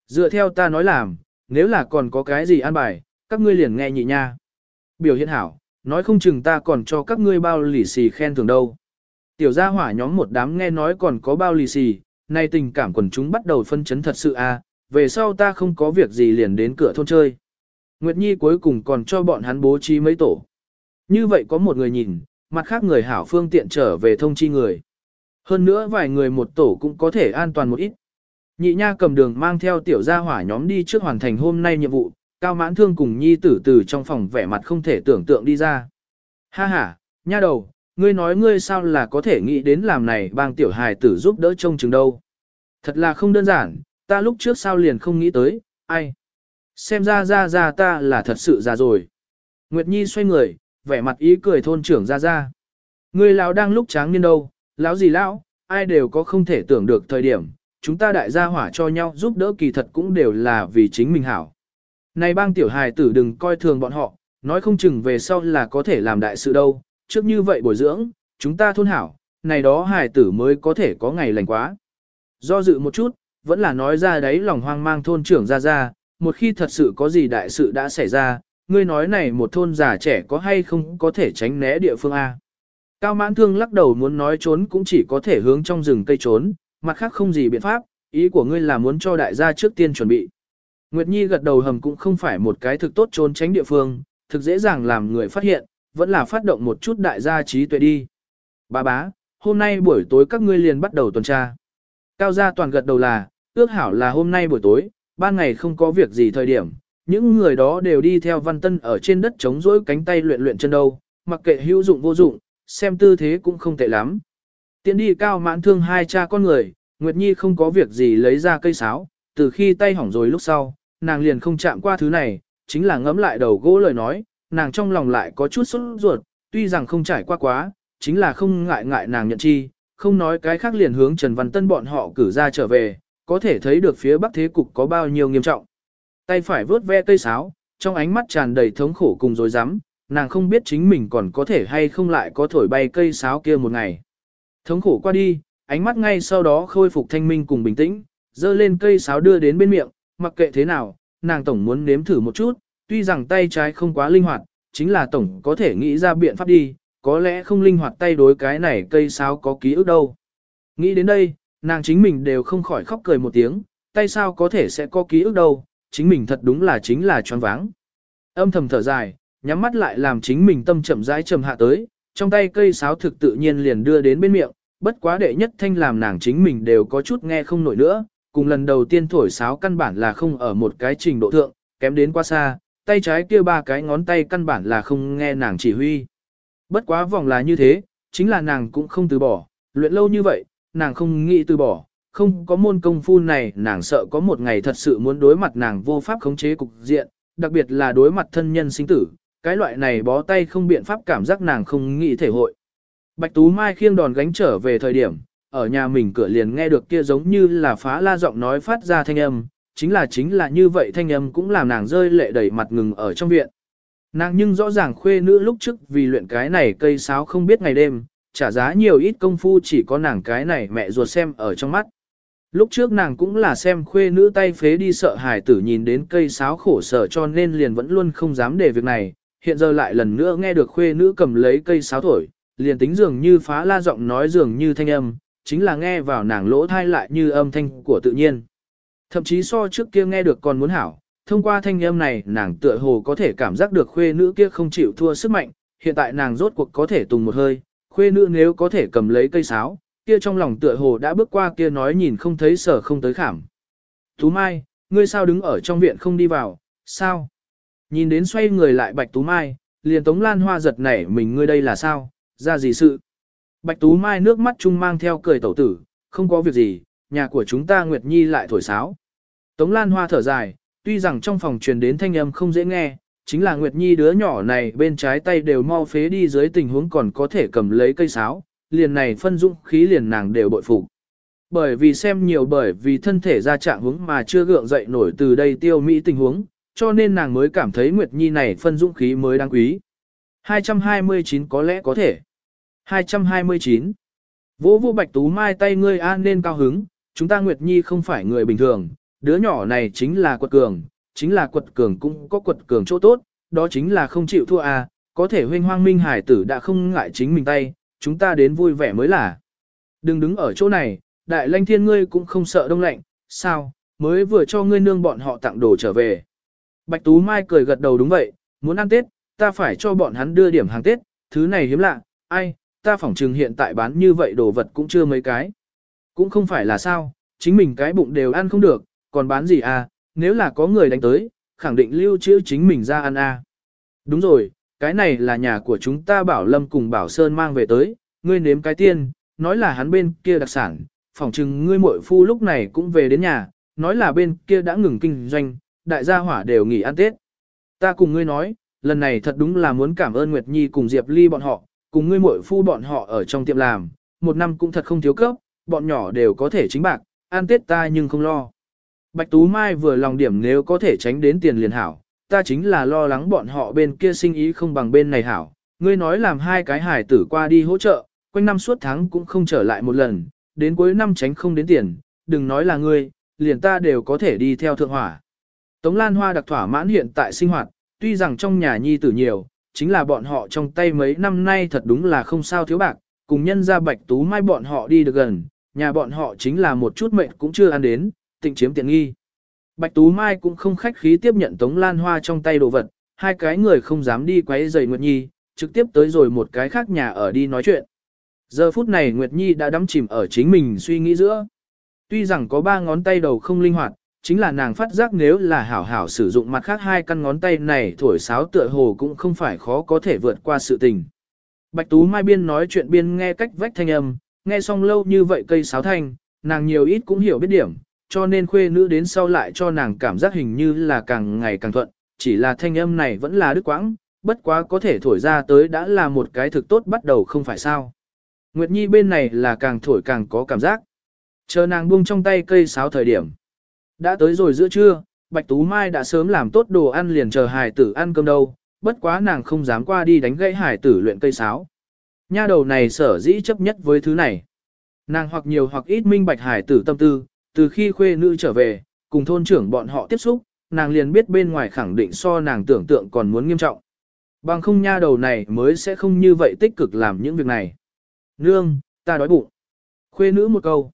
Dựa theo ta nói làm, nếu là còn có cái gì ăn bài, các ngươi liền nghe nhị nha. Biểu hiện hảo, nói không chừng ta còn cho các ngươi bao lì xì khen thưởng đâu. Tiểu gia hỏa nhóm một đám nghe nói còn có bao lì xì, nay tình cảm quần chúng bắt đầu phân chấn thật sự à, về sau ta không có việc gì liền đến cửa thôn chơi. Nguyệt Nhi cuối cùng còn cho bọn hắn bố trí mấy tổ. Như vậy có một người nhìn, mặt khác người hảo phương tiện trở về thông chi người. Hơn nữa vài người một tổ cũng có thể an toàn một ít. Nhị nha cầm đường mang theo tiểu gia hỏa nhóm đi trước hoàn thành hôm nay nhiệm vụ, cao mãn thương cùng nhi tử từ trong phòng vẻ mặt không thể tưởng tượng đi ra. Ha ha, nha đầu, ngươi nói ngươi sao là có thể nghĩ đến làm này bang tiểu hài tử giúp đỡ trông chừng đâu. Thật là không đơn giản, Ta lúc trước sao liền không nghĩ tới, ai? Xem ra ra ra ta là thật sự già rồi. Nguyệt Nhi xoay người, vẻ mặt ý cười thôn trưởng ra ra. Người lão đang lúc tráng niên đâu, lão gì lão, ai đều có không thể tưởng được thời điểm, chúng ta đại gia hỏa cho nhau giúp đỡ kỳ thật cũng đều là vì chính mình hảo. Này bang tiểu hài tử đừng coi thường bọn họ, nói không chừng về sau là có thể làm đại sự đâu, trước như vậy bồi dưỡng, chúng ta thôn hảo, này đó hài tử mới có thể có ngày lành quá. Do dự một chút, vẫn là nói ra đấy lòng hoang mang thôn trưởng ra ra, một khi thật sự có gì đại sự đã xảy ra, ngươi nói này một thôn già trẻ có hay không có thể tránh né địa phương A. Cao mãn thương lắc đầu muốn nói trốn cũng chỉ có thể hướng trong rừng cây trốn, mặt khác không gì biện pháp, ý của ngươi là muốn cho đại gia trước tiên chuẩn bị. Nguyệt Nhi gật đầu hầm cũng không phải một cái thực tốt trốn tránh địa phương, thực dễ dàng làm người phát hiện, vẫn là phát động một chút đại gia trí tuệ đi. Bà bá, hôm nay buổi tối các ngươi liền bắt đầu tuần tra. Cao gia toàn gật đầu là, ước hảo là hôm nay buổi tối, ban ngày không có việc gì thời điểm, những người đó đều đi theo văn tân ở trên đất chống rỗi cánh tay luyện luyện chân đâu, mặc kệ hữu dụng vô dụng, xem tư thế cũng không tệ lắm. Tiến đi cao mãn thương hai cha con người, Nguyệt Nhi không có việc gì lấy ra cây sáo, từ khi tay hỏng rồi lúc sau, nàng liền không chạm qua thứ này, chính là ngấm lại đầu gỗ lời nói, nàng trong lòng lại có chút sốt ruột, tuy rằng không trải qua quá, chính là không ngại ngại nàng nhận chi, không nói cái khác liền hướng Trần Văn Tân bọn họ cử ra trở về, có thể thấy được phía Bắc Thế Cục có bao nhiêu nghiêm trọng. Tay phải vớt ve cây sáo, trong ánh mắt tràn đầy thống khổ cùng dối rắm nàng không biết chính mình còn có thể hay không lại có thổi bay cây sáo kia một ngày. Thống khổ qua đi, ánh mắt ngay sau đó khôi phục thanh minh cùng bình tĩnh, dơ lên cây sáo đưa đến bên miệng, mặc kệ thế nào, nàng tổng muốn nếm thử một chút, tuy rằng tay trái không quá linh hoạt, chính là tổng có thể nghĩ ra biện pháp đi, có lẽ không linh hoạt tay đối cái này cây sáo có ký ức đâu. Nghĩ đến đây, nàng chính mình đều không khỏi khóc cười một tiếng, tay sao có thể sẽ có ký ức đâu, chính mình thật đúng là chính là choáng váng. Âm thầm thở dài, nhắm mắt lại làm chính mình tâm chậm rãi trầm hạ tới, trong tay cây sáo thực tự nhiên liền đưa đến bên miệng, bất quá đệ nhất thanh làm nàng chính mình đều có chút nghe không nổi nữa, cùng lần đầu tiên thổi sáo căn bản là không ở một cái trình độ thượng, kém đến quá xa, tay trái kia ba cái ngón tay căn bản là không nghe nàng chỉ huy. Bất quá vòng là như thế, chính là nàng cũng không từ bỏ, luyện lâu như vậy, nàng không nghĩ từ bỏ, không có môn công phu này nàng sợ có một ngày thật sự muốn đối mặt nàng vô pháp khống chế cục diện, đặc biệt là đối mặt thân nhân sinh tử, cái loại này bó tay không biện pháp cảm giác nàng không nghĩ thể hội. Bạch Tú Mai khiêng đòn gánh trở về thời điểm, ở nhà mình cửa liền nghe được kia giống như là phá la giọng nói phát ra thanh âm, chính là chính là như vậy thanh âm cũng làm nàng rơi lệ đầy mặt ngừng ở trong viện. Nàng nhưng rõ ràng khuê nữ lúc trước vì luyện cái này cây sáo không biết ngày đêm, trả giá nhiều ít công phu chỉ có nàng cái này mẹ ruột xem ở trong mắt. Lúc trước nàng cũng là xem khuê nữ tay phế đi sợ hài tử nhìn đến cây sáo khổ sở cho nên liền vẫn luôn không dám để việc này, hiện giờ lại lần nữa nghe được khuê nữ cầm lấy cây sáo thổi, liền tính dường như phá la giọng nói dường như thanh âm, chính là nghe vào nàng lỗ thai lại như âm thanh của tự nhiên. Thậm chí so trước kia nghe được còn muốn hảo, thông qua thanh âm này nàng tựa hồ có thể cảm giác được khuê nữ kia không chịu thua sức mạnh, hiện tại nàng rốt cuộc có thể tùng một hơi, khuê nữ nếu có thể cầm lấy cây sáo, kia trong lòng tựa hồ đã bước qua kia nói nhìn không thấy sở không tới khảm. Tú Mai, ngươi sao đứng ở trong viện không đi vào, sao? Nhìn đến xoay người lại Bạch Tú Mai, liền Tống Lan Hoa giật nảy mình ngươi đây là sao, ra gì sự? Bạch Tú Mai nước mắt chung mang theo cười tẩu tử, không có việc gì, nhà của chúng ta Nguyệt Nhi lại thổi sáo. Tống Lan Hoa thở dài, tuy rằng trong phòng truyền đến thanh âm không dễ nghe, chính là Nguyệt Nhi đứa nhỏ này bên trái tay đều mau phế đi dưới tình huống còn có thể cầm lấy cây sáo, liền này phân dũng khí liền nàng đều bội phục. Bởi vì xem nhiều bởi vì thân thể ra trạng huống mà chưa gượng dậy nổi từ đây tiêu mỹ tình huống, cho nên nàng mới cảm thấy Nguyệt Nhi này phân dũng khí mới đáng quý. 229 có lẽ có thể. 229. Vô vô bạch tú mai tay ngươi an nên cao hứng, chúng ta Nguyệt Nhi không phải người bình thường, đứa nhỏ này chính là quật cường, chính là quật cường cũng có quật cường chỗ tốt, đó chính là không chịu thua à, có thể huynh hoang minh hải tử đã không ngại chính mình tay, chúng ta đến vui vẻ mới là. Đừng đứng ở chỗ này, đại lanh thiên ngươi cũng không sợ đông lạnh, sao, mới vừa cho ngươi nương bọn họ tặng đồ trở về. Bạch Tú Mai cười gật đầu đúng vậy, muốn ăn Tết, ta phải cho bọn hắn đưa điểm hàng Tết, thứ này hiếm lạ, ai, ta phỏng trừng hiện tại bán như vậy đồ vật cũng chưa mấy cái. Cũng không phải là sao, chính mình cái bụng đều ăn không được, còn bán gì à, nếu là có người đánh tới, khẳng định lưu trữ chính mình ra ăn à. Đúng rồi, cái này là nhà của chúng ta Bảo Lâm cùng Bảo Sơn mang về tới, ngươi nếm cái tiên, nói là hắn bên kia đặc sản, phỏng chừng ngươi muội phu lúc này cũng về đến nhà, nói là bên kia đã ngừng kinh doanh, đại gia hỏa đều nghỉ ăn Tết. Ta cùng ngươi nói, lần này thật đúng là muốn cảm ơn Nguyệt Nhi cùng Diệp Ly bọn họ, cùng ngươi muội phu bọn họ ở trong tiệm làm, một năm cũng thật không thiếu cấp, bọn nhỏ đều có thể chính bạc, ăn Tết ta nhưng không lo. Bạch Tú Mai vừa lòng điểm nếu có thể tránh đến tiền liền hảo, ta chính là lo lắng bọn họ bên kia sinh ý không bằng bên này hảo. Ngươi nói làm hai cái hải tử qua đi hỗ trợ, quanh năm suốt tháng cũng không trở lại một lần, đến cuối năm tránh không đến tiền, đừng nói là ngươi, liền ta đều có thể đi theo thượng hỏa. Tống Lan Hoa đặc thỏa mãn hiện tại sinh hoạt, tuy rằng trong nhà nhi tử nhiều, chính là bọn họ trong tay mấy năm nay thật đúng là không sao thiếu bạc, cùng nhân ra bạch tú mai bọn họ đi được gần, nhà bọn họ chính là một chút mệnh cũng chưa ăn đến, tịnh chiếm tiện nghi. Bạch Tú Mai cũng không khách khí tiếp nhận Tống Lan Hoa trong tay đồ vật, hai cái người không dám đi quấy rầy Nguyệt Nhi, trực tiếp tới rồi một cái khác nhà ở đi nói chuyện. Giờ phút này Nguyệt Nhi đã đắm chìm ở chính mình suy nghĩ giữa. Tuy rằng có ba ngón tay đầu không linh hoạt, chính là nàng phát giác nếu là hảo hảo sử dụng mặt khác hai căn ngón tay này thổi sáo tựa hồ cũng không phải khó có thể vượt qua sự tình. Bạch Tú Mai biên nói chuyện biên nghe cách vách thanh âm, nghe xong lâu như vậy cây sáo thanh, nàng nhiều ít cũng hiểu biết điểm, cho nên khuê nữ đến sau lại cho nàng cảm giác hình như là càng ngày càng thuận, chỉ là thanh âm này vẫn là đứt quãng, bất quá có thể thổi ra tới đã là một cái thực tốt bắt đầu không phải sao. Nguyệt Nhi bên này là càng thổi càng có cảm giác. Chờ nàng buông trong tay cây sáo thời điểm. Đã tới rồi giữa trưa, Bạch Tú Mai đã sớm làm tốt đồ ăn liền chờ hải tử ăn cơm đâu, bất quá nàng không dám qua đi đánh gãy hải tử luyện cây sáo. Nha đầu này sở dĩ chấp nhất với thứ này. Nàng hoặc nhiều hoặc ít minh bạch hải tử tâm tư, từ khi khuê nữ trở về, cùng thôn trưởng bọn họ tiếp xúc, nàng liền biết bên ngoài khẳng định so nàng tưởng tượng còn muốn nghiêm trọng. Bằng không nha đầu này mới sẽ không như vậy tích cực làm những việc này. Nương, ta đói bụng. Khuê nữ một câu.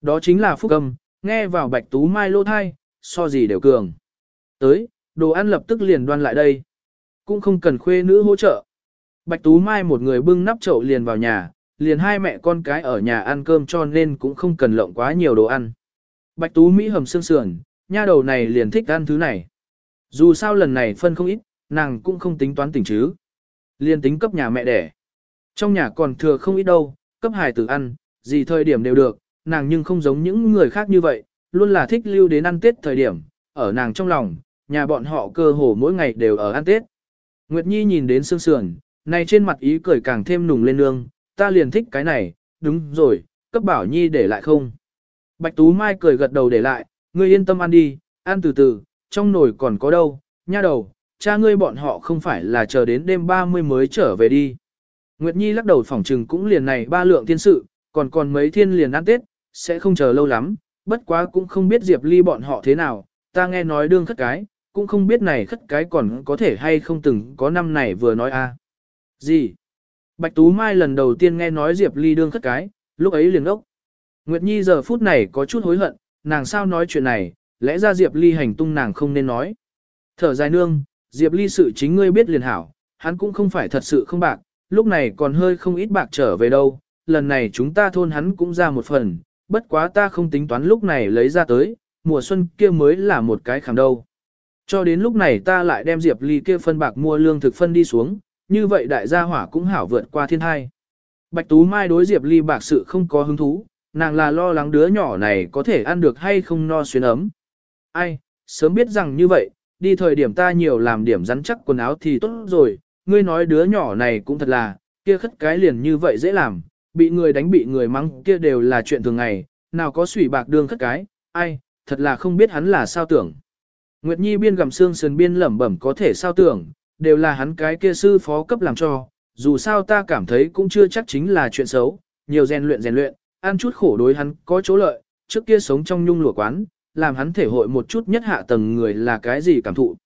Đó chính là phúc âm, nghe vào bạch tú mai lô thai, so gì đều cường. Tới, đồ ăn lập tức liền đoan lại đây. Cũng không cần khuê nữ hỗ trợ. Bạch tú mai một người bưng nắp chậu liền vào nhà, liền hai mẹ con cái ở nhà ăn cơm cho nên cũng không cần lộng quá nhiều đồ ăn. Bạch Tú Mỹ hầm xương sườn, nha đầu này liền thích ăn thứ này. Dù sao lần này phân không ít, nàng cũng không tính toán tỉnh chứ. Liền tính cấp nhà mẹ đẻ. Trong nhà còn thừa không ít đâu, cấp hài tử ăn, gì thời điểm đều được, nàng nhưng không giống những người khác như vậy, luôn là thích lưu đến ăn Tết thời điểm, ở nàng trong lòng, nhà bọn họ cơ hồ mỗi ngày đều ở ăn Tết. Nguyệt Nhi nhìn đến sương sườn, này trên mặt ý cười càng thêm nùng lên nương, ta liền thích cái này, đúng rồi, cấp bảo Nhi để lại không. Bạch Tú Mai cười gật đầu để lại, ngươi yên tâm ăn đi, ăn từ từ, trong nồi còn có đâu, nha đầu, cha ngươi bọn họ không phải là chờ đến đêm 30 mới trở về đi. Nguyệt Nhi lắc đầu phỏng trừng cũng liền này ba lượng tiên sự, còn còn mấy thiên liền ăn Tết, sẽ không chờ lâu lắm, bất quá cũng không biết Diệp Ly bọn họ thế nào, ta nghe nói đương khất cái, cũng không biết này khất cái còn có thể hay không từng có năm này vừa nói a. À. Gì? Bạch Tú Mai lần đầu tiên nghe nói Diệp Ly đương khất cái, lúc ấy liền ốc. Nguyệt Nhi giờ phút này có chút hối hận, nàng sao nói chuyện này, lẽ ra Diệp Ly hành tung nàng không nên nói. Thở dài nương, Diệp Ly sự chính ngươi biết liền hảo, hắn cũng không phải thật sự không bạc, lúc này còn hơi không ít bạc trở về đâu, lần này chúng ta thôn hắn cũng ra một phần, bất quá ta không tính toán lúc này lấy ra tới, mùa xuân kia mới là một cái khảm đâu. Cho đến lúc này ta lại đem Diệp Ly kia phân bạc mua lương thực phân đi xuống, như vậy đại gia hỏa cũng hảo vượt qua thiên hai. Bạch Tú Mai đối Diệp Ly bạc sự không có hứng thú, nàng là lo lắng đứa nhỏ này có thể ăn được hay không no xuyên ấm. Ai, sớm biết rằng như vậy, đi thời điểm ta nhiều làm điểm rắn chắc quần áo thì tốt rồi, ngươi nói đứa nhỏ này cũng thật là, kia khất cái liền như vậy dễ làm, bị người đánh bị người mắng kia đều là chuyện thường ngày, nào có sủy bạc đương khất cái, ai, thật là không biết hắn là sao tưởng. Nguyệt Nhi biên gầm xương sườn biên lẩm bẩm có thể sao tưởng, đều là hắn cái kia sư phó cấp làm cho, dù sao ta cảm thấy cũng chưa chắc chính là chuyện xấu, nhiều rèn luyện rèn luyện, ăn chút khổ đối hắn có chỗ lợi, trước kia sống trong nhung lụa quán, làm hắn thể hội một chút nhất hạ tầng người là cái gì cảm thụ.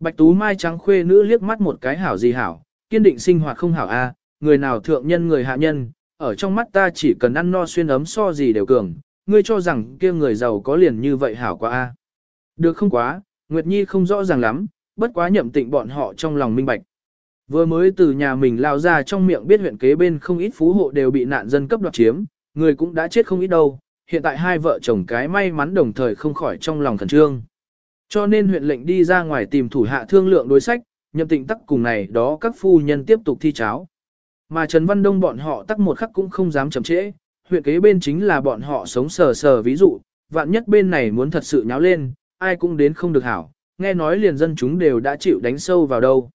Bạch Tú Mai trắng khuê nữ liếc mắt một cái hảo gì hảo, kiên định sinh hoạt không hảo a, người nào thượng nhân người hạ nhân, ở trong mắt ta chỉ cần ăn no xuyên ấm so gì đều cường, ngươi cho rằng kia người giàu có liền như vậy hảo quá a. Được không quá, Nguyệt Nhi không rõ ràng lắm, bất quá nhậm tịnh bọn họ trong lòng minh bạch. Vừa mới từ nhà mình lao ra trong miệng biết huyện kế bên không ít phú hộ đều bị nạn dân cấp đoạt chiếm, Người cũng đã chết không ít đâu, hiện tại hai vợ chồng cái may mắn đồng thời không khỏi trong lòng khẩn trương. Cho nên huyện lệnh đi ra ngoài tìm thủ hạ thương lượng đối sách, nhậm tịnh tắc cùng này đó các phu nhân tiếp tục thi cháo. Mà Trần Văn Đông bọn họ tắc một khắc cũng không dám chậm trễ, huyện kế bên chính là bọn họ sống sờ sờ ví dụ, vạn nhất bên này muốn thật sự nháo lên, ai cũng đến không được hảo, nghe nói liền dân chúng đều đã chịu đánh sâu vào đâu.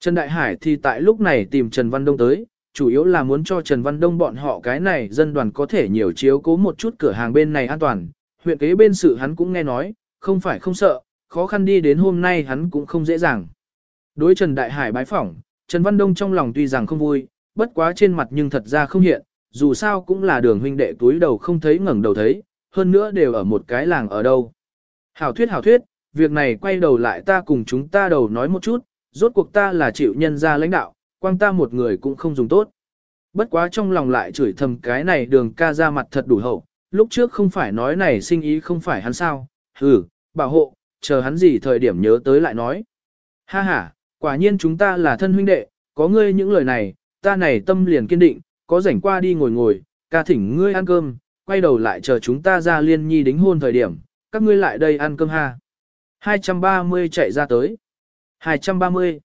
Trần Đại Hải thì tại lúc này tìm Trần Văn Đông tới, chủ yếu là muốn cho Trần Văn Đông bọn họ cái này dân đoàn có thể nhiều chiếu cố một chút cửa hàng bên này an toàn. Huyện kế bên sự hắn cũng nghe nói, không phải không sợ, khó khăn đi đến hôm nay hắn cũng không dễ dàng. Đối Trần Đại Hải bái phỏng, Trần Văn Đông trong lòng tuy rằng không vui, bất quá trên mặt nhưng thật ra không hiện, dù sao cũng là đường huynh đệ túi đầu không thấy ngẩng đầu thấy, hơn nữa đều ở một cái làng ở đâu. Hảo thuyết hảo thuyết, việc này quay đầu lại ta cùng chúng ta đầu nói một chút, rốt cuộc ta là chịu nhân ra lãnh đạo, quang ta một người cũng không dùng tốt. Bất quá trong lòng lại chửi thầm cái này đường ca ra mặt thật đủ hậu, lúc trước không phải nói này sinh ý không phải hắn sao, hừ, bảo hộ, chờ hắn gì thời điểm nhớ tới lại nói. Ha ha, quả nhiên chúng ta là thân huynh đệ, có ngươi những lời này, ta này tâm liền kiên định, có rảnh qua đi ngồi ngồi, ca thỉnh ngươi ăn cơm, quay đầu lại chờ chúng ta ra liên nhi đính hôn thời điểm, các ngươi lại đây ăn cơm ha. 230 chạy ra tới. 230.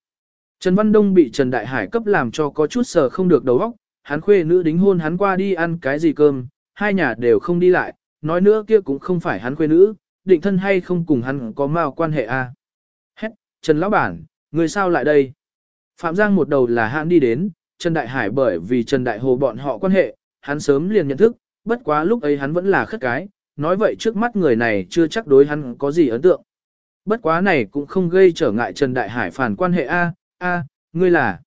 Trần Văn Đông bị Trần Đại Hải cấp làm cho có chút sờ không được đầu óc, hắn khuê nữ đính hôn hắn qua đi ăn cái gì cơm, hai nhà đều không đi lại, nói nữa kia cũng không phải hắn khuê nữ, định thân hay không cùng hắn có mao quan hệ a. À? Hét, Trần Lão Bản, người sao lại đây? Phạm Giang một đầu là hắn đi đến, Trần Đại Hải bởi vì Trần Đại Hồ bọn họ quan hệ, hắn sớm liền nhận thức, bất quá lúc ấy hắn vẫn là khất cái, nói vậy trước mắt người này chưa chắc đối hắn có gì ấn tượng. Bất quá này cũng không gây trở ngại Trần Đại Hải phản quan hệ A, A, ngươi là.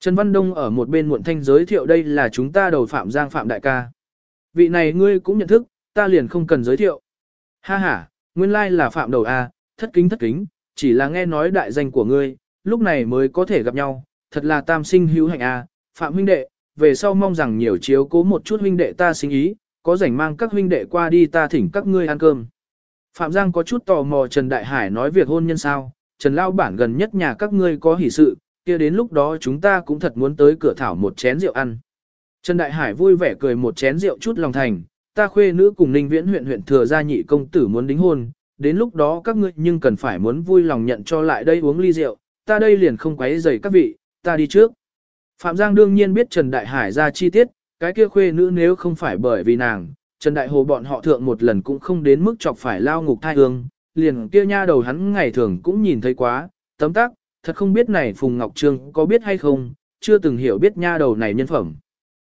Trần Văn Đông ở một bên muộn thanh giới thiệu đây là chúng ta đầu Phạm Giang Phạm Đại ca. Vị này ngươi cũng nhận thức, ta liền không cần giới thiệu. Ha ha, nguyên lai là Phạm đầu A, thất kính thất kính, chỉ là nghe nói đại danh của ngươi, lúc này mới có thể gặp nhau, thật là tam sinh hữu hạnh A, Phạm huynh đệ, về sau mong rằng nhiều chiếu cố một chút huynh đệ ta sinh ý, có rảnh mang các huynh đệ qua đi ta thỉnh các ngươi ăn cơm. Phạm Giang có chút tò mò Trần Đại Hải nói việc hôn nhân sao, Trần Lao bản gần nhất nhà các ngươi có hỷ sự, kia đến lúc đó chúng ta cũng thật muốn tới cửa thảo một chén rượu ăn. Trần Đại Hải vui vẻ cười một chén rượu chút lòng thành, ta khuê nữ cùng Ninh Viễn huyện huyện thừa gia nhị công tử muốn đính hôn, đến lúc đó các ngươi nhưng cần phải muốn vui lòng nhận cho lại đây uống ly rượu, ta đây liền không quấy rầy các vị, ta đi trước. Phạm Giang đương nhiên biết Trần Đại Hải ra chi tiết, cái kia khuê nữ nếu không phải bởi vì nàng, Trần Đại Hồ bọn họ thượng một lần cũng không đến mức chọc phải lao ngục thai hương, liền kia nha đầu hắn ngày thường cũng nhìn thấy quá, tấm tắc, thật không biết này Phùng Ngọc Trương có biết hay không, chưa từng hiểu biết nha đầu này nhân phẩm.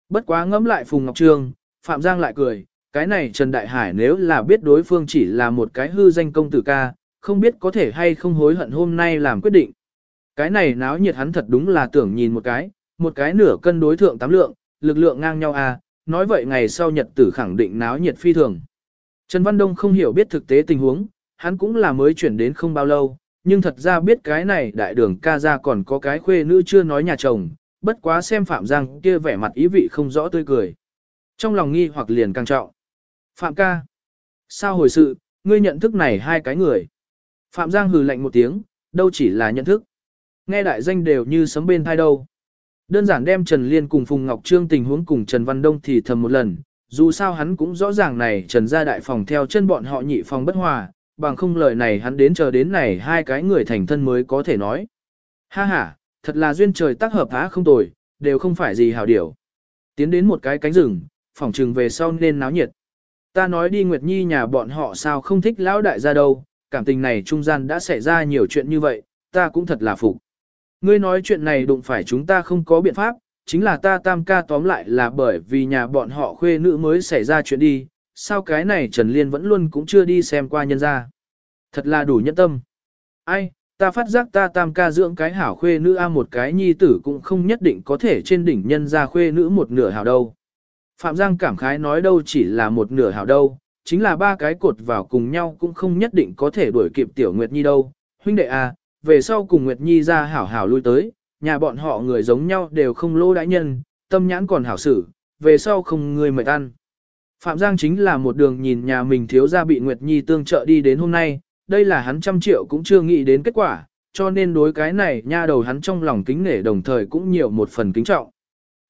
Bất quá ngẫm lại Phùng Ngọc Trương, Phạm Giang lại cười, cái này Trần Đại Hải nếu là biết đối phương chỉ là một cái hư danh công tử ca, không biết có thể hay không hối hận hôm nay làm quyết định. Cái này náo nhiệt hắn thật đúng là tưởng nhìn một cái, một cái nửa cân đối thượng tám lượng, lực lượng ngang nhau à, nói vậy ngày sau nhật tử khẳng định náo nhiệt phi thường. Trần Văn Đông không hiểu biết thực tế tình huống, hắn cũng là mới chuyển đến không bao lâu, nhưng thật ra biết cái này đại đường ca ra còn có cái khuê nữ chưa nói nhà chồng, bất quá xem Phạm Giang kia vẻ mặt ý vị không rõ tươi cười. Trong lòng nghi hoặc liền càng trọng. Phạm ca. Sao hồi sự, ngươi nhận thức này hai cái người. Phạm Giang hừ lạnh một tiếng, đâu chỉ là nhận thức. Nghe đại danh đều như sấm bên thai đâu. Đơn giản đem Trần Liên cùng Phùng Ngọc Trương tình huống cùng Trần Văn Đông thì thầm một lần, dù sao hắn cũng rõ ràng này Trần gia đại phòng theo chân bọn họ nhị phòng bất hòa, bằng không lời này hắn đến chờ đến này hai cái người thành thân mới có thể nói. Ha ha, thật là duyên trời tác hợp há không tồi, đều không phải gì hảo điều. Tiến đến một cái cánh rừng, phòng trừng về sau nên náo nhiệt. Ta nói đi Nguyệt Nhi nhà bọn họ sao không thích lão đại gia đâu, cảm tình này trung gian đã xảy ra nhiều chuyện như vậy, ta cũng thật là phục. Ngươi nói chuyện này đụng phải chúng ta không có biện pháp, chính là ta tam ca tóm lại là bởi vì nhà bọn họ khuê nữ mới xảy ra chuyện đi, sao cái này Trần Liên vẫn luôn cũng chưa đi xem qua nhân ra. Thật là đủ nhẫn tâm. Ai, ta phát giác ta tam ca dưỡng cái hảo khuê nữ a một cái nhi tử cũng không nhất định có thể trên đỉnh nhân ra khuê nữ một nửa hảo đâu. Phạm Giang cảm khái nói đâu chỉ là một nửa hảo đâu, chính là ba cái cột vào cùng nhau cũng không nhất định có thể đuổi kịp tiểu Nguyệt Nhi đâu. Huynh đệ a, về sau cùng Nguyệt Nhi ra hảo hảo lui tới, nhà bọn họ người giống nhau đều không lô đãi nhân, tâm nhãn còn hảo xử, về sau không người mệt ăn. Phạm Giang chính là một đường nhìn nhà mình thiếu gia bị Nguyệt Nhi tương trợ đi đến hôm nay, đây là hắn trăm triệu cũng chưa nghĩ đến kết quả, cho nên đối cái này nha đầu hắn trong lòng kính nể đồng thời cũng nhiều một phần kính trọng.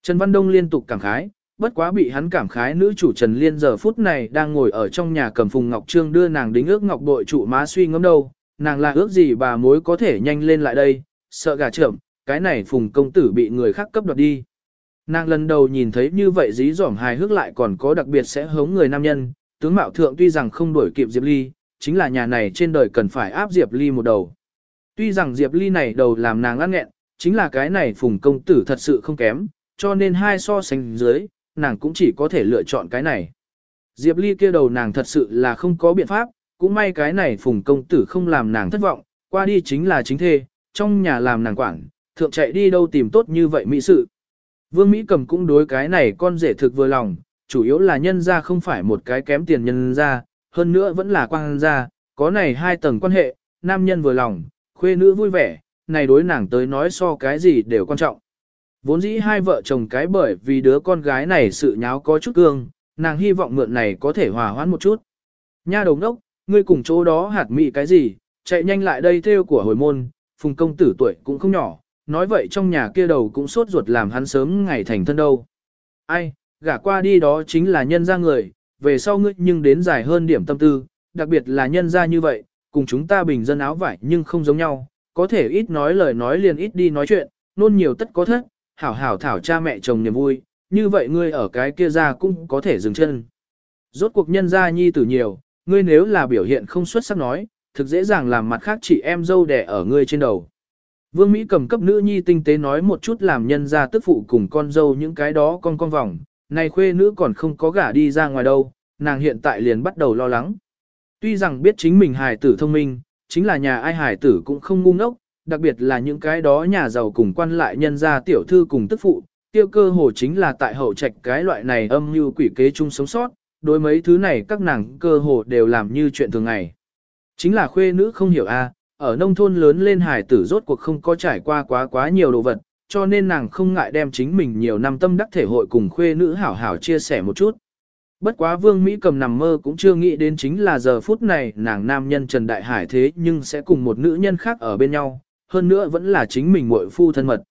Trần Văn Đông liên tục cảm khái, bất quá bị hắn cảm khái nữ chủ Trần Liên giờ phút này đang ngồi ở trong nhà cầm phùng ngọc trương đưa nàng đính ước ngọc bội trụ má suy ngẫm đâu, nàng là ước gì bà mối có thể nhanh lên lại đây, sợ gà trưởng, cái này phùng công tử bị người khác cấp đoạt đi. Nàng lần đầu nhìn thấy như vậy dí dỏm hài hước lại còn có đặc biệt sẽ hống người nam nhân, tướng mạo thượng tuy rằng không đổi kịp Diệp Ly, chính là nhà này trên đời cần phải áp Diệp Ly một đầu. Tuy rằng Diệp Ly này đầu làm nàng ăn nghẹn, chính là cái này phùng công tử thật sự không kém, cho nên hai so sánh dưới, nàng cũng chỉ có thể lựa chọn cái này. Diệp Ly kia đầu nàng thật sự là không có biện pháp, cũng may cái này phùng công tử không làm nàng thất vọng, qua đi chính là chính thê, trong nhà làm nàng quản, thượng chạy đi đâu tìm tốt như vậy mỹ sự. Vương Mỹ cầm cũng đối cái này con rể thực vừa lòng, chủ yếu là nhân ra không phải một cái kém tiền nhân ra, hơn nữa vẫn là quan gia, có này hai tầng quan hệ, nam nhân vừa lòng, khuê nữ vui vẻ, này đối nàng tới nói so cái gì đều quan trọng. Vốn dĩ hai vợ chồng cái bởi vì đứa con gái này sự nháo có chút cương, nàng hy vọng mượn này có thể hòa hoãn một chút. Nha đồng đốc, ngươi cùng chỗ đó hạt mị cái gì, chạy nhanh lại đây theo của hồi môn, phùng công tử tuổi cũng không nhỏ, nói vậy trong nhà kia đầu cũng sốt ruột làm hắn sớm ngày thành thân đâu. Ai, gả qua đi đó chính là nhân ra người, về sau ngươi nhưng đến dài hơn điểm tâm tư, đặc biệt là nhân ra như vậy, cùng chúng ta bình dân áo vải nhưng không giống nhau, có thể ít nói lời nói liền ít đi nói chuyện, nôn nhiều tất có thất, hảo hảo thảo cha mẹ chồng niềm vui, như vậy ngươi ở cái kia ra cũng có thể dừng chân. Rốt cuộc nhân gia nhi tử nhiều, ngươi nếu là biểu hiện không xuất sắc nói, thực dễ dàng làm mặt khác chị em dâu đẻ ở ngươi trên đầu. Vương Mỹ cầm cấp nữ nhi tinh tế nói một chút làm nhân gia tức phụ cùng con dâu những cái đó con con vòng, này khuê nữ còn không có gả đi ra ngoài đâu, nàng hiện tại liền bắt đầu lo lắng. Tuy rằng biết chính mình hài tử thông minh, chính là nhà ai hài tử cũng không ngu ngốc, đặc biệt là những cái đó nhà giàu cùng quan lại nhân gia tiểu thư cùng tức phụ, tiêu cơ hồ chính là tại hậu trạch cái loại này âm như quỷ kế chung sống sót, đối mấy thứ này các nàng cơ hồ đều làm như chuyện thường ngày. Chính là khuê nữ không hiểu a, ở nông thôn lớn lên hải tử rốt cuộc không có trải qua quá quá nhiều đồ vật, cho nên nàng không ngại đem chính mình nhiều năm tâm đắc thể hội cùng khuê nữ hảo hảo chia sẻ một chút. Bất quá Vương Mỹ cầm nằm mơ cũng chưa nghĩ đến chính là giờ phút này nàng nam nhân Trần Đại Hải thế nhưng sẽ cùng một nữ nhân khác ở bên nhau, hơn nữa vẫn là chính mình muội phu thân mật.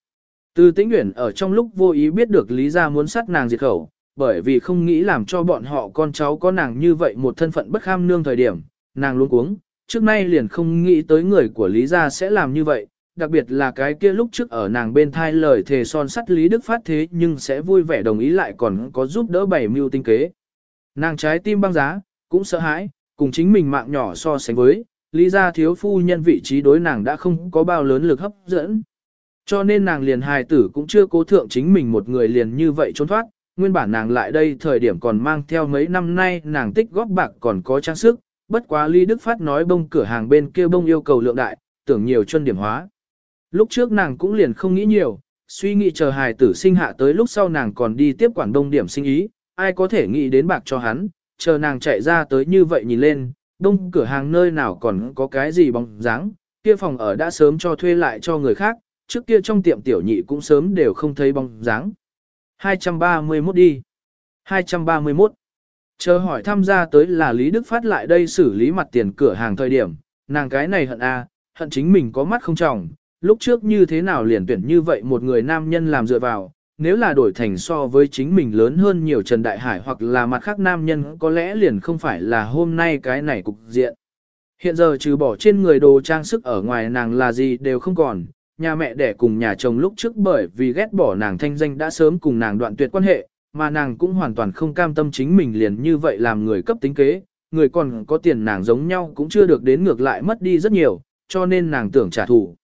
Từ tĩnh nguyện ở trong lúc vô ý biết được Lý Gia muốn sát nàng diệt khẩu, bởi vì không nghĩ làm cho bọn họ con cháu có nàng như vậy một thân phận bất kham nương thời điểm, nàng luôn cuống, trước nay liền không nghĩ tới người của Lý Gia sẽ làm như vậy, đặc biệt là cái kia lúc trước ở nàng bên thai lời thề son sắt Lý Đức Phát thế nhưng sẽ vui vẻ đồng ý lại còn có giúp đỡ bảy mưu tinh kế. Nàng trái tim băng giá, cũng sợ hãi, cùng chính mình mạng nhỏ so sánh với, Lý Gia thiếu phu nhân vị trí đối nàng đã không có bao lớn lực hấp dẫn. Cho nên nàng liền hài tử cũng chưa cố thượng chính mình một người liền như vậy trốn thoát, nguyên bản nàng lại đây thời điểm còn mang theo mấy năm nay nàng tích góp bạc còn có trang sức, bất quá Lý Đức Phát nói bông cửa hàng bên kia bông yêu cầu lượng đại, tưởng nhiều chân điểm hóa. Lúc trước nàng cũng liền không nghĩ nhiều, suy nghĩ chờ hài tử sinh hạ tới lúc sau nàng còn đi tiếp quản đông điểm sinh ý, ai có thể nghĩ đến bạc cho hắn, chờ nàng chạy ra tới như vậy nhìn lên, đông cửa hàng nơi nào còn có cái gì bóng dáng, kia phòng ở đã sớm cho thuê lại cho người khác, trước kia trong tiệm tiểu nhị cũng sớm đều không thấy bóng dáng. 231 đi. 231. Chờ hỏi tham gia tới là Lý Đức Phát lại đây xử lý mặt tiền cửa hàng thời điểm, nàng cái này hận a, à, hận chính mình có mắt không trọng, lúc trước như thế nào liền tuyển như vậy một người nam nhân làm dựa vào, nếu là đổi thành so với chính mình lớn hơn nhiều Trần Đại Hải hoặc là mặt khác nam nhân có lẽ liền không phải là hôm nay cái này cục diện. Hiện giờ trừ bỏ trên người đồ trang sức ở ngoài nàng là gì đều không còn, nhà mẹ đẻ cùng nhà chồng lúc trước bởi vì ghét bỏ nàng thanh danh đã sớm cùng nàng đoạn tuyệt quan hệ, mà nàng cũng hoàn toàn không cam tâm chính mình liền như vậy làm người cấp tính kế, người còn có tiền nàng giống nhau cũng chưa được đến ngược lại mất đi rất nhiều, cho nên nàng tưởng trả thù.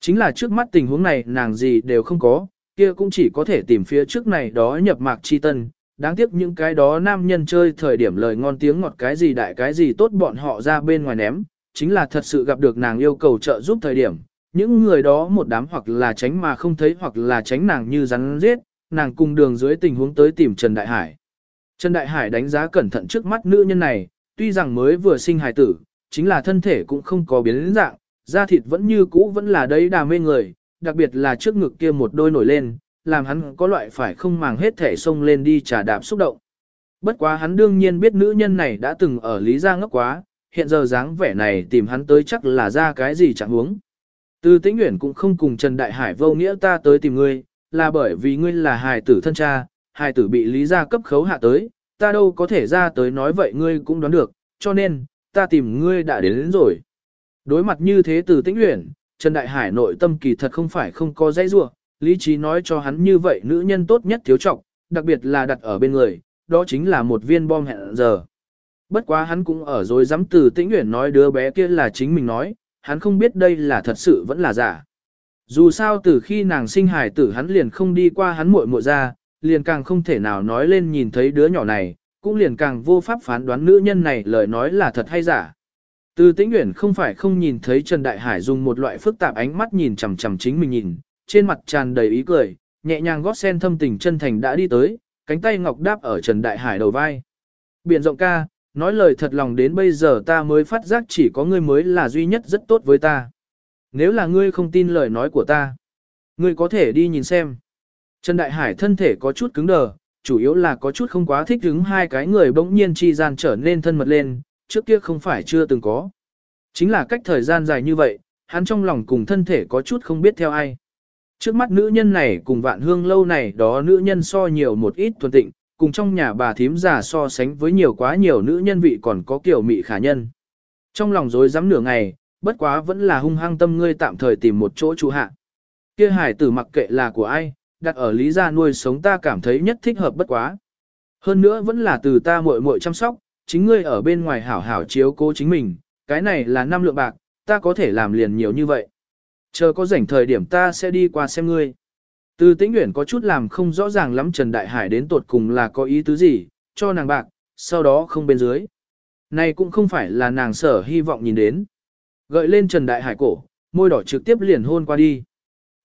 Chính là trước mắt tình huống này nàng gì đều không có, kia cũng chỉ có thể tìm phía trước này đó nhập mạc chi tân. Đáng tiếc những cái đó nam nhân chơi thời điểm lời ngon tiếng ngọt cái gì đại cái gì tốt bọn họ ra bên ngoài ném, chính là thật sự gặp được nàng yêu cầu trợ giúp thời điểm. Những người đó một đám hoặc là tránh mà không thấy hoặc là tránh nàng như rắn giết, nàng cùng đường dưới tình huống tới tìm Trần Đại Hải. Trần Đại Hải đánh giá cẩn thận trước mắt nữ nhân này, tuy rằng mới vừa sinh hài tử, chính là thân thể cũng không có biến dạng, da thịt vẫn như cũ vẫn là đấy đà mê người, đặc biệt là trước ngực kia một đôi nổi lên, làm hắn có loại phải không màng hết thể xông lên đi trả đạp xúc động. Bất quá hắn đương nhiên biết nữ nhân này đã từng ở Lý Gia ngốc quá, hiện giờ dáng vẻ này tìm hắn tới chắc là ra cái gì chẳng huống. Từ tĩnh nguyện cũng không cùng Trần Đại Hải vô nghĩa ta tới tìm ngươi, là bởi vì ngươi là hài tử thân cha, hài tử bị Lý Gia cấp khấu hạ tới, ta đâu có thể ra tới nói vậy ngươi cũng đoán được, cho nên, ta tìm ngươi đã đến, đến rồi. Đối mặt như thế từ tĩnh luyện, Trần Đại Hải nội tâm kỳ thật không phải không có dây rua, lý trí nói cho hắn như vậy nữ nhân tốt nhất thiếu trọng, đặc biệt là đặt ở bên người, đó chính là một viên bom hẹn giờ. Bất quá hắn cũng ở rồi dám từ tĩnh luyện nói đứa bé kia là chính mình nói, hắn không biết đây là thật sự vẫn là giả. Dù sao từ khi nàng sinh hài tử hắn liền không đi qua hắn muội muội ra, liền càng không thể nào nói lên nhìn thấy đứa nhỏ này, cũng liền càng vô pháp phán đoán nữ nhân này lời nói là thật hay giả. Từ tĩnh nguyện không phải không nhìn thấy Trần Đại Hải dùng một loại phức tạp ánh mắt nhìn chằm chằm chính mình nhìn, trên mặt tràn đầy ý cười, nhẹ nhàng gót sen thâm tình chân thành đã đi tới, cánh tay ngọc đáp ở Trần Đại Hải đầu vai. Biển rộng ca, nói lời thật lòng đến bây giờ ta mới phát giác chỉ có ngươi mới là duy nhất rất tốt với ta. Nếu là ngươi không tin lời nói của ta, ngươi có thể đi nhìn xem. Trần Đại Hải thân thể có chút cứng đờ, chủ yếu là có chút không quá thích hứng hai cái người bỗng nhiên chi gian trở nên thân mật lên, trước kia không phải chưa từng có. Chính là cách thời gian dài như vậy, hắn trong lòng cùng thân thể có chút không biết theo ai. Trước mắt nữ nhân này cùng vạn hương lâu này đó nữ nhân so nhiều một ít thuần tịnh, cùng trong nhà bà thím già so sánh với nhiều quá nhiều nữ nhân vị còn có kiểu mị khả nhân. Trong lòng dối rắm nửa ngày, bất quá vẫn là hung hăng tâm ngươi tạm thời tìm một chỗ trụ hạ. Kia hải tử mặc kệ là của ai, đặt ở lý gia nuôi sống ta cảm thấy nhất thích hợp bất quá. Hơn nữa vẫn là từ ta muội muội chăm sóc, chính ngươi ở bên ngoài hảo hảo chiếu cố chính mình, cái này là năm lượng bạc, ta có thể làm liền nhiều như vậy. Chờ có rảnh thời điểm ta sẽ đi qua xem ngươi. Từ tĩnh nguyện có chút làm không rõ ràng lắm Trần Đại Hải đến tột cùng là có ý tứ gì, cho nàng bạc, sau đó không bên dưới. Này cũng không phải là nàng sở hy vọng nhìn đến. Gợi lên Trần Đại Hải cổ, môi đỏ trực tiếp liền hôn qua đi.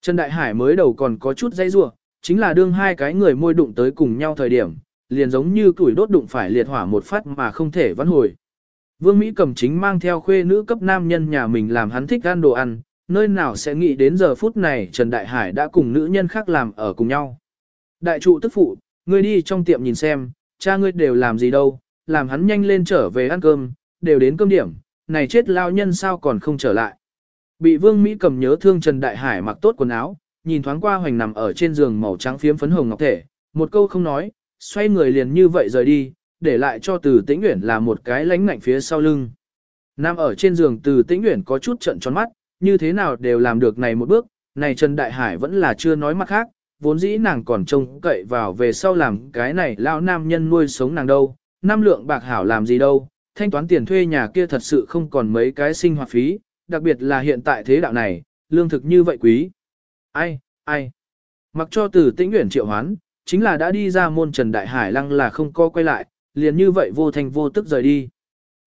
Trần Đại Hải mới đầu còn có chút dây rua, chính là đương hai cái người môi đụng tới cùng nhau thời điểm, liền giống như củi đốt đụng phải liệt hỏa một phát mà không thể vãn hồi. Vương Mỹ cầm chính mang theo khuê nữ cấp nam nhân nhà mình làm hắn thích ăn đồ ăn, nơi nào sẽ nghĩ đến giờ phút này Trần Đại Hải đã cùng nữ nhân khác làm ở cùng nhau. Đại trụ tức phụ, ngươi đi trong tiệm nhìn xem, cha ngươi đều làm gì đâu, làm hắn nhanh lên trở về ăn cơm, đều đến cơm điểm, này chết lao nhân sao còn không trở lại. Bị Vương Mỹ cầm nhớ thương Trần Đại Hải mặc tốt quần áo, nhìn thoáng qua hoành nằm ở trên giường màu trắng phiếm phấn hồng ngọc thể, một câu không nói, xoay người liền như vậy rời đi, để lại cho Từ Tĩnh Uyển là một cái lánh ngạnh phía sau lưng. Nam ở trên giường Từ Tĩnh Uyển có chút trận tròn mắt, như thế nào đều làm được này một bước, này Trần Đại Hải vẫn là chưa nói mặt khác, vốn dĩ nàng còn trông cậy vào về sau làm cái này lão nam nhân nuôi sống nàng đâu, năm lượng bạc hảo làm gì đâu, thanh toán tiền thuê nhà kia thật sự không còn mấy cái sinh hoạt phí, đặc biệt là hiện tại thế đạo này, lương thực như vậy quý. Ai, ai. Mặc cho từ tĩnh nguyện triệu hoán, chính là đã đi ra môn Trần Đại Hải lăng là không co quay lại, liền như vậy vô thành vô tức rời đi.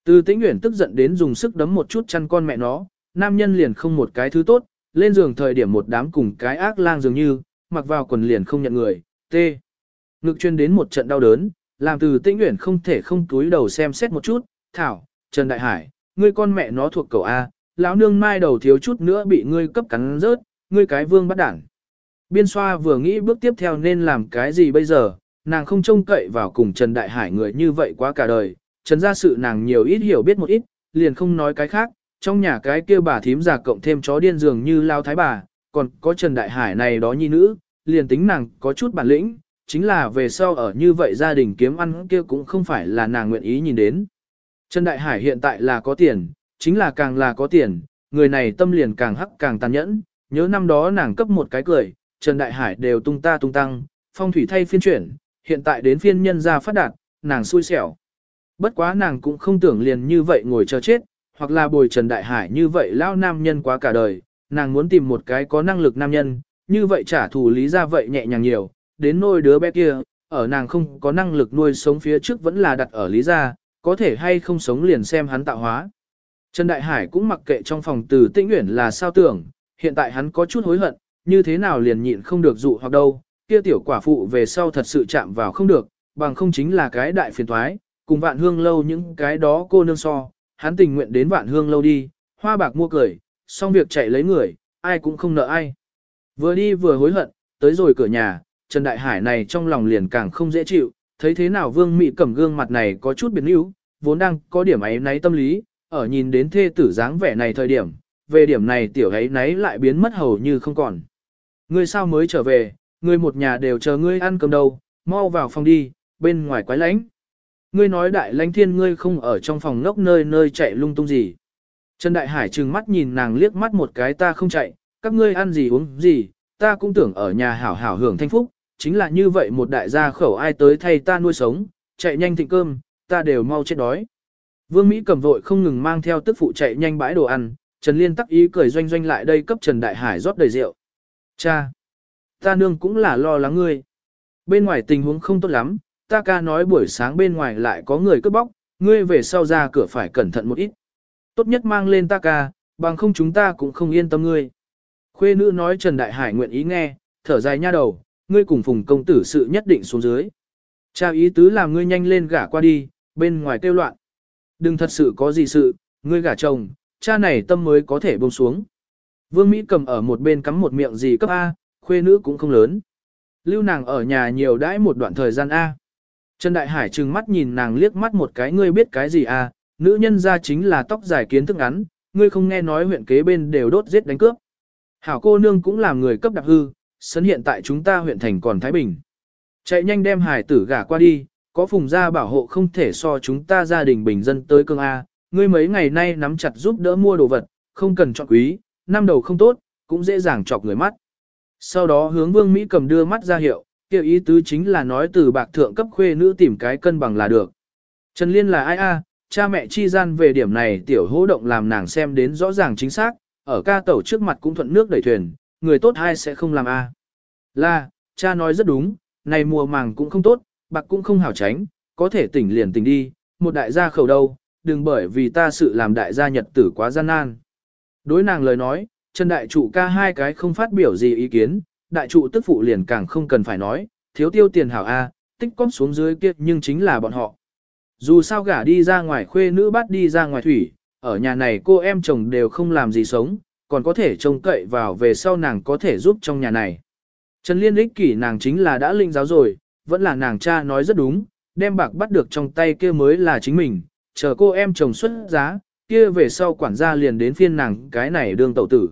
Từ tĩnh nguyện tức giận đến dùng sức đấm một chút chăn con mẹ nó, nam nhân liền không một cái thứ tốt, lên giường thời điểm một đám cùng cái ác lang dường như, mặc vào quần liền không nhận người, tê. Ngực chuyên đến một trận đau đớn, làm từ tĩnh nguyện không thể không túi đầu xem xét một chút, thảo, Trần Đại Hải, ngươi con mẹ nó thuộc cầu A, lão nương mai đầu thiếu chút nữa bị ngươi cấp cắn rớt, ngươi cái vương bắt đảng. Biên xoa vừa nghĩ bước tiếp theo nên làm cái gì bây giờ, nàng không trông cậy vào cùng Trần Đại Hải người như vậy quá cả đời, Trần gia sự nàng nhiều ít hiểu biết một ít, liền không nói cái khác, trong nhà cái kia bà thím già cộng thêm chó điên dường như lao thái bà, còn có Trần Đại Hải này đó nhi nữ, liền tính nàng có chút bản lĩnh, chính là về sau ở như vậy gia đình kiếm ăn kia cũng không phải là nàng nguyện ý nhìn đến. Trần Đại Hải hiện tại là có tiền, chính là càng là có tiền, người này tâm liền càng hắc càng tàn nhẫn, nhớ năm đó nàng cấp một cái cười, Trần Đại Hải đều tung ta tung tăng, phong thủy thay phiên chuyển, hiện tại đến phiên nhân gia phát đạt, nàng xui xẻo. Bất quá nàng cũng không tưởng liền như vậy ngồi chờ chết, hoặc là bồi Trần Đại Hải như vậy lao nam nhân quá cả đời, nàng muốn tìm một cái có năng lực nam nhân, như vậy trả thù lý ra vậy nhẹ nhàng nhiều, đến nôi đứa bé kia, ở nàng không có năng lực nuôi sống phía trước vẫn là đặt ở lý gia, có thể hay không sống liền xem hắn tạo hóa. Trần Đại Hải cũng mặc kệ trong phòng từ tĩnh nguyện là sao tưởng, hiện tại hắn có chút hối hận, như thế nào liền nhịn không được dụ hoặc đâu, kia tiểu quả phụ về sau thật sự chạm vào không được, bằng không chính là cái đại phiền thoái, cùng vạn hương lâu những cái đó cô nương so, hắn tình nguyện đến vạn hương lâu đi, hoa bạc mua cười, xong việc chạy lấy người, ai cũng không nợ ai. Vừa đi vừa hối hận, tới rồi cửa nhà, Trần Đại Hải này trong lòng liền càng không dễ chịu, thấy thế nào Vương Mị cẩm gương mặt này có chút biến yếu, vốn đang có điểm ấy náy tâm lý, ở nhìn đến thê tử dáng vẻ này thời điểm, về điểm này tiểu ấy náy lại biến mất hầu như không còn. Ngươi sao mới trở về, ngươi một nhà đều chờ ngươi ăn cơm đâu, mau vào phòng đi, bên ngoài quái lánh. Ngươi nói đại lãnh thiên ngươi không ở trong phòng ngốc nơi nơi chạy lung tung gì. Trần Đại Hải trừng mắt nhìn nàng liếc mắt một cái ta không chạy, các ngươi ăn gì uống gì, ta cũng tưởng ở nhà hảo hảo hưởng thanh phúc, chính là như vậy một đại gia khẩu ai tới thay ta nuôi sống, chạy nhanh thịnh cơm, ta đều mau chết đói. Vương Mỹ cầm vội không ngừng mang theo tức phụ chạy nhanh bãi đồ ăn, Trần Liên tắc ý cười doanh doanh lại đây cấp Trần Đại Hải rót đầy rượu. Cha! Ta nương cũng là lo lắng ngươi. Bên ngoài tình huống không tốt lắm, ta ca nói buổi sáng bên ngoài lại có người cướp bóc, ngươi về sau ra cửa phải cẩn thận một ít. Tốt nhất mang lên ta ca, bằng không chúng ta cũng không yên tâm ngươi. Khuê nữ nói Trần Đại Hải nguyện ý nghe, thở dài nha đầu, ngươi cùng phùng công tử sự nhất định xuống dưới. Cha ý tứ làm ngươi nhanh lên gả qua đi, bên ngoài kêu loạn. Đừng thật sự có gì sự, ngươi gả chồng, cha này tâm mới có thể buông xuống. Vương Mỹ cầm ở một bên cắm một miệng gì cấp A, khuê nữ cũng không lớn. Lưu nàng ở nhà nhiều đãi một đoạn thời gian A. Trần Đại Hải trừng mắt nhìn nàng liếc mắt một cái ngươi biết cái gì A, nữ nhân ra chính là tóc dài kiến thức ngắn, ngươi không nghe nói huyện kế bên đều đốt giết đánh cướp. Hảo cô nương cũng làm người cấp đặc hư, sấn hiện tại chúng ta huyện thành còn Thái Bình. Chạy nhanh đem hải tử gả qua đi, có phùng gia bảo hộ không thể so chúng ta gia đình bình dân tới cương A, ngươi mấy ngày nay nắm chặt giúp đỡ mua đồ vật, không cần chọn quý, năm đầu không tốt, cũng dễ dàng chọc người mắt. Sau đó hướng vương Mỹ cầm đưa mắt ra hiệu, kêu ý tứ chính là nói từ bạc thượng cấp khuê nữ tìm cái cân bằng là được. Trần Liên là ai a? cha mẹ chi gian về điểm này tiểu hô động làm nàng xem đến rõ ràng chính xác, ở ca tẩu trước mặt cũng thuận nước đẩy thuyền, người tốt hay sẽ không làm a. Là, cha nói rất đúng, này mùa màng cũng không tốt, bạc cũng không hảo tránh, có thể tỉnh liền tỉnh đi, một đại gia khẩu đâu, đừng bởi vì ta sự làm đại gia nhật tử quá gian nan. Đối nàng lời nói, Trần Đại Trụ ca hai cái không phát biểu gì ý kiến, Đại Trụ tức phụ liền càng không cần phải nói, thiếu tiêu tiền hảo A, tích cóp xuống dưới kia nhưng chính là bọn họ. Dù sao gả đi ra ngoài khuê nữ bắt đi ra ngoài thủy, ở nhà này cô em chồng đều không làm gì sống, còn có thể trông cậy vào về sau nàng có thể giúp trong nhà này. Trần Liên ích kỷ nàng chính là đã linh giáo rồi, vẫn là nàng cha nói rất đúng, đem bạc bắt được trong tay kia mới là chính mình, chờ cô em chồng xuất giá, kia về sau quản gia liền đến phiên nàng cái này đương tẩu tử.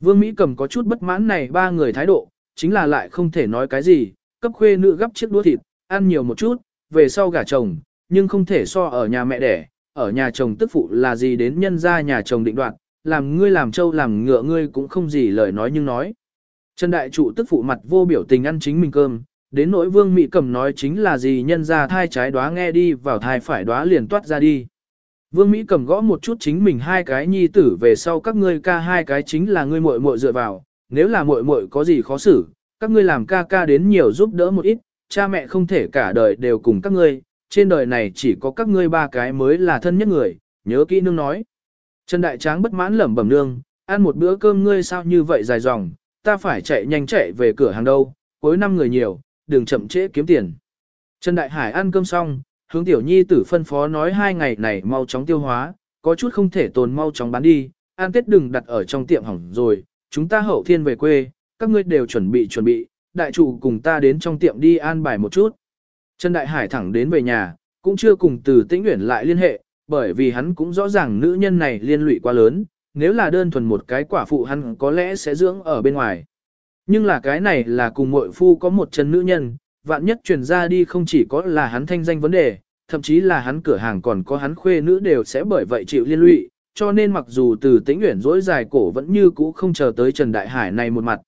Vương Mỹ cầm có chút bất mãn này ba người thái độ, chính là lại không thể nói cái gì, cấp khuê nữ gấp chiếc đũa thịt, ăn nhiều một chút, về sau gả chồng, nhưng không thể so ở nhà mẹ đẻ, ở nhà chồng tức phụ là gì đến nhân ra nhà chồng định đoạt, làm ngươi làm trâu làm ngựa ngươi cũng không gì lời nói nhưng nói. Trần đại trụ tức phụ mặt vô biểu tình ăn chính mình cơm, đến nỗi vương mỹ cầm nói chính là gì nhân ra thai trái đóa nghe đi vào thai phải đóa liền toát ra đi. Vương Mỹ cầm gõ một chút chính mình hai cái nhi tử về sau các ngươi ca hai cái chính là ngươi muội muội dựa vào, nếu là muội muội có gì khó xử, các ngươi làm ca ca đến nhiều giúp đỡ một ít, cha mẹ không thể cả đời đều cùng các ngươi, trên đời này chỉ có các ngươi ba cái mới là thân nhất người, nhớ kỹ nương nói. Trần Đại Tráng bất mãn lẩm bẩm nương, ăn một bữa cơm ngươi sao như vậy dài dòng, ta phải chạy nhanh chạy về cửa hàng đâu, cuối năm người nhiều, đừng chậm trễ kiếm tiền. Trần Đại Hải ăn cơm xong, hướng tiểu nhi tử phân phó nói hai ngày này mau chóng tiêu hóa, có chút không thể tồn mau chóng bán đi, ăn tết đừng đặt ở trong tiệm hỏng rồi, chúng ta hậu thiên về quê, các ngươi đều chuẩn bị chuẩn bị, đại chủ cùng ta đến trong tiệm đi an bài một chút. Trần Đại Hải thẳng đến về nhà, cũng chưa cùng từ tĩnh nguyện lại liên hệ, bởi vì hắn cũng rõ ràng nữ nhân này liên lụy quá lớn, nếu là đơn thuần một cái quả phụ hắn có lẽ sẽ dưỡng ở bên ngoài. Nhưng là cái này là cùng muội phu có một chân nữ nhân, vạn nhất truyền ra đi không chỉ có là hắn thanh danh vấn đề, thậm chí là hắn cửa hàng còn có hắn khuê nữ đều sẽ bởi vậy chịu liên lụy, cho nên mặc dù từ tĩnh nguyện dối dài cổ vẫn như cũ không chờ tới Trần Đại Hải này một mặt.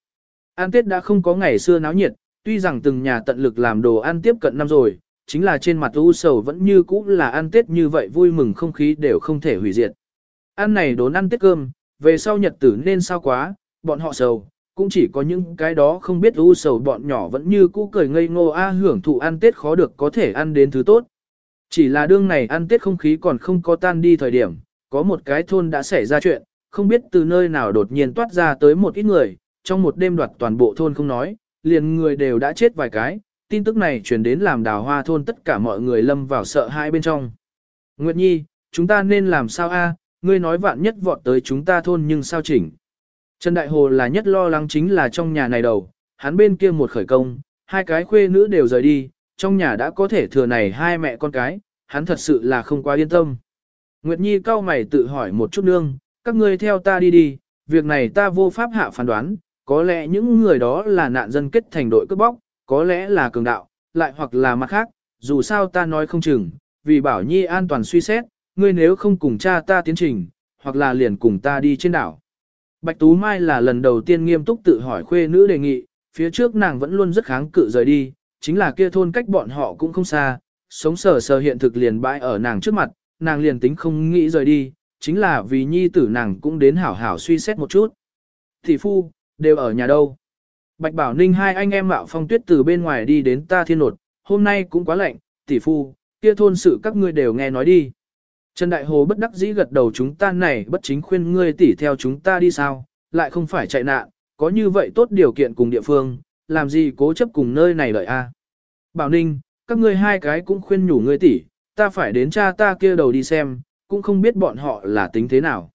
An Tết đã không có ngày xưa náo nhiệt, tuy rằng từng nhà tận lực làm đồ ăn tiếp cận năm rồi, chính là trên mặt u sầu vẫn như cũ là ăn Tết như vậy vui mừng không khí đều không thể hủy diệt. Ăn này đốn ăn Tết cơm, về sau nhật tử nên sao quá, bọn họ sầu, cũng chỉ có những cái đó không biết u sầu bọn nhỏ vẫn như cũ cười ngây ngô a hưởng thụ ăn Tết khó được có thể ăn đến thứ tốt. Chỉ là đương này ăn Tết không khí còn không có tan đi thời điểm, có một cái thôn đã xảy ra chuyện, không biết từ nơi nào đột nhiên toát ra tới một ít người, trong một đêm đoạt toàn bộ thôn không nói, liền người đều đã chết vài cái, tin tức này truyền đến làm đào hoa thôn tất cả mọi người lâm vào sợ hãi bên trong. Nguyệt Nhi, chúng ta nên làm sao a? ngươi nói vạn nhất vọt tới chúng ta thôn nhưng sao chỉnh. Trần Đại Hồ là nhất lo lắng chính là trong nhà này đầu, hắn bên kia một khởi công, hai cái khuê nữ đều rời đi, trong nhà đã có thể thừa này hai mẹ con cái, hắn thật sự là không quá yên tâm. Nguyệt Nhi cao mày tự hỏi một chút nương, các ngươi theo ta đi đi, việc này ta vô pháp hạ phán đoán, có lẽ những người đó là nạn dân kết thành đội cướp bóc, có lẽ là cường đạo, lại hoặc là mặt khác, dù sao ta nói không chừng, vì bảo Nhi an toàn suy xét, ngươi nếu không cùng cha ta tiến trình, hoặc là liền cùng ta đi trên đảo. Bạch Tú Mai là lần đầu tiên nghiêm túc tự hỏi khuê nữ đề nghị, phía trước nàng vẫn luôn rất kháng cự rời đi, chính là kia thôn cách bọn họ cũng không xa, sống sờ sờ hiện thực liền bãi ở nàng trước mặt, nàng liền tính không nghĩ rời đi, chính là vì nhi tử nàng cũng đến hảo hảo suy xét một chút. Thị phu, đều ở nhà đâu. Bạch Bảo Ninh hai anh em mạo phong tuyết từ bên ngoài đi đến ta thiên nột, hôm nay cũng quá lạnh, tỷ phu, kia thôn sự các ngươi đều nghe nói đi. Trần Đại Hồ bất đắc dĩ gật đầu chúng ta này bất chính khuyên ngươi tỷ theo chúng ta đi sao, lại không phải chạy nạn, có như vậy tốt điều kiện cùng địa phương, làm gì cố chấp cùng nơi này đợi a. Bảo Ninh, các ngươi hai cái cũng khuyên nhủ ngươi tỷ, ta phải đến cha ta kia đầu đi xem, cũng không biết bọn họ là tính thế nào.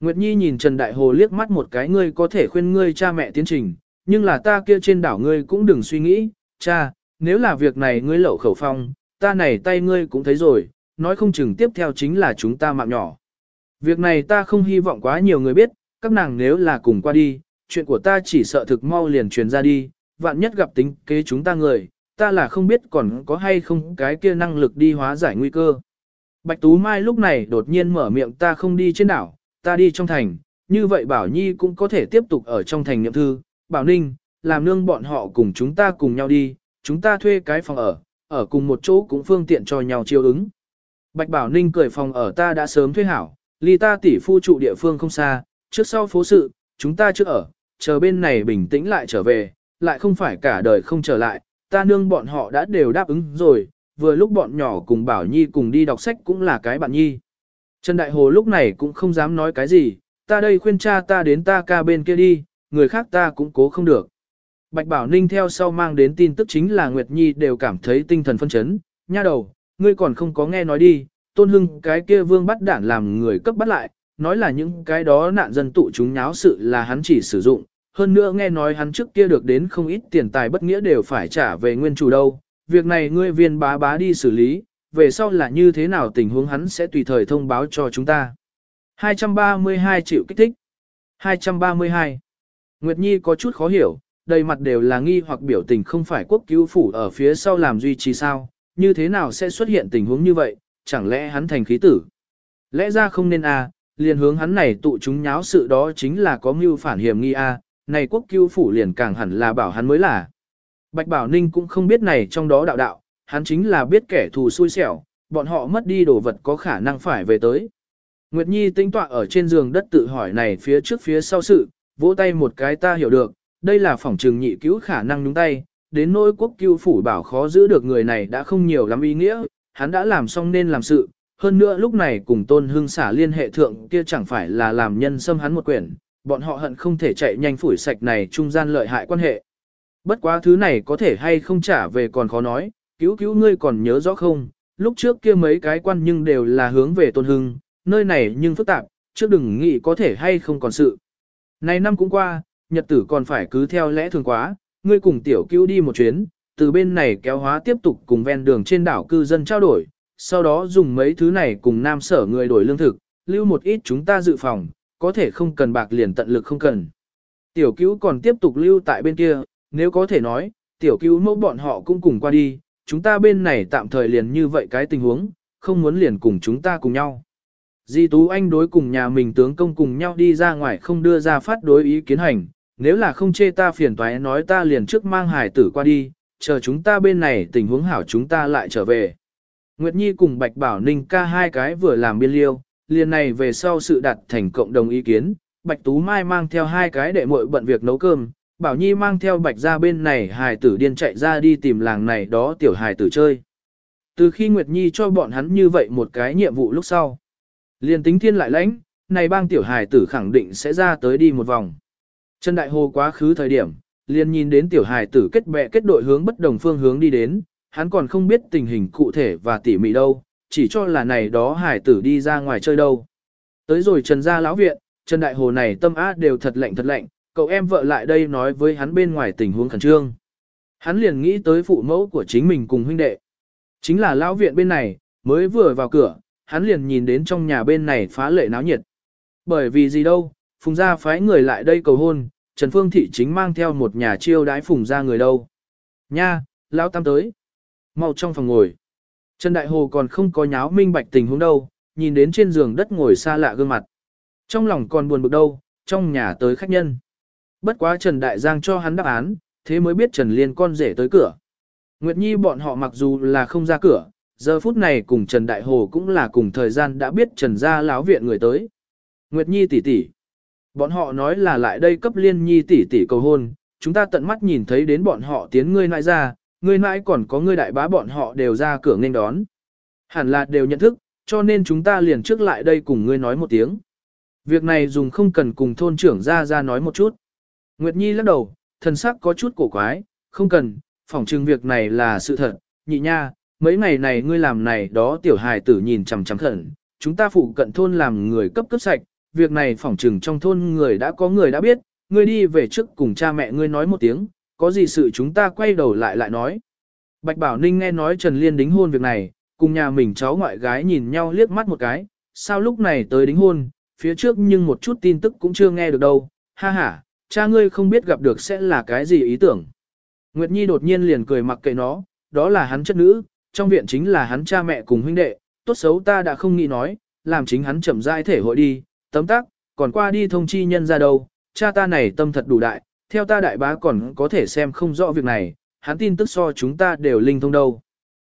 Nguyệt Nhi nhìn Trần Đại Hồ liếc mắt một cái ngươi có thể khuyên ngươi cha mẹ tiến trình, nhưng là ta kia trên đảo ngươi cũng đừng suy nghĩ, cha, nếu là việc này ngươi lậu khẩu phong, ta này tay ngươi cũng thấy rồi, nói không chừng tiếp theo chính là chúng ta mạng nhỏ. Việc này ta không hy vọng quá nhiều người biết, các nàng nếu là cùng qua đi, chuyện của ta chỉ sợ thực mau liền truyền ra đi, vạn nhất gặp tính kế chúng ta người, ta là không biết còn có hay không cái kia năng lực đi hóa giải nguy cơ. Bạch Tú Mai lúc này đột nhiên mở miệng ta không đi trên đảo, ta đi trong thành, như vậy Bảo Nhi cũng có thể tiếp tục ở trong thành nhậm thư, Bảo Ninh, làm nương bọn họ cùng chúng ta cùng nhau đi, chúng ta thuê cái phòng ở, ở cùng một chỗ cũng phương tiện cho nhau chiêu ứng. Bạch Bảo Ninh cười phòng ở ta đã sớm thuê hảo, ly ta tỷ phu trụ địa phương không xa, trước sau phố sự, chúng ta trước ở, chờ bên này bình tĩnh lại trở về, lại không phải cả đời không trở lại, ta nương bọn họ đã đều đáp ứng rồi, vừa lúc bọn nhỏ cùng Bảo Nhi cùng đi đọc sách cũng là cái bạn Nhi. Trần Đại Hồ lúc này cũng không dám nói cái gì, ta đây khuyên cha ta đến ta ca bên kia đi, người khác ta cũng cố không được. Bạch Bảo Ninh theo sau mang đến tin tức chính là Nguyệt Nhi đều cảm thấy tinh thần phân chấn, nha đầu, ngươi còn không có nghe nói đi, tôn hưng cái kia vương bắt đản làm người cấp bắt lại, nói là những cái đó nạn dân tụ chúng nháo sự là hắn chỉ sử dụng, hơn nữa nghe nói hắn trước kia được đến không ít tiền tài bất nghĩa đều phải trả về nguyên chủ đâu, việc này ngươi viên bá bá đi xử lý, về sau là như thế nào tình huống hắn sẽ tùy thời thông báo cho chúng ta. 232 triệu kích thích. 232 Nguyệt Nhi có chút khó hiểu, đầy mặt đều là nghi hoặc biểu tình không phải quốc cứu phủ ở phía sau làm duy trì sao, như thế nào sẽ xuất hiện tình huống như vậy, chẳng lẽ hắn thành khí tử. Lẽ ra không nên a, à, liền hướng hắn này tụ chúng nháo sự đó chính là có mưu phản hiểm nghi a, à, này quốc cứu phủ liền càng hẳn là bảo hắn mới là. Bạch Bảo Ninh cũng không biết này trong đó đạo đạo, hắn chính là biết kẻ thù xui xẻo, bọn họ mất đi đồ vật có khả năng phải về tới. Nguyệt Nhi tinh tọa ở trên giường đất tự hỏi này phía trước phía sau sự, vỗ tay một cái ta hiểu được, đây là phỏng trừng nhị cứu khả năng nhúng tay, đến nỗi quốc cứu phủ bảo khó giữ được người này đã không nhiều lắm ý nghĩa, hắn đã làm xong nên làm sự, hơn nữa lúc này cùng tôn hưng xả liên hệ thượng kia chẳng phải là làm nhân xâm hắn một quyển, bọn họ hận không thể chạy nhanh phủi sạch này trung gian lợi hại quan hệ. Bất quá thứ này có thể hay không trả về còn khó nói, cứu cứu ngươi còn nhớ rõ không, lúc trước kia mấy cái quan nhưng đều là hướng về tôn hưng, nơi này nhưng phức tạp, trước đừng nghĩ có thể hay không còn sự. Này năm cũng qua, nhật tử còn phải cứ theo lẽ thường quá, ngươi cùng tiểu cứu đi một chuyến, từ bên này kéo hóa tiếp tục cùng ven đường trên đảo cư dân trao đổi, sau đó dùng mấy thứ này cùng nam sở người đổi lương thực, lưu một ít chúng ta dự phòng, có thể không cần bạc liền tận lực không cần. Tiểu cứu còn tiếp tục lưu tại bên kia, nếu có thể nói, tiểu cứu mẫu bọn họ cũng cùng qua đi, chúng ta bên này tạm thời liền như vậy cái tình huống, không muốn liền cùng chúng ta cùng nhau. Di Tú Anh đối cùng nhà mình tướng công cùng nhau đi ra ngoài không đưa ra phát đối ý kiến hành, nếu là không chê ta phiền toái nói ta liền trước mang hải tử qua đi, chờ chúng ta bên này tình huống hảo chúng ta lại trở về. Nguyệt Nhi cùng Bạch Bảo Ninh ca hai cái vừa làm biên liêu, liền này về sau sự đặt thành cộng đồng ý kiến, Bạch Tú Mai mang theo hai cái để muội bận việc nấu cơm, Bảo Nhi mang theo Bạch ra bên này hài tử điên chạy ra đi tìm làng này đó tiểu hài tử chơi. Từ khi Nguyệt Nhi cho bọn hắn như vậy một cái nhiệm vụ lúc sau, liên tính thiên lại lãnh, này bang tiểu hài tử khẳng định sẽ ra tới đi một vòng. Trần Đại Hồ quá khứ thời điểm, liền nhìn đến tiểu hài tử kết bè kết đội hướng bất đồng phương hướng đi đến, hắn còn không biết tình hình cụ thể và tỉ mỉ đâu, chỉ cho là này đó hài tử đi ra ngoài chơi đâu. Tới rồi Trần gia lão viện, Trần Đại Hồ này tâm á đều thật lạnh thật lạnh, cậu em vợ lại đây nói với hắn bên ngoài tình huống khẩn trương. Hắn liền nghĩ tới phụ mẫu của chính mình cùng huynh đệ. Chính là lão viện bên này, mới vừa vào cửa, hắn liền nhìn đến trong nhà bên này phá lệ náo nhiệt. Bởi vì gì đâu, Phùng gia phái người lại đây cầu hôn, Trần Phương Thị chính mang theo một nhà chiêu đái Phùng gia người đâu. Nha, lão tam tới. Mau trong phòng ngồi. Trần Đại Hồ còn không có nháo minh bạch tình huống đâu, nhìn đến trên giường đất ngồi xa lạ gương mặt. Trong lòng còn buồn bực đâu, trong nhà tới khách nhân. Bất quá Trần Đại Giang cho hắn đáp án, thế mới biết Trần Liên con rể tới cửa. Nguyệt Nhi bọn họ mặc dù là không ra cửa, giờ phút này cùng Trần Đại Hồ cũng là cùng thời gian đã biết Trần gia láo viện người tới. Nguyệt Nhi tỷ tỷ. Bọn họ nói là lại đây cấp liên nhi tỷ tỷ cầu hôn, chúng ta tận mắt nhìn thấy đến bọn họ tiến ngươi nãi ra, ngươi nãi còn có ngươi đại bá bọn họ đều ra cửa nghênh đón. Hẳn là đều nhận thức, cho nên chúng ta liền trước lại đây cùng ngươi nói một tiếng. Việc này dùng không cần cùng thôn trưởng ra ra nói một chút. Nguyệt Nhi lắc đầu, thần sắc có chút cổ quái, không cần, phỏng chừng việc này là sự thật, nhị nha, mấy ngày này ngươi làm này đó tiểu hài tử nhìn chằm chằm khẩn, chúng ta phụ cận thôn làm người cấp cấp sạch, việc này phỏng chừng trong thôn người đã có người đã biết, ngươi đi về trước cùng cha mẹ ngươi nói một tiếng, có gì sự chúng ta quay đầu lại lại nói. Bạch Bảo Ninh nghe nói Trần Liên đính hôn việc này, cùng nhà mình cháu ngoại gái nhìn nhau liếc mắt một cái, sao lúc này tới đính hôn, phía trước nhưng một chút tin tức cũng chưa nghe được đâu, ha ha, cha ngươi không biết gặp được sẽ là cái gì ý tưởng. Nguyệt Nhi đột nhiên liền cười mặc kệ nó, đó là hắn chất nữ, trong viện chính là hắn cha mẹ cùng huynh đệ, tốt xấu ta đã không nghĩ nói, làm chính hắn chậm rãi thể hội đi, tấm tắc, còn qua đi thông chi nhân ra đâu, cha ta này tâm thật đủ đại, theo ta đại bá còn có thể xem không rõ việc này, hắn tin tức so chúng ta đều linh thông đâu.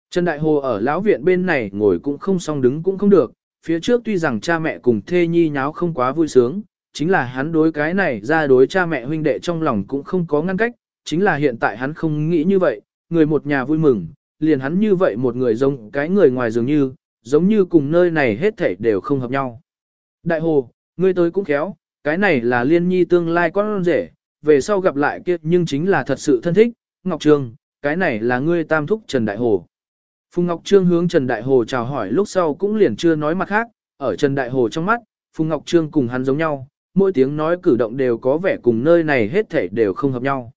Trần Đại Hồ ở lão viện bên này ngồi cũng không xong đứng cũng không được, phía trước tuy rằng cha mẹ cùng thê nhi nháo không quá vui sướng, chính là hắn đối cái này ra đối cha mẹ huynh đệ trong lòng cũng không có ngăn cách, chính là hiện tại hắn không nghĩ như vậy, người một nhà vui mừng, liền hắn như vậy một người giống cái người ngoài dường như, giống như cùng nơi này hết thảy đều không hợp nhau. Đại hồ, ngươi tới cũng khéo, cái này là liên nhi tương lai con rể, về sau gặp lại kia nhưng chính là thật sự thân thích, Ngọc Trương, cái này là ngươi tam thúc Trần Đại Hồ. Phùng Ngọc Trương hướng Trần Đại Hồ chào hỏi lúc sau cũng liền chưa nói mặt khác, ở Trần Đại Hồ trong mắt, Phùng Ngọc Trương cùng hắn giống nhau, mỗi tiếng nói cử động đều có vẻ cùng nơi này hết thảy đều không hợp nhau.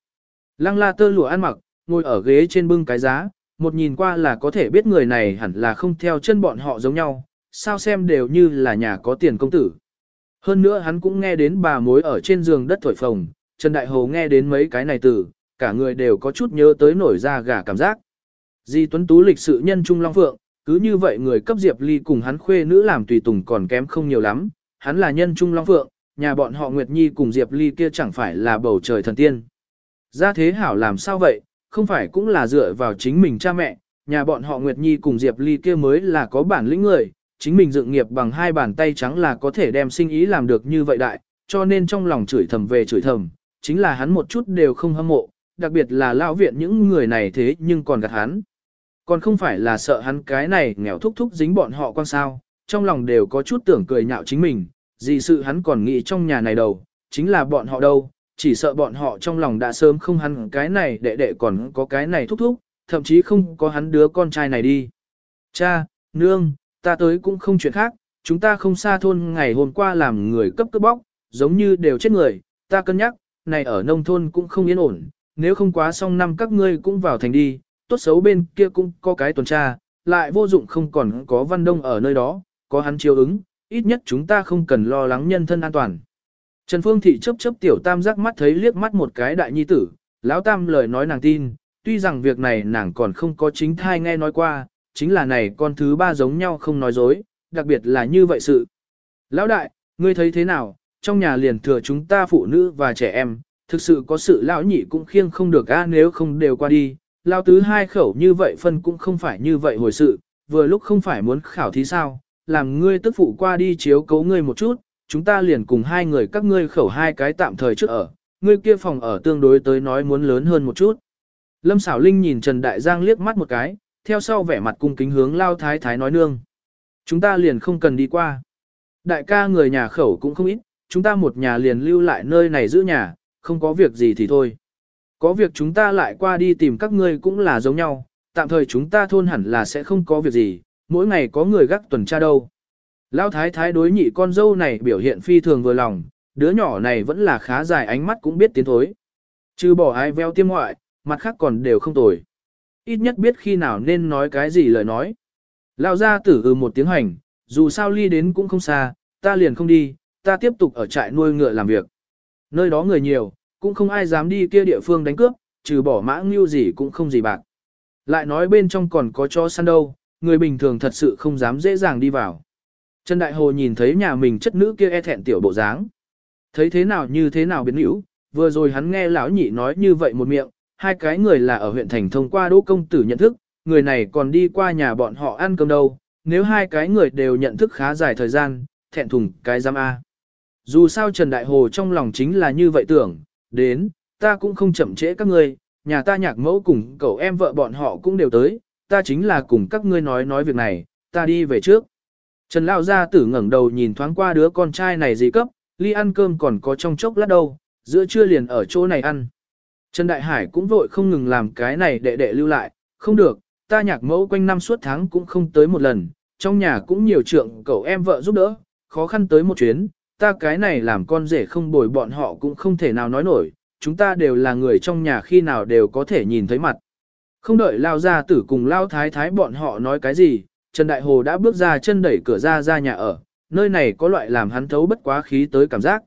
Lăng la tơ lụa ăn mặc, ngồi ở ghế trên bưng cái giá, một nhìn qua là có thể biết người này hẳn là không theo chân bọn họ giống nhau, sao xem đều như là nhà có tiền công tử. Hơn nữa hắn cũng nghe đến bà mối ở trên giường đất thổi phồng, Trần Đại Hồ nghe đến mấy cái này từ, cả người đều có chút nhớ tới nổi ra gà cảm giác. Di Tuấn Tú lịch sự nhân Trung Long Phượng, cứ như vậy người cấp Diệp Ly cùng hắn khuê nữ làm tùy tùng còn kém không nhiều lắm, hắn là nhân Trung Long Phượng, nhà bọn họ Nguyệt Nhi cùng Diệp Ly kia chẳng phải là bầu trời thần tiên. Ra thế hảo làm sao vậy, không phải cũng là dựa vào chính mình cha mẹ, nhà bọn họ Nguyệt Nhi cùng Diệp Ly kia mới là có bản lĩnh người, chính mình dựng nghiệp bằng hai bàn tay trắng là có thể đem sinh ý làm được như vậy đại, cho nên trong lòng chửi thầm về chửi thầm, chính là hắn một chút đều không hâm mộ, đặc biệt là lão viện những người này thế nhưng còn gạt hắn. Còn không phải là sợ hắn cái này nghèo thúc thúc dính bọn họ quan sao, trong lòng đều có chút tưởng cười nhạo chính mình, gì sự hắn còn nghĩ trong nhà này đâu, chính là bọn họ đâu, chỉ sợ bọn họ trong lòng đã sớm không hắn cái này đệ đệ còn có cái này thúc thúc, thậm chí không có hắn đứa con trai này đi. Cha, nương, ta tới cũng không chuyện khác, chúng ta không xa thôn ngày hôm qua làm người cấp cướp bóc, giống như đều chết người, ta cân nhắc, này ở nông thôn cũng không yên ổn, nếu không quá xong năm các ngươi cũng vào thành đi, tốt xấu bên kia cũng có cái tuần tra, lại vô dụng không còn có văn đông ở nơi đó, có hắn chiếu ứng, ít nhất chúng ta không cần lo lắng nhân thân an toàn. Trần Phương Thị chấp chấp tiểu tam giác mắt thấy liếc mắt một cái đại nhi tử, lão tam lời nói nàng tin, tuy rằng việc này nàng còn không có chính thai nghe nói qua, chính là này con thứ ba giống nhau không nói dối, đặc biệt là như vậy sự. Lão đại, ngươi thấy thế nào, trong nhà liền thừa chúng ta phụ nữ và trẻ em, thực sự có sự lão nhị cũng khiêng không được a nếu không đều qua đi, lão tứ hai khẩu như vậy phân cũng không phải như vậy hồi sự, vừa lúc không phải muốn khảo thí sao, làm ngươi tức phụ qua đi chiếu cấu ngươi một chút, chúng ta liền cùng hai người các ngươi khẩu hai cái tạm thời trước ở, ngươi kia phòng ở tương đối tới nói muốn lớn hơn một chút. Lâm xảo linh nhìn Trần Đại Giang liếc mắt một cái, theo sau vẻ mặt cung kính hướng lao thái thái nói nương. Chúng ta liền không cần đi qua. Đại ca người nhà khẩu cũng không ít, chúng ta một nhà liền lưu lại nơi này giữ nhà, không có việc gì thì thôi. Có việc chúng ta lại qua đi tìm các ngươi cũng là giống nhau, tạm thời chúng ta thôn hẳn là sẽ không có việc gì, mỗi ngày có người gác tuần tra đâu. Lão thái thái đối nhị con dâu này biểu hiện phi thường vừa lòng, đứa nhỏ này vẫn là khá dài ánh mắt cũng biết tiến thối. Chứ bỏ ai veo tiêm ngoại, mặt khác còn đều không tồi. Ít nhất biết khi nào nên nói cái gì lời nói. Lão gia tử ừ một tiếng hành, dù sao ly đến cũng không xa, ta liền không đi, ta tiếp tục ở trại nuôi ngựa làm việc. Nơi đó người nhiều, cũng không ai dám đi kia địa phương đánh cướp, trừ bỏ mã ngưu gì cũng không gì bạc. Lại nói bên trong còn có cho săn đâu, người bình thường thật sự không dám dễ dàng đi vào. Trần Đại Hồ nhìn thấy nhà mình chất nữ kia e thẹn tiểu bộ dáng. Thấy thế nào như thế nào biến hữu, vừa rồi hắn nghe lão nhị nói như vậy một miệng, hai cái người là ở huyện thành thông qua đỗ công tử nhận thức, người này còn đi qua nhà bọn họ ăn cơm đâu, nếu hai cái người đều nhận thức khá dài thời gian, thẹn thùng cái giam A. Dù sao Trần Đại Hồ trong lòng chính là như vậy tưởng, đến, ta cũng không chậm trễ các ngươi, nhà ta nhạc mẫu cùng cậu em vợ bọn họ cũng đều tới, ta chính là cùng các ngươi nói nói việc này, ta đi về trước. Trần Lão Gia tử ngẩng đầu nhìn thoáng qua đứa con trai này gì cấp, ly ăn cơm còn có trong chốc lát đâu, giữa trưa liền ở chỗ này ăn. Trần Đại Hải cũng vội không ngừng làm cái này đệ đệ lưu lại, không được, ta nhạc mẫu quanh năm suốt tháng cũng không tới một lần, trong nhà cũng nhiều trượng cậu em vợ giúp đỡ, khó khăn tới một chuyến, ta cái này làm con rể không bồi bọn họ cũng không thể nào nói nổi, chúng ta đều là người trong nhà khi nào đều có thể nhìn thấy mặt. Không đợi lao gia tử cùng lao thái thái bọn họ nói cái gì, Trần Đại Hồ đã bước ra chân đẩy cửa ra ra nhà ở, nơi này có loại làm hắn thấu bất quá khí tới cảm giác.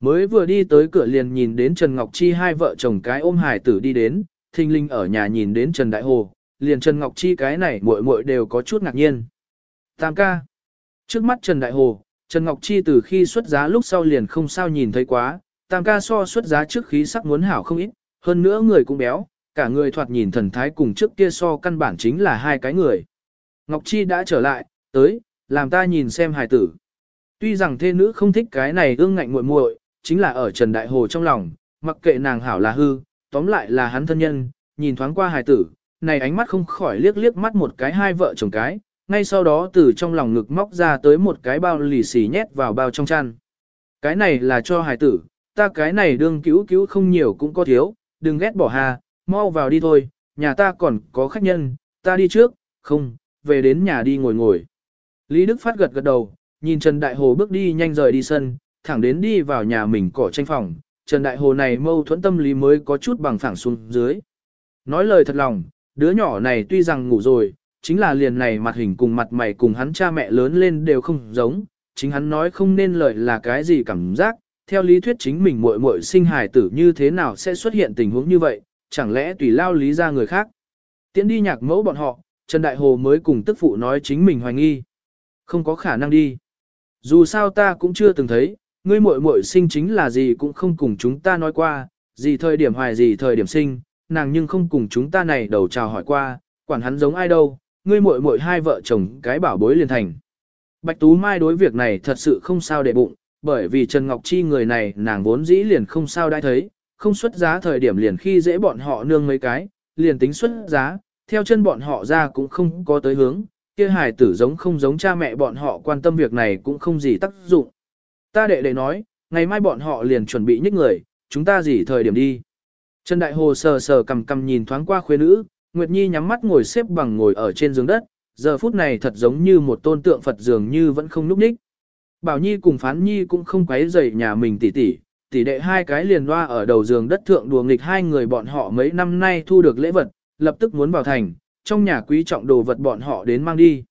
Mới vừa đi tới cửa liền nhìn đến Trần Ngọc Chi hai vợ chồng cái ôm hài tử đi đến, thinh linh ở nhà nhìn đến Trần Đại Hồ, liền Trần Ngọc Chi cái này muội muội đều có chút ngạc nhiên. Tam ca. Trước mắt Trần Đại Hồ, Trần Ngọc Chi từ khi xuất giá lúc sau liền không sao nhìn thấy quá, tam ca so xuất giá trước khí sắc muốn hảo không ít, hơn nữa người cũng béo, cả người thoạt nhìn thần thái cùng trước kia so căn bản chính là hai cái người. Ngọc Chi đã trở lại, tới, làm ta nhìn xem hài tử. Tuy rằng thê nữ không thích cái này ương ngạnh muội muội, chính là ở Trần Đại Hồ trong lòng, mặc kệ nàng hảo là hư, tóm lại là hắn thân nhân, nhìn thoáng qua hài tử, này ánh mắt không khỏi liếc liếc mắt một cái hai vợ chồng cái, ngay sau đó từ trong lòng ngực móc ra tới một cái bao lì xì nhét vào bao trong chăn. Cái này là cho hài tử, ta cái này đương cứu cứu không nhiều cũng có thiếu, đừng ghét bỏ hà, mau vào đi thôi, nhà ta còn có khách nhân, ta đi trước, không, về đến nhà đi ngồi ngồi. Lý Đức Phát gật gật đầu, nhìn Trần Đại Hồ bước đi nhanh rời đi sân, thẳng đến đi vào nhà mình cỏ tranh phòng, Trần Đại Hồ này mâu thuẫn tâm lý mới có chút bằng phẳng xuống dưới. Nói lời thật lòng, đứa nhỏ này tuy rằng ngủ rồi, chính là liền này mặt hình cùng mặt mày cùng hắn cha mẹ lớn lên đều không giống, chính hắn nói không nên lời là cái gì cảm giác, theo lý thuyết chính mình muội muội sinh hài tử như thế nào sẽ xuất hiện tình huống như vậy, chẳng lẽ tùy lao lý ra người khác. Tiến đi nhạc mẫu bọn họ, Trần Đại Hồ mới cùng tức phụ nói chính mình hoài nghi. Không có khả năng đi. Dù sao ta cũng chưa từng thấy, ngươi muội muội sinh chính là gì cũng không cùng chúng ta nói qua, gì thời điểm hoài gì thời điểm sinh, nàng nhưng không cùng chúng ta này đầu chào hỏi qua, quản hắn giống ai đâu, ngươi muội muội hai vợ chồng cái bảo bối liền thành. Bạch Tú Mai đối việc này thật sự không sao để bụng, bởi vì Trần Ngọc Chi người này nàng vốn dĩ liền không sao đã thấy, không xuất giá thời điểm liền khi dễ bọn họ nương mấy cái, liền tính xuất giá, theo chân bọn họ ra cũng không có tới hướng, kia hài tử giống không giống cha mẹ bọn họ quan tâm việc này cũng không gì tác dụng. Ta đệ đệ nói, ngày mai bọn họ liền chuẩn bị nhích người, chúng ta gì thời điểm đi. Trần Đại Hồ sờ sờ cầm cầm nhìn thoáng qua khuê nữ, Nguyệt Nhi nhắm mắt ngồi xếp bằng ngồi ở trên giường đất, giờ phút này thật giống như một tôn tượng Phật dường như vẫn không núp ních. Bảo Nhi cùng Phán Nhi cũng không quấy rầy nhà mình tỉ tỉ, tỷ đệ hai cái liền loa ở đầu giường đất thượng đùa nghịch hai người bọn họ mấy năm nay thu được lễ vật, lập tức muốn vào thành, trong nhà quý trọng đồ vật bọn họ đến mang đi.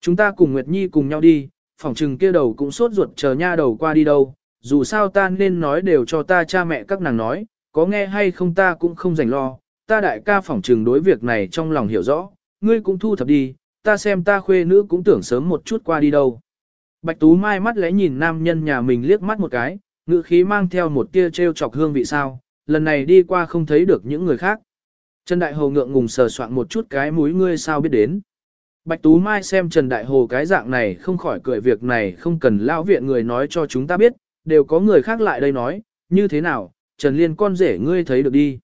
Chúng ta cùng Nguyệt Nhi cùng nhau đi, phòng trừng kia đầu cũng sốt ruột chờ nha đầu qua đi đâu, dù sao ta nên nói đều cho ta cha mẹ các nàng nói, có nghe hay không ta cũng không rảnh lo, ta đại ca phỏng trừng đối việc này trong lòng hiểu rõ, ngươi cũng thu thập đi, ta xem ta khuê nữ cũng tưởng sớm một chút qua đi đâu. Bạch Tú Mai mắt lẽ nhìn nam nhân nhà mình liếc mắt một cái, ngữ khí mang theo một tia treo chọc hương vị sao, lần này đi qua không thấy được những người khác. Trần Đại Hồ ngượng ngùng sờ soạn một chút cái mũi ngươi sao biết đến. Bạch Tú Mai xem Trần Đại Hồ cái dạng này không khỏi cười việc này không cần lão viện người nói cho chúng ta biết, đều có người khác lại đây nói, như thế nào, Trần Liên con rể ngươi thấy được đi.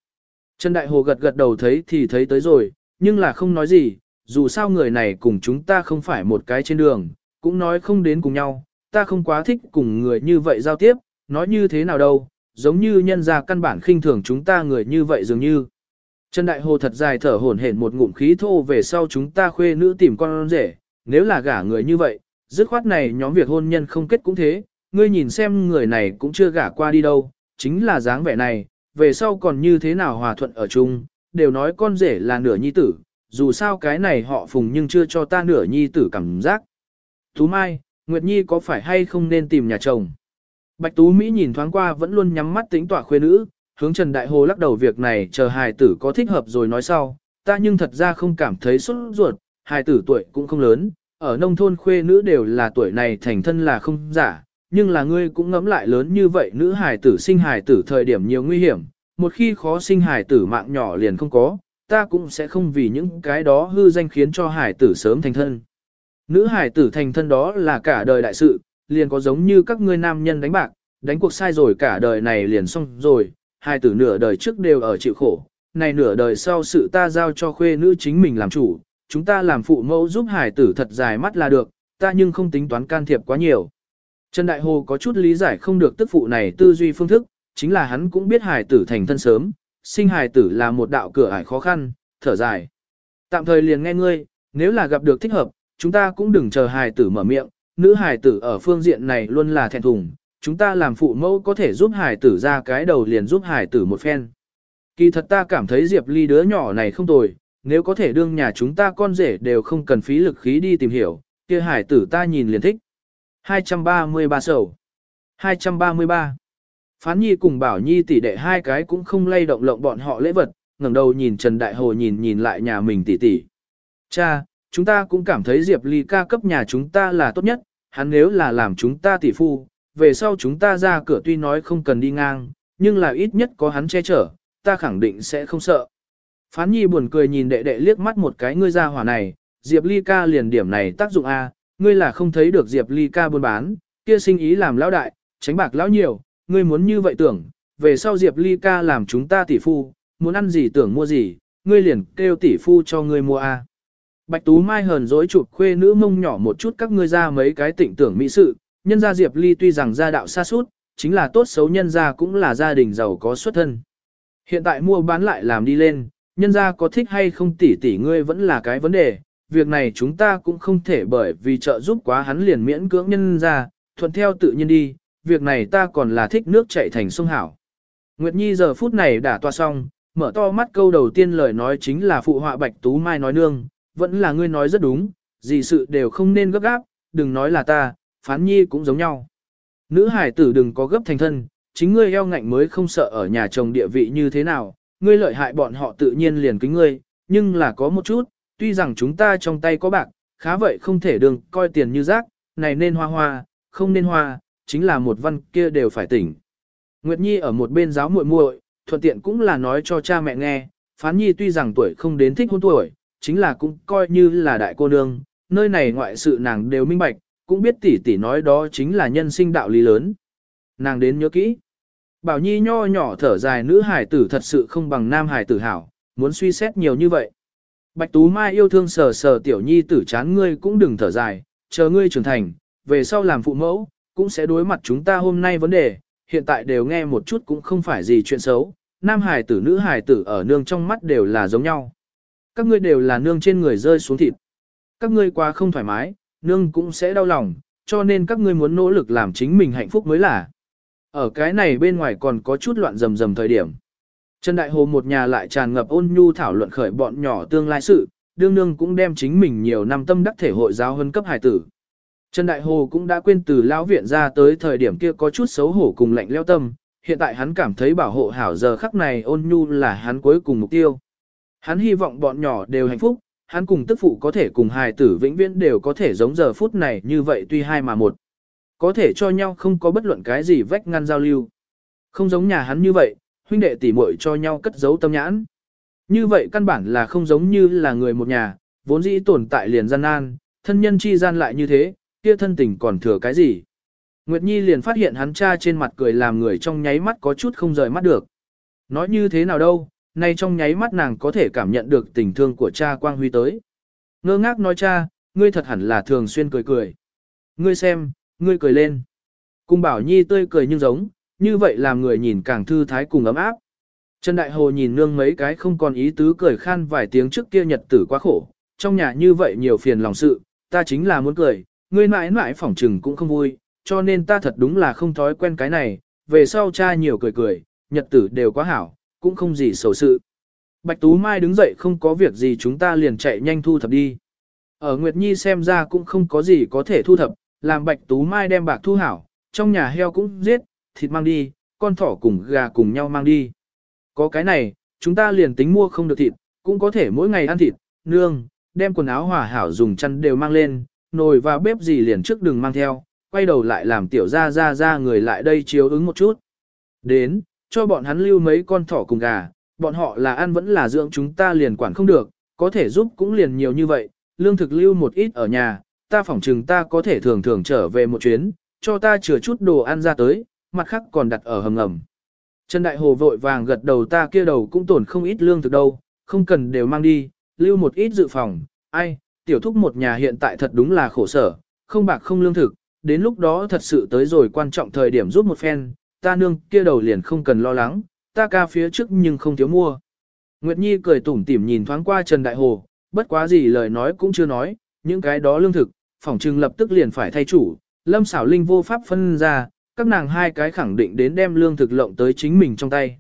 Trần Đại Hồ gật gật đầu thấy thì thấy tới rồi, nhưng là không nói gì, dù sao người này cùng chúng ta không phải một cái trên đường, cũng nói không đến cùng nhau, ta không quá thích cùng người như vậy giao tiếp, nói như thế nào đâu, giống như nhân ra căn bản khinh thường chúng ta người như vậy dường như. Trần Đại Hồ thật dài thở hổn hển một ngụm khí thô về sau chúng ta khuê nữ tìm con rể, nếu là gả người như vậy, dứt khoát này nhóm việc hôn nhân không kết cũng thế, ngươi nhìn xem người này cũng chưa gả qua đi đâu, chính là dáng vẻ này, về sau còn như thế nào hòa thuận ở chung, đều nói con rể là nửa nhi tử, dù sao cái này họ phùng nhưng chưa cho ta nửa nhi tử cảm giác. Tú Mai, Nguyệt Nhi có phải hay không nên tìm nhà chồng? Bạch Tú Mỹ nhìn thoáng qua vẫn luôn nhắm mắt tính tỏa khuê nữ, hướng Trần Đại Hồ lắc đầu việc này chờ hài tử có thích hợp rồi nói sau, ta nhưng thật ra không cảm thấy sốt ruột, hài tử tuổi cũng không lớn, ở nông thôn khuê nữ đều là tuổi này thành thân là không giả, nhưng là ngươi cũng ngẫm lại lớn như vậy nữ hài tử sinh hài tử thời điểm nhiều nguy hiểm, một khi khó sinh hài tử mạng nhỏ liền không có, ta cũng sẽ không vì những cái đó hư danh khiến cho hải tử sớm thành thân. Nữ hải tử thành thân đó là cả đời đại sự, liền có giống như các ngươi nam nhân đánh bạc, đánh cuộc sai rồi cả đời này liền xong rồi, hai tử nửa đời trước đều ở chịu khổ, này nửa đời sau sự ta giao cho khuê nữ chính mình làm chủ, chúng ta làm phụ mẫu giúp hải tử thật dài mắt là được, ta nhưng không tính toán can thiệp quá nhiều. Trần Đại Hồ có chút lý giải không được tức phụ này tư duy phương thức, chính là hắn cũng biết hải tử thành thân sớm, sinh hải tử là một đạo cửa ải khó khăn, thở dài. Tạm thời liền nghe ngươi, nếu là gặp được thích hợp, chúng ta cũng đừng chờ hải tử mở miệng, nữ hải tử ở phương diện này luôn là thẹn thùng, chúng ta làm phụ mẫu có thể giúp hải tử ra cái đầu liền giúp hải tử một phen. Kỳ thật ta cảm thấy Diệp Ly đứa nhỏ này không tồi, nếu có thể đương nhà chúng ta con rể đều không cần phí lực khí đi tìm hiểu, kia hải tử ta nhìn liền thích. 233 sầu 233 Phán Nhi cùng Bảo Nhi tỷ đệ hai cái cũng không lay động lộng bọn họ lễ vật, ngẩng đầu nhìn Trần Đại Hồ nhìn nhìn lại nhà mình tỷ tỷ. Cha, chúng ta cũng cảm thấy Diệp Ly ca cấp nhà chúng ta là tốt nhất, hắn nếu là làm chúng ta tỷ phu, về sau chúng ta ra cửa tuy nói không cần đi ngang, nhưng là ít nhất có hắn che chở, ta khẳng định sẽ không sợ. Phán Nhi buồn cười nhìn đệ đệ liếc mắt một cái ngươi ra hỏa này, Diệp Ly ca liền điểm này tác dụng A, ngươi là không thấy được Diệp Ly ca buôn bán, kia sinh ý làm lão đại, tránh bạc lão nhiều, ngươi muốn như vậy tưởng, về sau Diệp Ly ca làm chúng ta tỷ phu, muốn ăn gì tưởng mua gì, ngươi liền kêu tỷ phu cho ngươi mua A. Bạch Tú Mai hờn dỗi chụp khuê nữ mông nhỏ một chút các ngươi ra mấy cái tỉnh tưởng mỹ sự, nhân gia Diệp Ly tuy rằng gia đạo xa suốt, chính là tốt xấu nhân gia cũng là gia đình giàu có xuất thân. Hiện tại mua bán lại làm đi lên, nhân gia có thích hay không tỷ tỷ ngươi vẫn là cái vấn đề, việc này chúng ta cũng không thể bởi vì trợ giúp quá hắn liền miễn cưỡng nhân gia, thuận theo tự nhiên đi, việc này ta còn là thích nước chảy thành sông hảo. Nguyệt Nhi giờ phút này đã toa xong, mở to mắt câu đầu tiên lời nói chính là phụ họa Bạch Tú Mai nói nương, vẫn là ngươi nói rất đúng, gì sự đều không nên gấp gáp, đừng nói là ta, phán nhi cũng giống nhau. Nữ hải tử đừng có gấp thành thân, chính ngươi eo ngạnh mới không sợ ở nhà chồng địa vị như thế nào, ngươi lợi hại bọn họ tự nhiên liền kính ngươi, nhưng là có một chút, tuy rằng chúng ta trong tay có bạc, khá vậy không thể đừng coi tiền như rác, này nên hoa hoa, không nên hoa, chính là một văn kia đều phải tỉnh. Nguyệt Nhi ở một bên giáo muội muội, thuận tiện cũng là nói cho cha mẹ nghe, Phán Nhi tuy rằng tuổi không đến thích hôn tuổi, chính là cũng coi như là đại cô nương, nơi này ngoại sự nàng đều minh bạch, cũng biết tỷ tỷ nói đó chính là nhân sinh đạo lý lớn. Nàng đến nhớ kỹ. Bảo Nhi nho nhỏ thở dài nữ hải tử thật sự không bằng nam hải tử hảo, muốn suy xét nhiều như vậy. Bạch Tú Mai yêu thương sờ sờ tiểu nhi tử chán ngươi cũng đừng thở dài, chờ ngươi trưởng thành, về sau làm phụ mẫu, cũng sẽ đối mặt chúng ta hôm nay vấn đề, hiện tại đều nghe một chút cũng không phải gì chuyện xấu, nam hải tử nữ hải tử ở nương trong mắt đều là giống nhau. Các ngươi đều là nương trên người rơi xuống thịt. Các ngươi quá không thoải mái, nương cũng sẽ đau lòng, cho nên các ngươi muốn nỗ lực làm chính mình hạnh phúc mới là. Ở cái này bên ngoài còn có chút loạn rầm rầm thời điểm. Trần Đại Hồ một nhà lại tràn ngập ôn nhu thảo luận khởi bọn nhỏ tương lai sự, đương nương cũng đem chính mình nhiều năm tâm đắc thể hội giáo hơn cấp hải tử. Trần Đại Hồ cũng đã quên từ lão viện ra tới thời điểm kia có chút xấu hổ cùng lạnh leo tâm, hiện tại hắn cảm thấy bảo hộ hảo giờ khắc này ôn nhu là hắn cuối cùng mục tiêu. Hắn hy vọng bọn nhỏ đều hạnh phúc, hắn cùng tức phụ có thể cùng hài tử vĩnh viễn đều có thể giống giờ phút này như vậy tuy hai mà một. Có thể cho nhau không có bất luận cái gì vách ngăn giao lưu. Không giống nhà hắn như vậy, huynh đệ tỉ muội cho nhau cất giấu tâm nhãn. Như vậy căn bản là không giống như là người một nhà, vốn dĩ tồn tại liền gian nan, thân nhân chi gian lại như thế, kia thân tình còn thừa cái gì. Nguyệt Nhi liền phát hiện hắn cha trên mặt cười làm người trong nháy mắt có chút không rời mắt được. Nói như thế nào đâu, nay trong nháy mắt nàng có thể cảm nhận được tình thương của cha Quang Huy tới. Ngơ ngác nói cha, ngươi thật hẳn là thường xuyên cười cười. Ngươi xem, ngươi cười lên. Cung bảo nhi tươi cười nhưng giống, như vậy làm người nhìn càng thư thái cùng ấm áp. Trần Đại Hồ nhìn nương mấy cái không còn ý tứ cười khan vài tiếng trước kia nhật tử quá khổ, trong nhà như vậy nhiều phiền lòng sự, ta chính là muốn cười, ngươi mãi mãi phỏng trừng cũng không vui, cho nên ta thật đúng là không thói quen cái này, về sau cha nhiều cười cười, nhật tử đều quá hảo, cũng không gì sầu sự. Bạch Tú Mai đứng dậy không có việc gì chúng ta liền chạy nhanh thu thập đi. Ở Nguyệt Nhi xem ra cũng không có gì có thể thu thập, làm Bạch Tú Mai đem bạc thu hảo, trong nhà heo cũng giết, thịt mang đi, con thỏ cùng gà cùng nhau mang đi. Có cái này, chúng ta liền tính mua không được thịt, cũng có thể mỗi ngày ăn thịt, nương, đem quần áo hòa hảo dùng chăn đều mang lên, nồi và bếp gì liền trước đừng mang theo, quay đầu lại làm tiểu ra ra ra người lại đây chiếu ứng một chút. Đến, cho bọn hắn lưu mấy con thỏ cùng gà, bọn họ là ăn vẫn là dưỡng chúng ta liền quản không được, có thể giúp cũng liền nhiều như vậy, lương thực lưu một ít ở nhà, ta phỏng chừng ta có thể thường thường trở về một chuyến, cho ta chừa chút đồ ăn ra tới, mặt khác còn đặt ở hầm ngầm. Trần Đại Hồ vội vàng gật đầu ta kia đầu cũng tổn không ít lương thực đâu, không cần đều mang đi, lưu một ít dự phòng, ai, tiểu thúc một nhà hiện tại thật đúng là khổ sở, không bạc không lương thực, đến lúc đó thật sự tới rồi quan trọng thời điểm giúp một phen, ta nương kia đầu liền không cần lo lắng, ta ca phía trước nhưng không thiếu mua. Nguyệt Nhi cười tủm tỉm nhìn thoáng qua Trần Đại Hồ, bất quá gì lời nói cũng chưa nói, những cái đó lương thực, phỏng trừng lập tức liền phải thay chủ, Lâm xảo linh vô pháp phân ra, các nàng hai cái khẳng định đến đem lương thực lộng tới chính mình trong tay.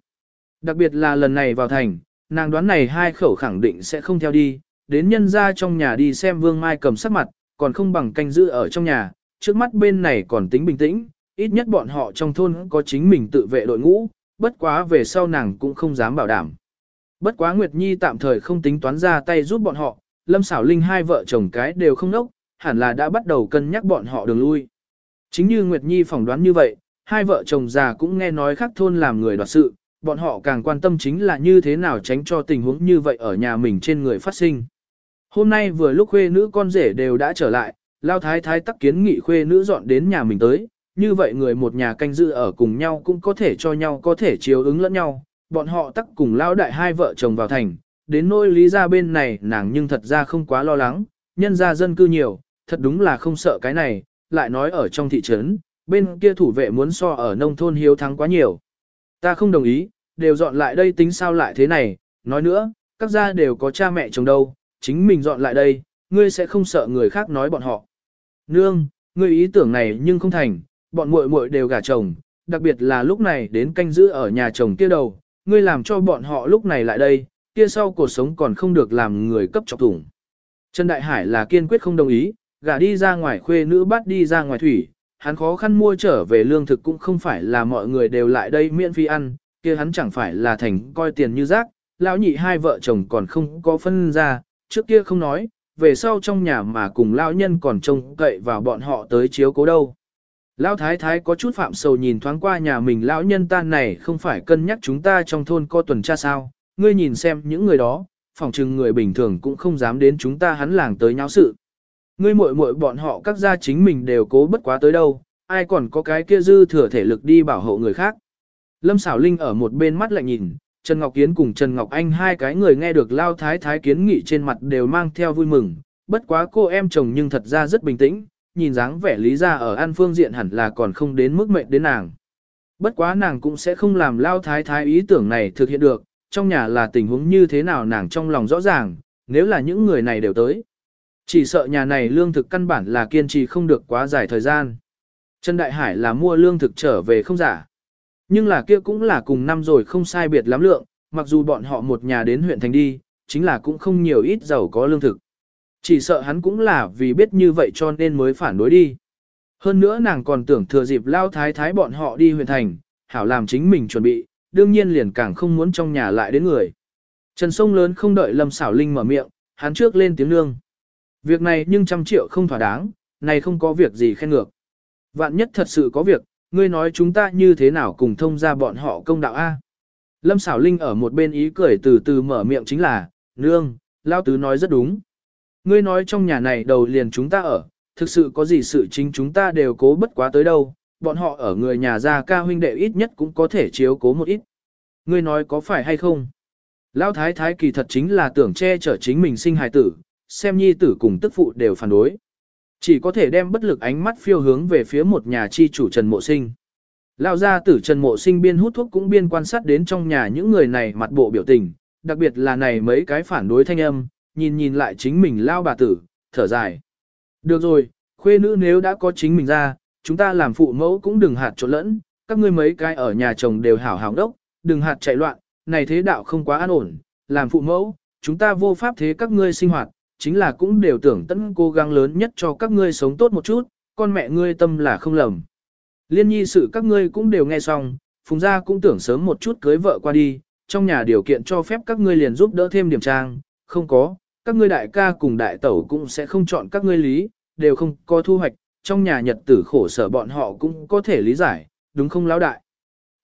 Đặc biệt là lần này vào thành, nàng đoán này hai khẩu khẳng định sẽ không theo đi, đến nhân ra trong nhà đi xem Vương Mai cầm sắc mặt, còn không bằng canh giữ ở trong nhà, trước mắt bên này còn tính bình tĩnh, ít nhất bọn họ trong thôn có chính mình tự vệ đội ngũ, bất quá về sau nàng cũng không dám bảo đảm. Bất quá Nguyệt Nhi tạm thời không tính toán ra tay giúp bọn họ, Lâm Sảo Linh hai vợ chồng cái đều không nốc, hẳn là đã bắt đầu cân nhắc bọn họ đường lui. Chính như Nguyệt Nhi phỏng đoán như vậy, hai vợ chồng già cũng nghe nói khác thôn làm người đoạt sự, bọn họ càng quan tâm chính là như thế nào tránh cho tình huống như vậy ở nhà mình trên người phát sinh. Hôm nay vừa lúc khuê nữ con rể đều đã trở lại, lao thái thái tắc kiến nghị khuê nữ dọn đến nhà mình tới, như vậy người một nhà canh giữ ở cùng nhau cũng có thể cho nhau có thể chiếu ứng lẫn nhau, bọn họ tắc cùng lao đại hai vợ chồng vào thành, đến nôi lý ra bên này nàng nhưng thật ra không quá lo lắng, nhân ra dân cư nhiều, thật đúng là không sợ cái này, lại nói ở trong thị trấn, bên kia thủ vệ muốn so ở nông thôn hiếu thắng quá nhiều. Ta không đồng ý, đều dọn lại đây tính sao lại thế này, nói nữa, các gia đều có cha mẹ chồng đâu, chính mình dọn lại đây, ngươi sẽ không sợ người khác nói bọn họ. Nương, ngươi ý tưởng này nhưng không thành, bọn muội muội đều gả chồng, đặc biệt là lúc này đến canh giữ ở nhà chồng kia đầu, ngươi làm cho bọn họ lúc này lại đây, kia sau cuộc sống còn không được làm người cấp chọc thủng. Trần Đại Hải là kiên quyết không đồng ý, gả đi ra ngoài khuê nữ bắt đi ra ngoài thủy, hắn khó khăn mua trở về lương thực cũng không phải là mọi người đều lại đây miễn phí ăn, kia hắn chẳng phải là thành coi tiền như rác, lão nhị hai vợ chồng còn không có phân ra, trước kia không nói, về sau trong nhà mà cùng lão nhân còn trông cậy vào bọn họ tới chiếu cố đâu. Lão thái thái có chút phạm sầu nhìn thoáng qua nhà mình lão nhân tan này không phải cân nhắc chúng ta trong thôn có tuần tra sao, ngươi nhìn xem những người đó, phòng trừng người bình thường cũng không dám đến chúng ta hắn làng tới nháo sự. Ngươi muội muội bọn họ các gia chính mình đều cố bất quá tới đâu, ai còn có cái kia dư thừa thể lực đi bảo hộ người khác. Lâm Sảo Linh ở một bên mắt lại nhìn, Trần Ngọc Kiến cùng Trần Ngọc Anh hai cái người nghe được lao thái thái kiến nghị trên mặt đều mang theo vui mừng, bất quá cô em chồng nhưng thật ra rất bình tĩnh, nhìn dáng vẻ lý ra ở an phương diện hẳn là còn không đến mức mệnh đến nàng. Bất quá nàng cũng sẽ không làm lao thái thái ý tưởng này thực hiện được, trong nhà là tình huống như thế nào nàng trong lòng rõ ràng, nếu là những người này đều tới. Chỉ sợ nhà này lương thực căn bản là kiên trì không được quá dài thời gian. Trần Đại Hải là mua lương thực trở về không giả. Nhưng là kia cũng là cùng năm rồi không sai biệt lắm lượng, mặc dù bọn họ một nhà đến huyện thành đi, chính là cũng không nhiều ít giàu có lương thực. Chỉ sợ hắn cũng là vì biết như vậy cho nên mới phản đối đi. Hơn nữa nàng còn tưởng thừa dịp lao thái thái bọn họ đi huyện thành, hảo làm chính mình chuẩn bị, đương nhiên liền càng không muốn trong nhà lại đến người. Trần Sông lớn không đợi Lâm Xảo Linh mở miệng, hắn trước lên tiếng lương. Việc này nhưng trăm triệu không thỏa đáng, này không có việc gì khen ngược. Vạn nhất thật sự có việc, ngươi nói chúng ta như thế nào cùng thông ra bọn họ công đạo A. Lâm xảo linh ở một bên ý cười từ từ mở miệng chính là, nương, lao tứ nói rất đúng. Ngươi nói trong nhà này đầu liền chúng ta ở, thực sự có gì sự chính chúng ta đều cố bất quá tới đâu, bọn họ ở người nhà gia ca huynh đệ ít nhất cũng có thể chiếu cố một ít. Ngươi nói có phải hay không? Lão thái thái kỳ thật chính là tưởng che chở chính mình sinh hài tử, xem nhi tử cùng tức phụ đều phản đối. Chỉ có thể đem bất lực ánh mắt phiêu hướng về phía một nhà chi chủ Trần Mộ Sinh. Lão gia tử Trần Mộ Sinh biên hút thuốc cũng biên quan sát đến trong nhà những người này mặt bộ biểu tình, đặc biệt là này mấy cái phản đối thanh âm, nhìn nhìn lại chính mình lao bà tử, thở dài. Được rồi, khuê nữ nếu đã có chính mình ra, chúng ta làm phụ mẫu cũng đừng hạt trộn lẫn, các ngươi mấy cái ở nhà chồng đều hảo hảo đốc, đừng hạt chạy loạn, này thế đạo không quá an ổn, làm phụ mẫu, chúng ta vô pháp thế các ngươi sinh hoạt, chính là cũng đều tưởng tận cố gắng lớn nhất cho các ngươi sống tốt một chút, con mẹ ngươi tâm là không lầm. Liên nhi sự các ngươi cũng đều nghe xong, phùng gia cũng tưởng sớm một chút cưới vợ qua đi, trong nhà điều kiện cho phép các ngươi liền giúp đỡ thêm điểm trang, không có, các ngươi đại ca cùng đại tẩu cũng sẽ không chọn các ngươi lý, đều không có thu hoạch, trong nhà nhật tử khổ sở bọn họ cũng có thể lý giải, đúng không lão đại.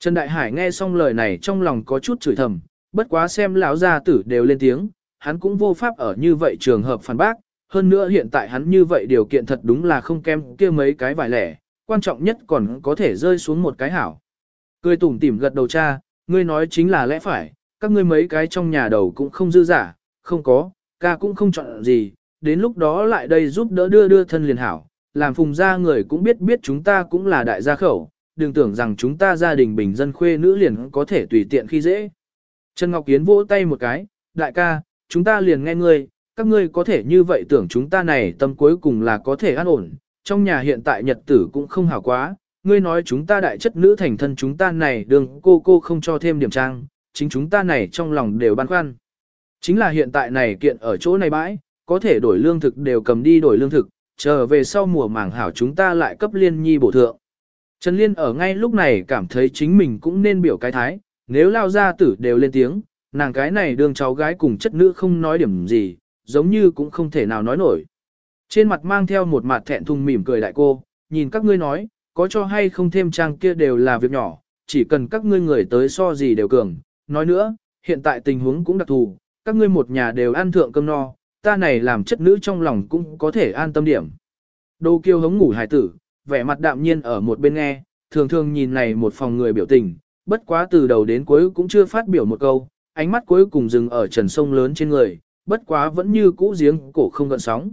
Trần Đại Hải nghe xong lời này trong lòng có chút chửi thầm, bất quá xem lão gia tử đều lên tiếng, hắn cũng vô pháp ở như vậy trường hợp phản bác, hơn nữa hiện tại hắn như vậy điều kiện thật đúng là không kém kia mấy cái vài lẻ, quan trọng nhất còn có thể rơi xuống một cái hảo. Cười tủm tỉm gật đầu cha, ngươi nói chính là lẽ phải, các ngươi mấy cái trong nhà đầu cũng không dư giả, không có, ca cũng không chọn gì, đến lúc đó lại đây giúp đỡ đưa đưa thân liền hảo, làm phùng gia người cũng biết biết chúng ta cũng là đại gia khẩu, đừng tưởng rằng chúng ta gia đình bình dân khuê nữ liền có thể tùy tiện khi dễ. Trần Ngọc Kiến vỗ tay một cái, đại ca, chúng ta liền nghe ngươi, các ngươi có thể như vậy tưởng chúng ta này tâm cuối cùng là có thể an ổn, trong nhà hiện tại nhật tử cũng không hảo quá, ngươi nói chúng ta đại chất nữ thành thân chúng ta này đường cô cô không cho thêm điểm trang, chính chúng ta này trong lòng đều băn khoăn. Chính là hiện tại này kiện ở chỗ này bãi, có thể đổi lương thực đều cầm đi đổi lương thực, chờ về sau mùa màng hảo chúng ta lại cấp liên nhi bổ thượng. Trần Liên ở ngay lúc này cảm thấy chính mình cũng nên biểu cái thái, nếu lao ra tử đều lên tiếng, nàng cái này đương cháu gái cùng chất nữ không nói điểm gì, giống như cũng không thể nào nói nổi. Trên mặt mang theo một mặt thẹn thùng mỉm cười đại cô, nhìn các ngươi nói, có cho hay không thêm trang kia đều là việc nhỏ, chỉ cần các ngươi người tới so gì đều cường. Nói nữa, hiện tại tình huống cũng đặc thù, các ngươi một nhà đều ăn thượng cơm no, ta này làm chất nữ trong lòng cũng có thể an tâm điểm. Đô kiêu hống ngủ hải tử, vẻ mặt đạm nhiên ở một bên nghe, thường thường nhìn này một phòng người biểu tình, bất quá từ đầu đến cuối cũng chưa phát biểu một câu, ánh mắt cuối cùng dừng ở trần sông lớn trên người, bất quá vẫn như cũ giếng cổ không gợn sóng.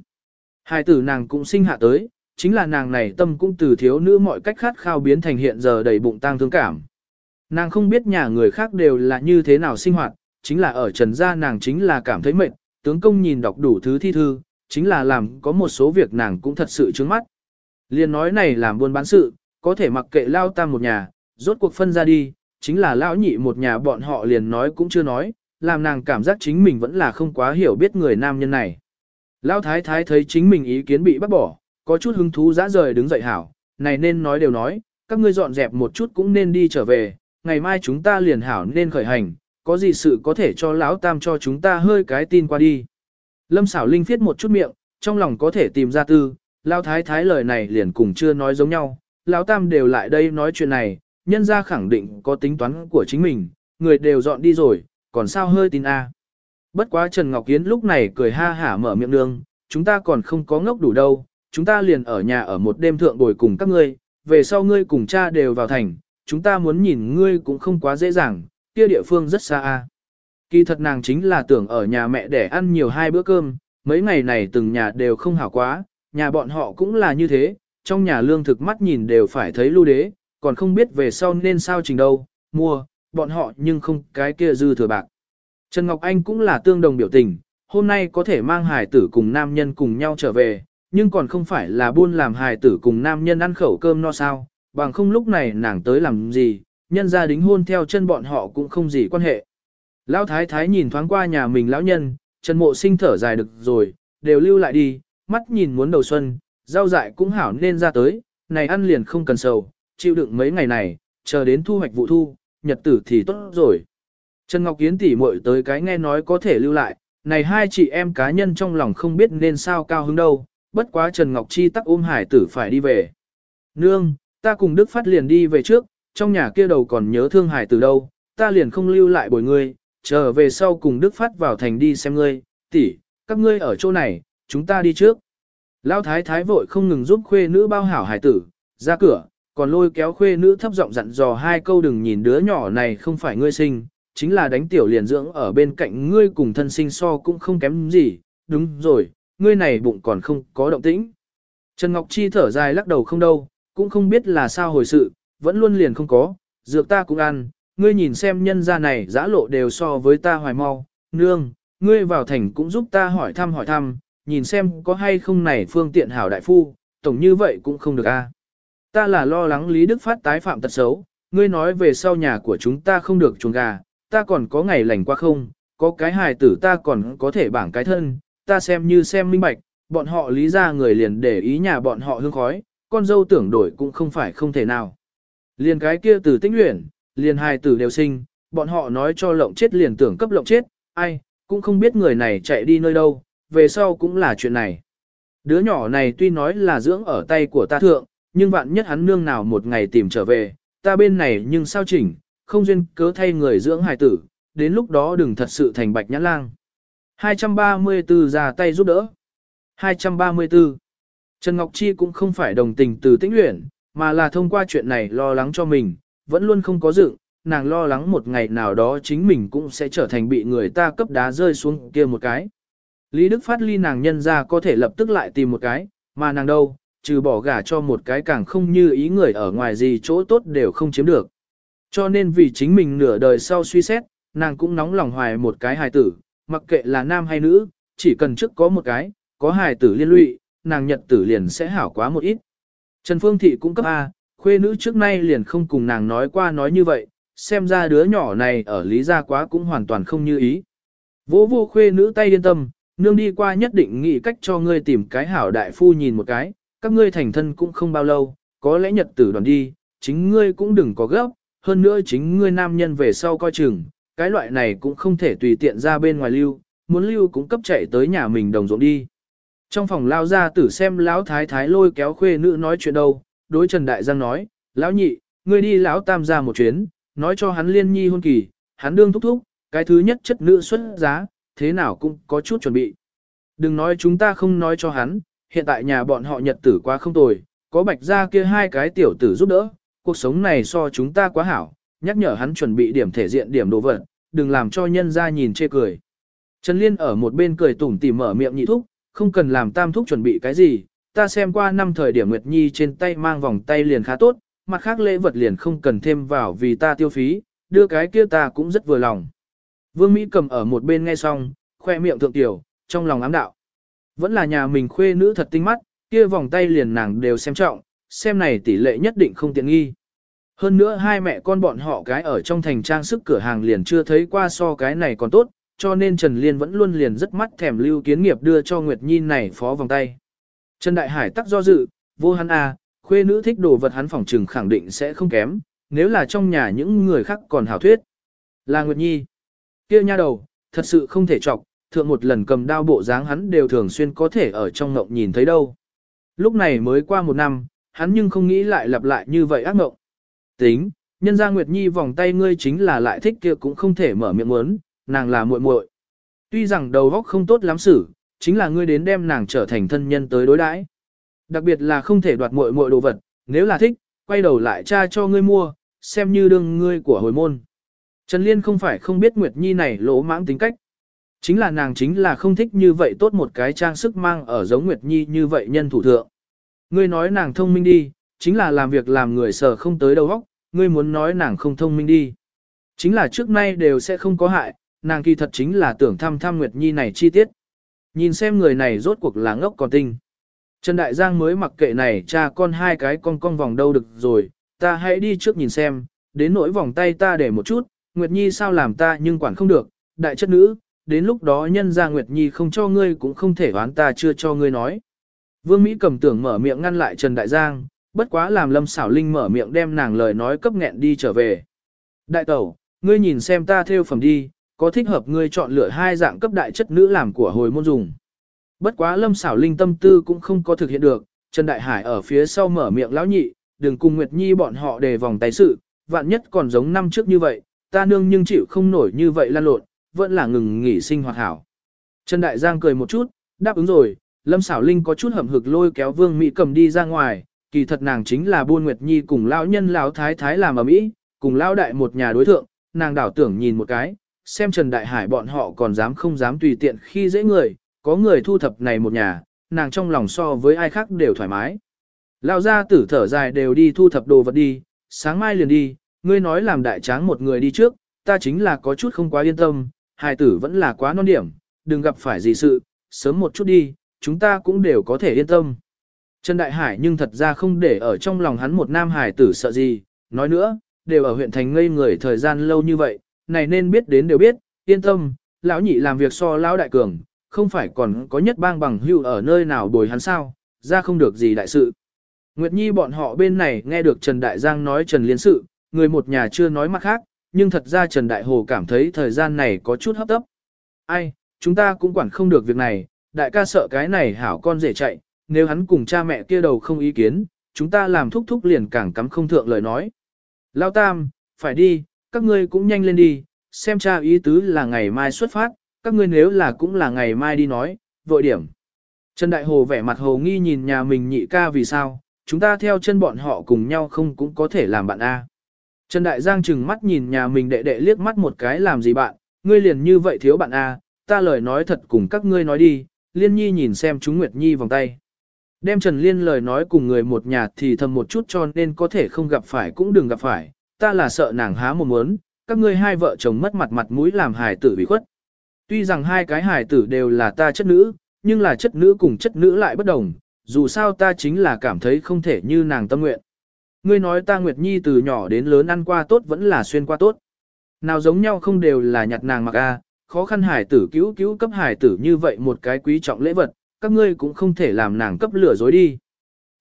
Hài tử nàng cũng sinh hạ tới, chính là nàng này tâm cũng từ thiếu nữ mọi cách khát khao biến thành hiện giờ đầy bụng tang thương cảm. Nàng không biết nhà người khác đều là như thế nào sinh hoạt, chính là ở trần gia nàng chính là cảm thấy mệt, tướng công nhìn đọc đủ thứ thi thư, chính là làm có một số việc nàng cũng thật sự trướng mắt. Liên nói này làm buôn bán sự, có thể mặc kệ lao tam một nhà, rốt cuộc phân ra đi, chính là lão nhị một nhà bọn họ liền nói cũng chưa nói, làm nàng cảm giác chính mình vẫn là không quá hiểu biết người nam nhân này. Lão thái thái thấy chính mình ý kiến bị bác bỏ, có chút hứng thú dã rời đứng dậy hảo, này nên nói đều nói, các ngươi dọn dẹp một chút cũng nên đi trở về, ngày mai chúng ta liền hảo nên khởi hành, có gì sự có thể cho lão tam cho chúng ta hơi cái tin qua đi. Lâm xảo linh phiết một chút miệng, trong lòng có thể tìm ra tư, lão thái thái lời này liền cùng chưa nói giống nhau, lão tam đều lại đây nói chuyện này, nhân ra khẳng định có tính toán của chính mình, người đều dọn đi rồi, còn sao hơi tin a? Bất quá Trần Ngọc Yến lúc này cười ha hả mở miệng nương, chúng ta còn không có ngốc đủ đâu, chúng ta liền ở nhà ở một đêm thượng bồi cùng các ngươi, về sau ngươi cùng cha đều vào thành, chúng ta muốn nhìn ngươi cũng không quá dễ dàng, kia địa phương rất xa a. Kỳ thật nàng chính là tưởng ở nhà mẹ để ăn nhiều hai bữa cơm, mấy ngày này từng nhà đều không hảo quá, nhà bọn họ cũng là như thế, trong nhà lương thực mắt nhìn đều phải thấy lưu đế, còn không biết về sau nên sao trình đâu, mua, bọn họ nhưng không cái kia dư thừa bạc. Trần Ngọc Anh cũng là tương đồng biểu tình, hôm nay có thể mang hài tử cùng nam nhân cùng nhau trở về, nhưng còn không phải là buôn làm hài tử cùng nam nhân ăn khẩu cơm no sao, bằng không lúc này nàng tới làm gì, nhân gia đính hôn theo chân bọn họ cũng không gì quan hệ. Lão thái thái nhìn thoáng qua nhà mình lão nhân, Trần Mộ sinh thở dài được rồi, đều lưu lại đi, mắt nhìn muốn đầu xuân, rau dại cũng hảo nên ra tới, này ăn liền không cần sầu, chịu đựng mấy ngày này, chờ đến thu hoạch vụ thu, nhật tử thì tốt rồi. Trần Ngọc yến tỉ muội tới cái nghe nói có thể lưu lại, này hai chị em cá nhân trong lòng không biết nên sao cao hứng đâu, bất quá Trần Ngọc Chi tắc ôm hải tử phải đi về. Nương, ta cùng Đức Phát liền đi về trước, trong nhà kia đầu còn nhớ thương hải tử đâu, ta liền không lưu lại bồi ngươi, chờ về sau cùng Đức Phát vào thành đi xem ngươi, tỷ, các ngươi ở chỗ này, chúng ta đi trước. Lão thái thái vội không ngừng giúp khuê nữ bao hảo hải tử, ra cửa, còn lôi kéo khuê nữ thấp giọng dặn dò hai câu đừng nhìn đứa nhỏ này không phải ngươi sinh, chính là đánh tiểu liền dưỡng ở bên cạnh ngươi cùng thân sinh so cũng không kém gì, đúng rồi, ngươi này bụng còn không có động tĩnh. Trần Ngọc Chi thở dài lắc đầu không đâu, cũng không biết là sao hồi sự, vẫn luôn liền không có, dược ta cũng ăn, ngươi nhìn xem nhân gia này giã lộ đều so với ta hoài mau, nương, ngươi vào thành cũng giúp ta hỏi thăm hỏi thăm, nhìn xem có hay không này phương tiện hảo đại phu, tổng như vậy cũng không được a. Ta là lo lắng Lý Đức Phát tái phạm tật xấu, ngươi nói về sau nhà của chúng ta không được chuồng gà, ta còn có ngày lành qua không, có cái hài tử ta còn có thể bảng cái thân, ta xem như xem minh bạch, bọn họ lý ra người liền để ý nhà bọn họ hương khói, con dâu tưởng đổi cũng không phải không thể nào. Liền cái kia từ tinh luyện, liền hài tử đều sinh, bọn họ nói cho lộng chết liền tưởng cấp lộng chết, ai, cũng không biết người này chạy đi nơi đâu, về sau cũng là chuyện này. Đứa nhỏ này tuy nói là dưỡng ở tay của ta thượng, nhưng vạn nhất hắn nương nào một ngày tìm trở về, ta bên này nhưng sao chỉnh, không duyên cớ thay người dưỡng hài tử, đến lúc đó đừng thật sự thành bạch nhãn lang. 234 ra tay giúp đỡ. 234. Trần Ngọc Chi cũng không phải đồng tình từ tĩnh luyện, mà là thông qua chuyện này lo lắng cho mình, vẫn luôn không có dựng, nàng lo lắng một ngày nào đó chính mình cũng sẽ trở thành bị người ta cấp đá rơi xuống kia một cái. Lý Đức Phát ly nàng nhân ra có thể lập tức lại tìm một cái, mà nàng đâu, trừ bỏ gả cho một cái càng không như ý người ở ngoài gì chỗ tốt đều không chiếm được. Cho nên vì chính mình nửa đời sau suy xét, nàng cũng nóng lòng hoài một cái hài tử, mặc kệ là nam hay nữ, chỉ cần trước có một cái, có hài tử liên lụy, nàng nhật tử liền sẽ hảo quá một ít. Trần Phương Thị cũng cấp A, khuê nữ trước nay liền không cùng nàng nói qua nói như vậy, xem ra đứa nhỏ này ở lý gia quá cũng hoàn toàn không như ý. Vô vô khuê nữ tay yên tâm, nương đi qua nhất định nghĩ cách cho ngươi tìm cái hảo đại phu nhìn một cái, các ngươi thành thân cũng không bao lâu, có lẽ nhật tử đoàn đi, chính ngươi cũng đừng có gấp, hơn nữa chính ngươi nam nhân về sau coi chừng, cái loại này cũng không thể tùy tiện ra bên ngoài lưu, muốn lưu cũng cấp chạy tới nhà mình đồng ruộng đi. Trong phòng lao ra tử xem lão thái thái lôi kéo khuê nữ nói chuyện đâu, đối Trần Đại Giang nói, lão nhị, ngươi đi lão tam ra một chuyến, nói cho hắn liên nhi hôn kỳ, hắn đương thúc thúc, cái thứ nhất chất nữ xuất giá, thế nào cũng có chút chuẩn bị. Đừng nói chúng ta không nói cho hắn, hiện tại nhà bọn họ nhật tử quá không tồi, có bạch ra kia hai cái tiểu tử giúp đỡ, cuộc sống này so chúng ta quá hảo, nhắc nhở hắn chuẩn bị điểm thể diện điểm đồ vật, đừng làm cho nhân ra nhìn chê cười. Trần Liên ở một bên cười tủm tỉm mở miệng nhị thúc, không cần làm tam thúc chuẩn bị cái gì, ta xem qua năm thời điểm Nguyệt Nhi trên tay mang vòng tay liền khá tốt, mặt khác lễ vật liền không cần thêm vào vì ta tiêu phí, đưa cái kia ta cũng rất vừa lòng. Vương Mỹ cầm ở một bên nghe xong, khoe miệng thượng tiểu, trong lòng ám đạo. Vẫn là nhà mình khuê nữ thật tinh mắt, kia vòng tay liền nàng đều xem trọng, xem này tỷ lệ nhất định không tiện nghi. Hơn nữa hai mẹ con bọn họ cái ở trong thành trang sức cửa hàng liền chưa thấy qua so cái này còn tốt, cho nên Trần Liên vẫn luôn liền rất mắt thèm lưu kiến nghiệp đưa cho Nguyệt Nhi này phó vòng tay. Trần Đại Hải tắc do dự, vô hắn à, khuê nữ thích đồ vật hắn phòng trừng khẳng định sẽ không kém, nếu là trong nhà những người khác còn hảo thuyết. Là Nguyệt Nhi. kia nha đầu, thật sự không thể chọc, thượng một lần cầm đao bộ dáng hắn đều thường xuyên có thể ở trong ngộng nhìn thấy đâu. Lúc này mới qua một năm, hắn nhưng không nghĩ lại lặp lại như vậy ác ngộng. Tính, nhân ra Nguyệt Nhi vòng tay ngươi chính là lại thích kia cũng không thể mở miệng muốn, nàng là muội muội. Tuy rằng đầu óc không tốt lắm xử, chính là ngươi đến đem nàng trở thành thân nhân tới đối đãi. Đặc biệt là không thể đoạt muội muội đồ vật, nếu là thích, quay đầu lại cha cho ngươi mua, xem như đương ngươi của hồi môn. Trần Liên không phải không biết Nguyệt Nhi này lỗ mãng tính cách. Chính là nàng chính là không thích như vậy tốt một cái trang sức mang ở giống Nguyệt Nhi như vậy nhân thủ thượng. Ngươi nói nàng thông minh đi, chính là làm việc làm người sở không tới đầu óc, ngươi muốn nói nàng không thông minh đi. Chính là trước nay đều sẽ không có hại, nàng kỳ thật chính là tưởng thăm thăm Nguyệt Nhi này chi tiết. Nhìn xem người này rốt cuộc là ngốc còn tinh. Trần Đại Giang mới mặc kệ này cha con hai cái con con vòng đâu được rồi, ta hãy đi trước nhìn xem, đến nỗi vòng tay ta để một chút, Nguyệt Nhi sao làm ta nhưng quản không được, đại chất nữ, đến lúc đó nhân ra Nguyệt Nhi không cho ngươi cũng không thể oán ta chưa cho ngươi nói. Vương Mỹ cầm tưởng mở miệng ngăn lại Trần Đại Giang, bất quá làm Lâm Xảo Linh mở miệng đem nàng lời nói cấp nghẹn đi trở về. Đại tẩu, ngươi nhìn xem ta theo phẩm đi, có thích hợp ngươi chọn lựa hai dạng cấp đại chất nữ làm của hồi môn dùng. Bất quá Lâm Xảo Linh tâm tư cũng không có thực hiện được, Trần Đại Hải ở phía sau mở miệng lão nhị, đừng cùng Nguyệt Nhi bọn họ đề vòng tay sự, vạn nhất còn giống năm trước như vậy, ta nương nhưng chịu không nổi như vậy lan lộn, vẫn là ngừng nghỉ sinh hoạt hảo. Trần Đại Giang cười một chút, đáp ứng rồi, Lâm Xảo Linh có chút hậm hực lôi kéo Vương Mỹ cầm đi ra ngoài, kỳ thật nàng chính là buôn Nguyệt Nhi cùng lão nhân lão thái thái làm ở Mỹ, cùng lão đại một nhà đối thượng, nàng đảo tưởng nhìn một cái, xem Trần Đại Hải bọn họ còn dám không dám tùy tiện khi dễ người, có người thu thập này một nhà, nàng trong lòng so với ai khác đều thoải mái. Lão gia tử thở dài đều đi thu thập đồ vật đi, sáng mai liền đi, ngươi nói làm đại tráng một người đi trước, ta chính là có chút không quá yên tâm, hài tử vẫn là quá non điểm, đừng gặp phải gì sự, sớm một chút đi, chúng ta cũng đều có thể yên tâm. Trần Đại Hải nhưng thật ra không để ở trong lòng hắn một nam hài tử sợ gì, nói nữa, đều ở huyện thành ngây người thời gian lâu như vậy, này nên biết đến đều biết, yên tâm, lão nhị làm việc so lão đại cường, không phải còn có nhất bang bằng hưu ở nơi nào bồi hắn sao, ra không được gì đại sự. Nguyệt Nhi bọn họ bên này nghe được Trần Đại Giang nói Trần Liên sự, người một nhà chưa nói mặt khác, nhưng thật ra Trần Đại Hồ cảm thấy thời gian này có chút hấp tấp. Ai, chúng ta cũng quản không được việc này, đại ca sợ cái này hảo con rể chạy, nếu hắn cùng cha mẹ kia đầu không ý kiến, chúng ta làm thúc thúc liền càng cắm không thượng lời nói. Lao Tam, phải đi, các ngươi cũng nhanh lên đi, xem cha ý tứ là ngày mai xuất phát, các ngươi nếu là cũng là ngày mai đi nói, vội điểm. Trần Đại Hồ vẻ mặt hồ nghi nhìn nhà mình nhị ca vì sao, chúng ta theo chân bọn họ cùng nhau không cũng có thể làm bạn A. Trần Đại Giang chừng mắt nhìn nhà mình đệ đệ liếc mắt một cái làm gì bạn, ngươi liền như vậy thiếu bạn A, ta lời nói thật cùng các ngươi nói đi, Liên Nhi nhìn xem chúng Nguyệt Nhi vòng tay. Đem Trần Liên lời nói cùng người một nhà thì thầm một chút cho nên có thể không gặp phải cũng đừng gặp phải, ta là sợ nàng há một muốn, các ngươi hai vợ chồng mất mặt mặt mũi làm hài tử bị khuất. Tuy rằng hai cái hài tử đều là ta chất nữ, nhưng là chất nữ cùng chất nữ lại bất đồng, dù sao ta chính là cảm thấy không thể như nàng tâm nguyện. Ngươi nói ta Nguyệt Nhi từ nhỏ đến lớn ăn qua tốt vẫn là xuyên qua tốt. Nào giống nhau không đều là nhặt nàng mặc a, khó khăn hải tử cứu cứu cấp hải tử như vậy một cái quý trọng lễ vật, các ngươi cũng không thể làm nàng cấp lửa dối đi.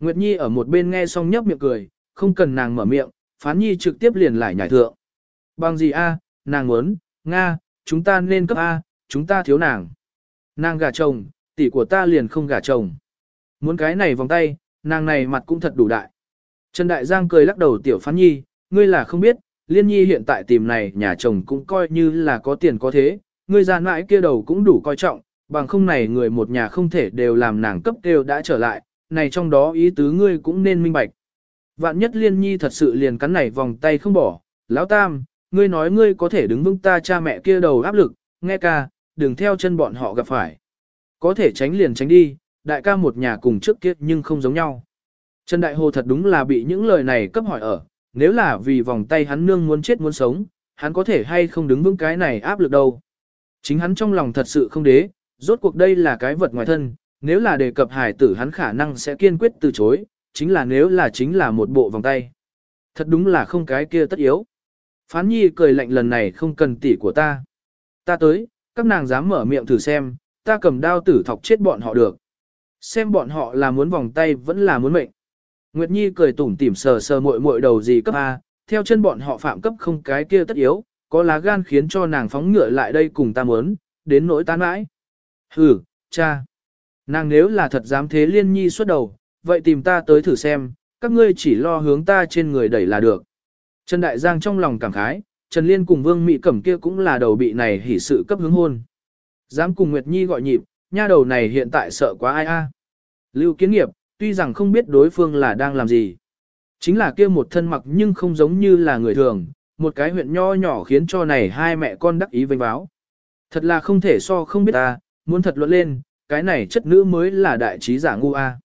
Nguyệt Nhi ở một bên nghe xong nhấp miệng cười, không cần nàng mở miệng, phán Nhi trực tiếp liền lại nhảy thượng. Bằng gì a, nàng muốn, Nga, chúng ta nên cấp A, chúng ta thiếu nàng. Nàng gả chồng, tỷ của ta liền không gả chồng. Muốn cái này vòng tay, nàng này mặt cũng thật đủ đại. Trần Đại Giang cười lắc đầu tiểu phán nhi, ngươi là không biết, liên nhi hiện tại tìm này nhà chồng cũng coi như là có tiền có thế, ngươi già mãi kia đầu cũng đủ coi trọng, bằng không này người một nhà không thể đều làm nàng cấp đều đã trở lại, này trong đó ý tứ ngươi cũng nên minh bạch. Vạn nhất liên nhi thật sự liền cắn này vòng tay không bỏ, lão tam, ngươi nói ngươi có thể đứng vững ta cha mẹ kia đầu áp lực, nghe ca, đừng theo chân bọn họ gặp phải. Có thể tránh liền tránh đi, đại ca một nhà cùng trước kia nhưng không giống nhau. Trần Đại Hồ thật đúng là bị những lời này cấp hỏi ở, nếu là vì vòng tay hắn nương muốn chết muốn sống, hắn có thể hay không đứng vững cái này áp lực đâu. Chính hắn trong lòng thật sự không đế, rốt cuộc đây là cái vật ngoài thân, nếu là đề cập Hải tử hắn khả năng sẽ kiên quyết từ chối, chính là nếu là chính là một bộ vòng tay. Thật đúng là không cái kia tất yếu. Phán nhi cười lạnh lần này không cần tỷ của ta. Ta tới, các nàng dám mở miệng thử xem, ta cầm đao tử thọc chết bọn họ được. Xem bọn họ là muốn vòng tay vẫn là muốn mệnh. Nguyệt Nhi cười tủm tỉm sờ sờ muội muội đầu gì cấp A, theo chân bọn họ phạm cấp không cái kia tất yếu, có lá gan khiến cho nàng phóng ngựa lại đây cùng ta muốn, đến nỗi tán mãi. Hừ, cha. Nàng nếu là thật dám thế liên nhi xuất đầu, vậy tìm ta tới thử xem, các ngươi chỉ lo hướng ta trên người đẩy là được. Trần Đại Giang trong lòng cảm khái, Trần Liên cùng Vương Mỹ Cẩm kia cũng là đầu bị này hỉ sự cấp hướng hôn. Dám cùng Nguyệt Nhi gọi nhịp, nha đầu này hiện tại sợ quá ai a. Lưu Kiến Nghiệp, tuy rằng không biết đối phương là đang làm gì. Chính là kia một thân mặc nhưng không giống như là người thường, một cái huyện nho nhỏ khiến cho này hai mẹ con đắc ý vênh báo. Thật là không thể so không biết ta, muốn thật luận lên, cái này chất nữ mới là đại trí giả ngu a.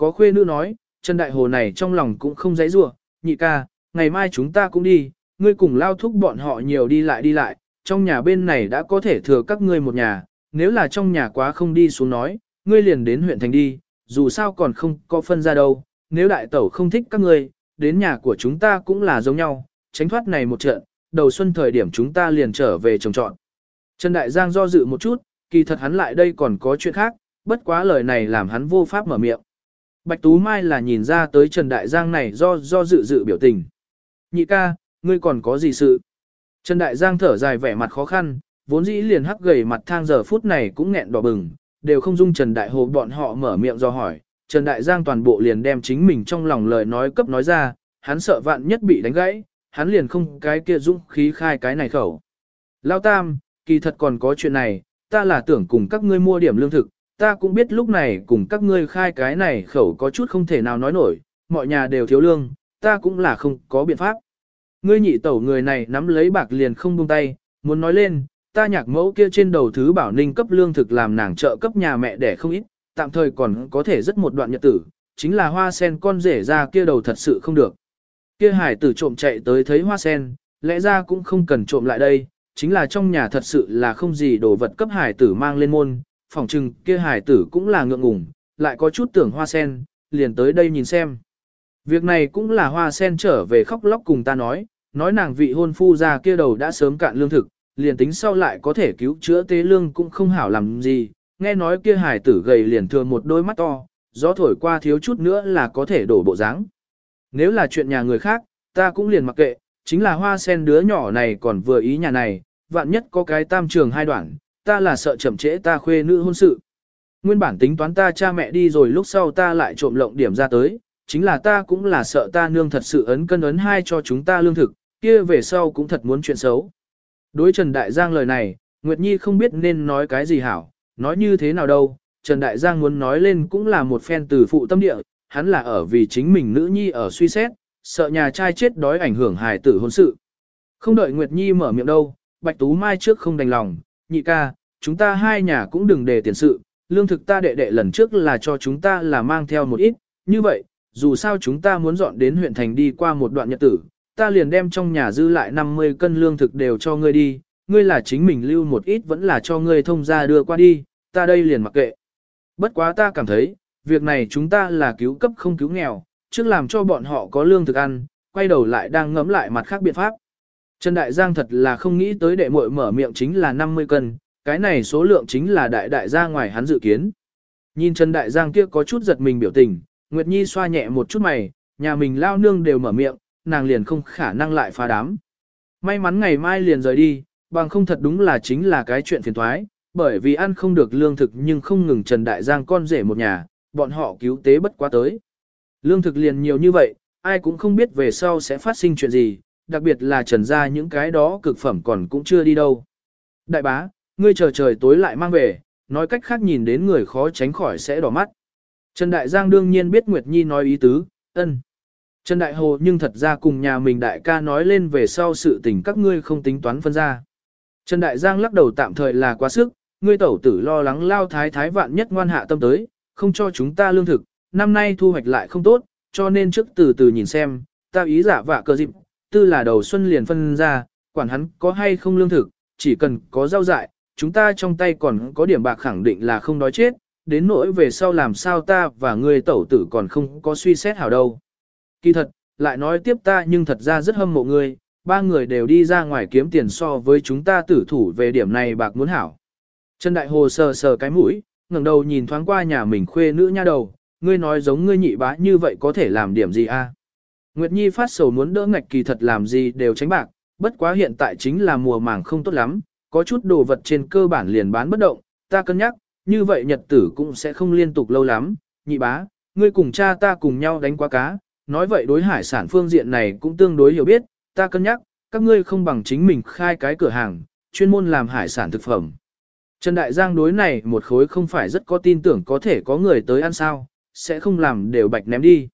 Có khuê nữ nói, Trần Đại Hồ này trong lòng cũng không dãy rủa, nhị ca, ngày mai chúng ta cũng đi, ngươi cùng lao thúc bọn họ nhiều đi lại đi lại, trong nhà bên này đã có thể thừa các ngươi một nhà, nếu là trong nhà quá không đi xuống nói, ngươi liền đến huyện thành đi, dù sao còn không có phân ra đâu, nếu đại tẩu không thích các ngươi, đến nhà của chúng ta cũng là giống nhau, tránh thoát này một trận, đầu xuân thời điểm chúng ta liền trở về trồng trọn. Trần Đại Giang do dự một chút, kỳ thật hắn lại đây còn có chuyện khác, bất quá lời này làm hắn vô pháp mở miệng. Bạch Tú Mai là nhìn ra tới Trần Đại Giang này do do dự dự biểu tình. Nhị ca, ngươi còn có gì sự? Trần Đại Giang thở dài vẻ mặt khó khăn, vốn dĩ liền hắc gầy mặt thang giờ phút này cũng nghẹn đỏ bừng, đều không dung Trần Đại Hồ bọn họ mở miệng do hỏi. Trần Đại Giang toàn bộ liền đem chính mình trong lòng lời nói cấp nói ra, hắn sợ vạn nhất bị đánh gãy, hắn liền không cái kia dũng khí khai cái này khẩu. Lao Tam, kỳ thật còn có chuyện này, ta là tưởng cùng các ngươi mua điểm lương thực, ta cũng biết lúc này cùng các ngươi khai cái này khẩu có chút không thể nào nói nổi, mọi nhà đều thiếu lương, ta cũng là không có biện pháp. Ngươi nhị tẩu người này nắm lấy bạc liền không buông tay, muốn nói lên, ta nhạc mẫu kia trên đầu thứ bảo ninh cấp lương thực làm nàng trợ cấp nhà mẹ để không ít, tạm thời còn có thể rất một đoạn nhật tử, chính là hoa sen con rể ra kia đầu thật sự không được. Kia hải tử trộm chạy tới thấy hoa sen, lẽ ra cũng không cần trộm lại đây, chính là trong nhà thật sự là không gì đồ vật cấp hải tử mang lên môn, phỏng chừng kia hải tử cũng là ngượng ngùng, lại có chút tưởng hoa sen, liền tới đây nhìn xem. Việc này cũng là hoa sen trở về khóc lóc cùng ta nói, nói nàng vị hôn phu ra kia đầu đã sớm cạn lương thực, liền tính sau lại có thể cứu chữa tế lương cũng không hảo làm gì, nghe nói kia hải tử gầy liền thừa một đôi mắt to, gió thổi qua thiếu chút nữa là có thể đổ bộ dáng. Nếu là chuyện nhà người khác, ta cũng liền mặc kệ, chính là hoa sen đứa nhỏ này còn vừa ý nhà này, vạn nhất có cái tam trường hai đoạn, ta là sợ chậm trễ ta khuê nữ hôn sự. Nguyên bản tính toán ta cha mẹ đi rồi lúc sau ta lại trộm lộng điểm ra tới, chính là ta cũng là sợ ta nương thật sự ấn cân ấn hai cho chúng ta lương thực, kia về sau cũng thật muốn chuyện xấu. Đối Trần Đại Giang lời này, Nguyệt Nhi không biết nên nói cái gì hảo, nói như thế nào đâu, Trần Đại Giang muốn nói lên cũng là một phen từ phụ tâm địa, hắn là ở vì chính mình nữ nhi ở suy xét, sợ nhà trai chết đói ảnh hưởng hài tử hôn sự. Không đợi Nguyệt Nhi mở miệng đâu, Bạch Tú Mai trước không đành lòng, nhị ca, chúng ta hai nhà cũng đừng để tiền sự, lương thực ta đệ đệ lần trước là cho chúng ta là mang theo một ít, như vậy, dù sao chúng ta muốn dọn đến huyện thành đi qua một đoạn nhật tử, ta liền đem trong nhà dư lại 50 cân lương thực đều cho ngươi đi, ngươi là chính mình lưu một ít vẫn là cho ngươi thông ra đưa qua đi, ta đây liền mặc kệ. Bất quá ta cảm thấy, việc này chúng ta là cứu cấp không cứu nghèo, trước làm cho bọn họ có lương thực ăn, quay đầu lại đang ngẫm lại mặt khác biện pháp. Trần Đại Giang thật là không nghĩ tới đệ muội mở miệng chính là 50 cân, cái này số lượng chính là đại đại gia ngoài hắn dự kiến. Nhìn Trần Đại Giang kia có chút giật mình biểu tình, Nguyệt Nhi xoa nhẹ một chút mày, nhà mình lao nương đều mở miệng, nàng liền không khả năng lại phá đám. May mắn ngày mai liền rời đi, bằng không thật đúng là chính là cái chuyện phiền thoái, bởi vì ăn không được lương thực nhưng không ngừng Trần Đại Giang con rể một nhà, bọn họ cứu tế bất quá tới. Lương thực liền nhiều như vậy, ai cũng không biết về sau sẽ phát sinh chuyện gì, đặc biệt là trần ra những cái đó cực phẩm còn cũng chưa đi đâu. Đại bá, ngươi chờ trời tối lại mang về, nói cách khác nhìn đến người khó tránh khỏi sẽ đỏ mắt. Trần Đại Giang đương nhiên biết Nguyệt Nhi nói ý tứ, ân. Trần Đại Hồ nhưng thật ra cùng nhà mình đại ca nói lên về sau sự tình các ngươi không tính toán phân ra. Trần Đại Giang lắc đầu tạm thời là quá sức, ngươi tẩu tử lo lắng lao thái thái vạn nhất ngoan hạ tâm tới, không cho chúng ta lương thực, năm nay thu hoạch lại không tốt, cho nên trước từ từ nhìn xem, ta ý giả vạ cơ dịp, tư là đầu xuân liền phân ra, quản hắn có hay không lương thực, chỉ cần có rau dại, chúng ta trong tay còn có điểm bạc khẳng định là không đói chết, đến nỗi về sau làm sao ta và ngươi tẩu tử còn không có suy xét hảo đâu. Kỳ thật, lại nói tiếp ta nhưng thật ra rất hâm mộ ngươi, ba người đều đi ra ngoài kiếm tiền so với chúng ta tử thủ về điểm này bạc muốn hảo. Trần Đại Hồ sờ sờ cái mũi, ngẩng đầu nhìn thoáng qua nhà mình khuê nữ nha đầu, ngươi nói giống ngươi nhị bá như vậy có thể làm điểm gì a? Nguyệt Nhi phát sầu muốn đỡ ngạch kỳ thật làm gì đều tránh bạc, bất quá hiện tại chính là mùa màng không tốt lắm, có chút đồ vật trên cơ bản liền bán bất động, ta cân nhắc, như vậy nhật tử cũng sẽ không liên tục lâu lắm, nhị bá, ngươi cùng cha ta cùng nhau đánh quá cá, nói vậy đối hải sản phương diện này cũng tương đối hiểu biết, ta cân nhắc, các ngươi không bằng chính mình khai cái cửa hàng, chuyên môn làm hải sản thực phẩm. Trần Đại Giang đối này một khối không phải rất có tin tưởng có thể có người tới ăn sao, sẽ không làm đều bạch ném đi.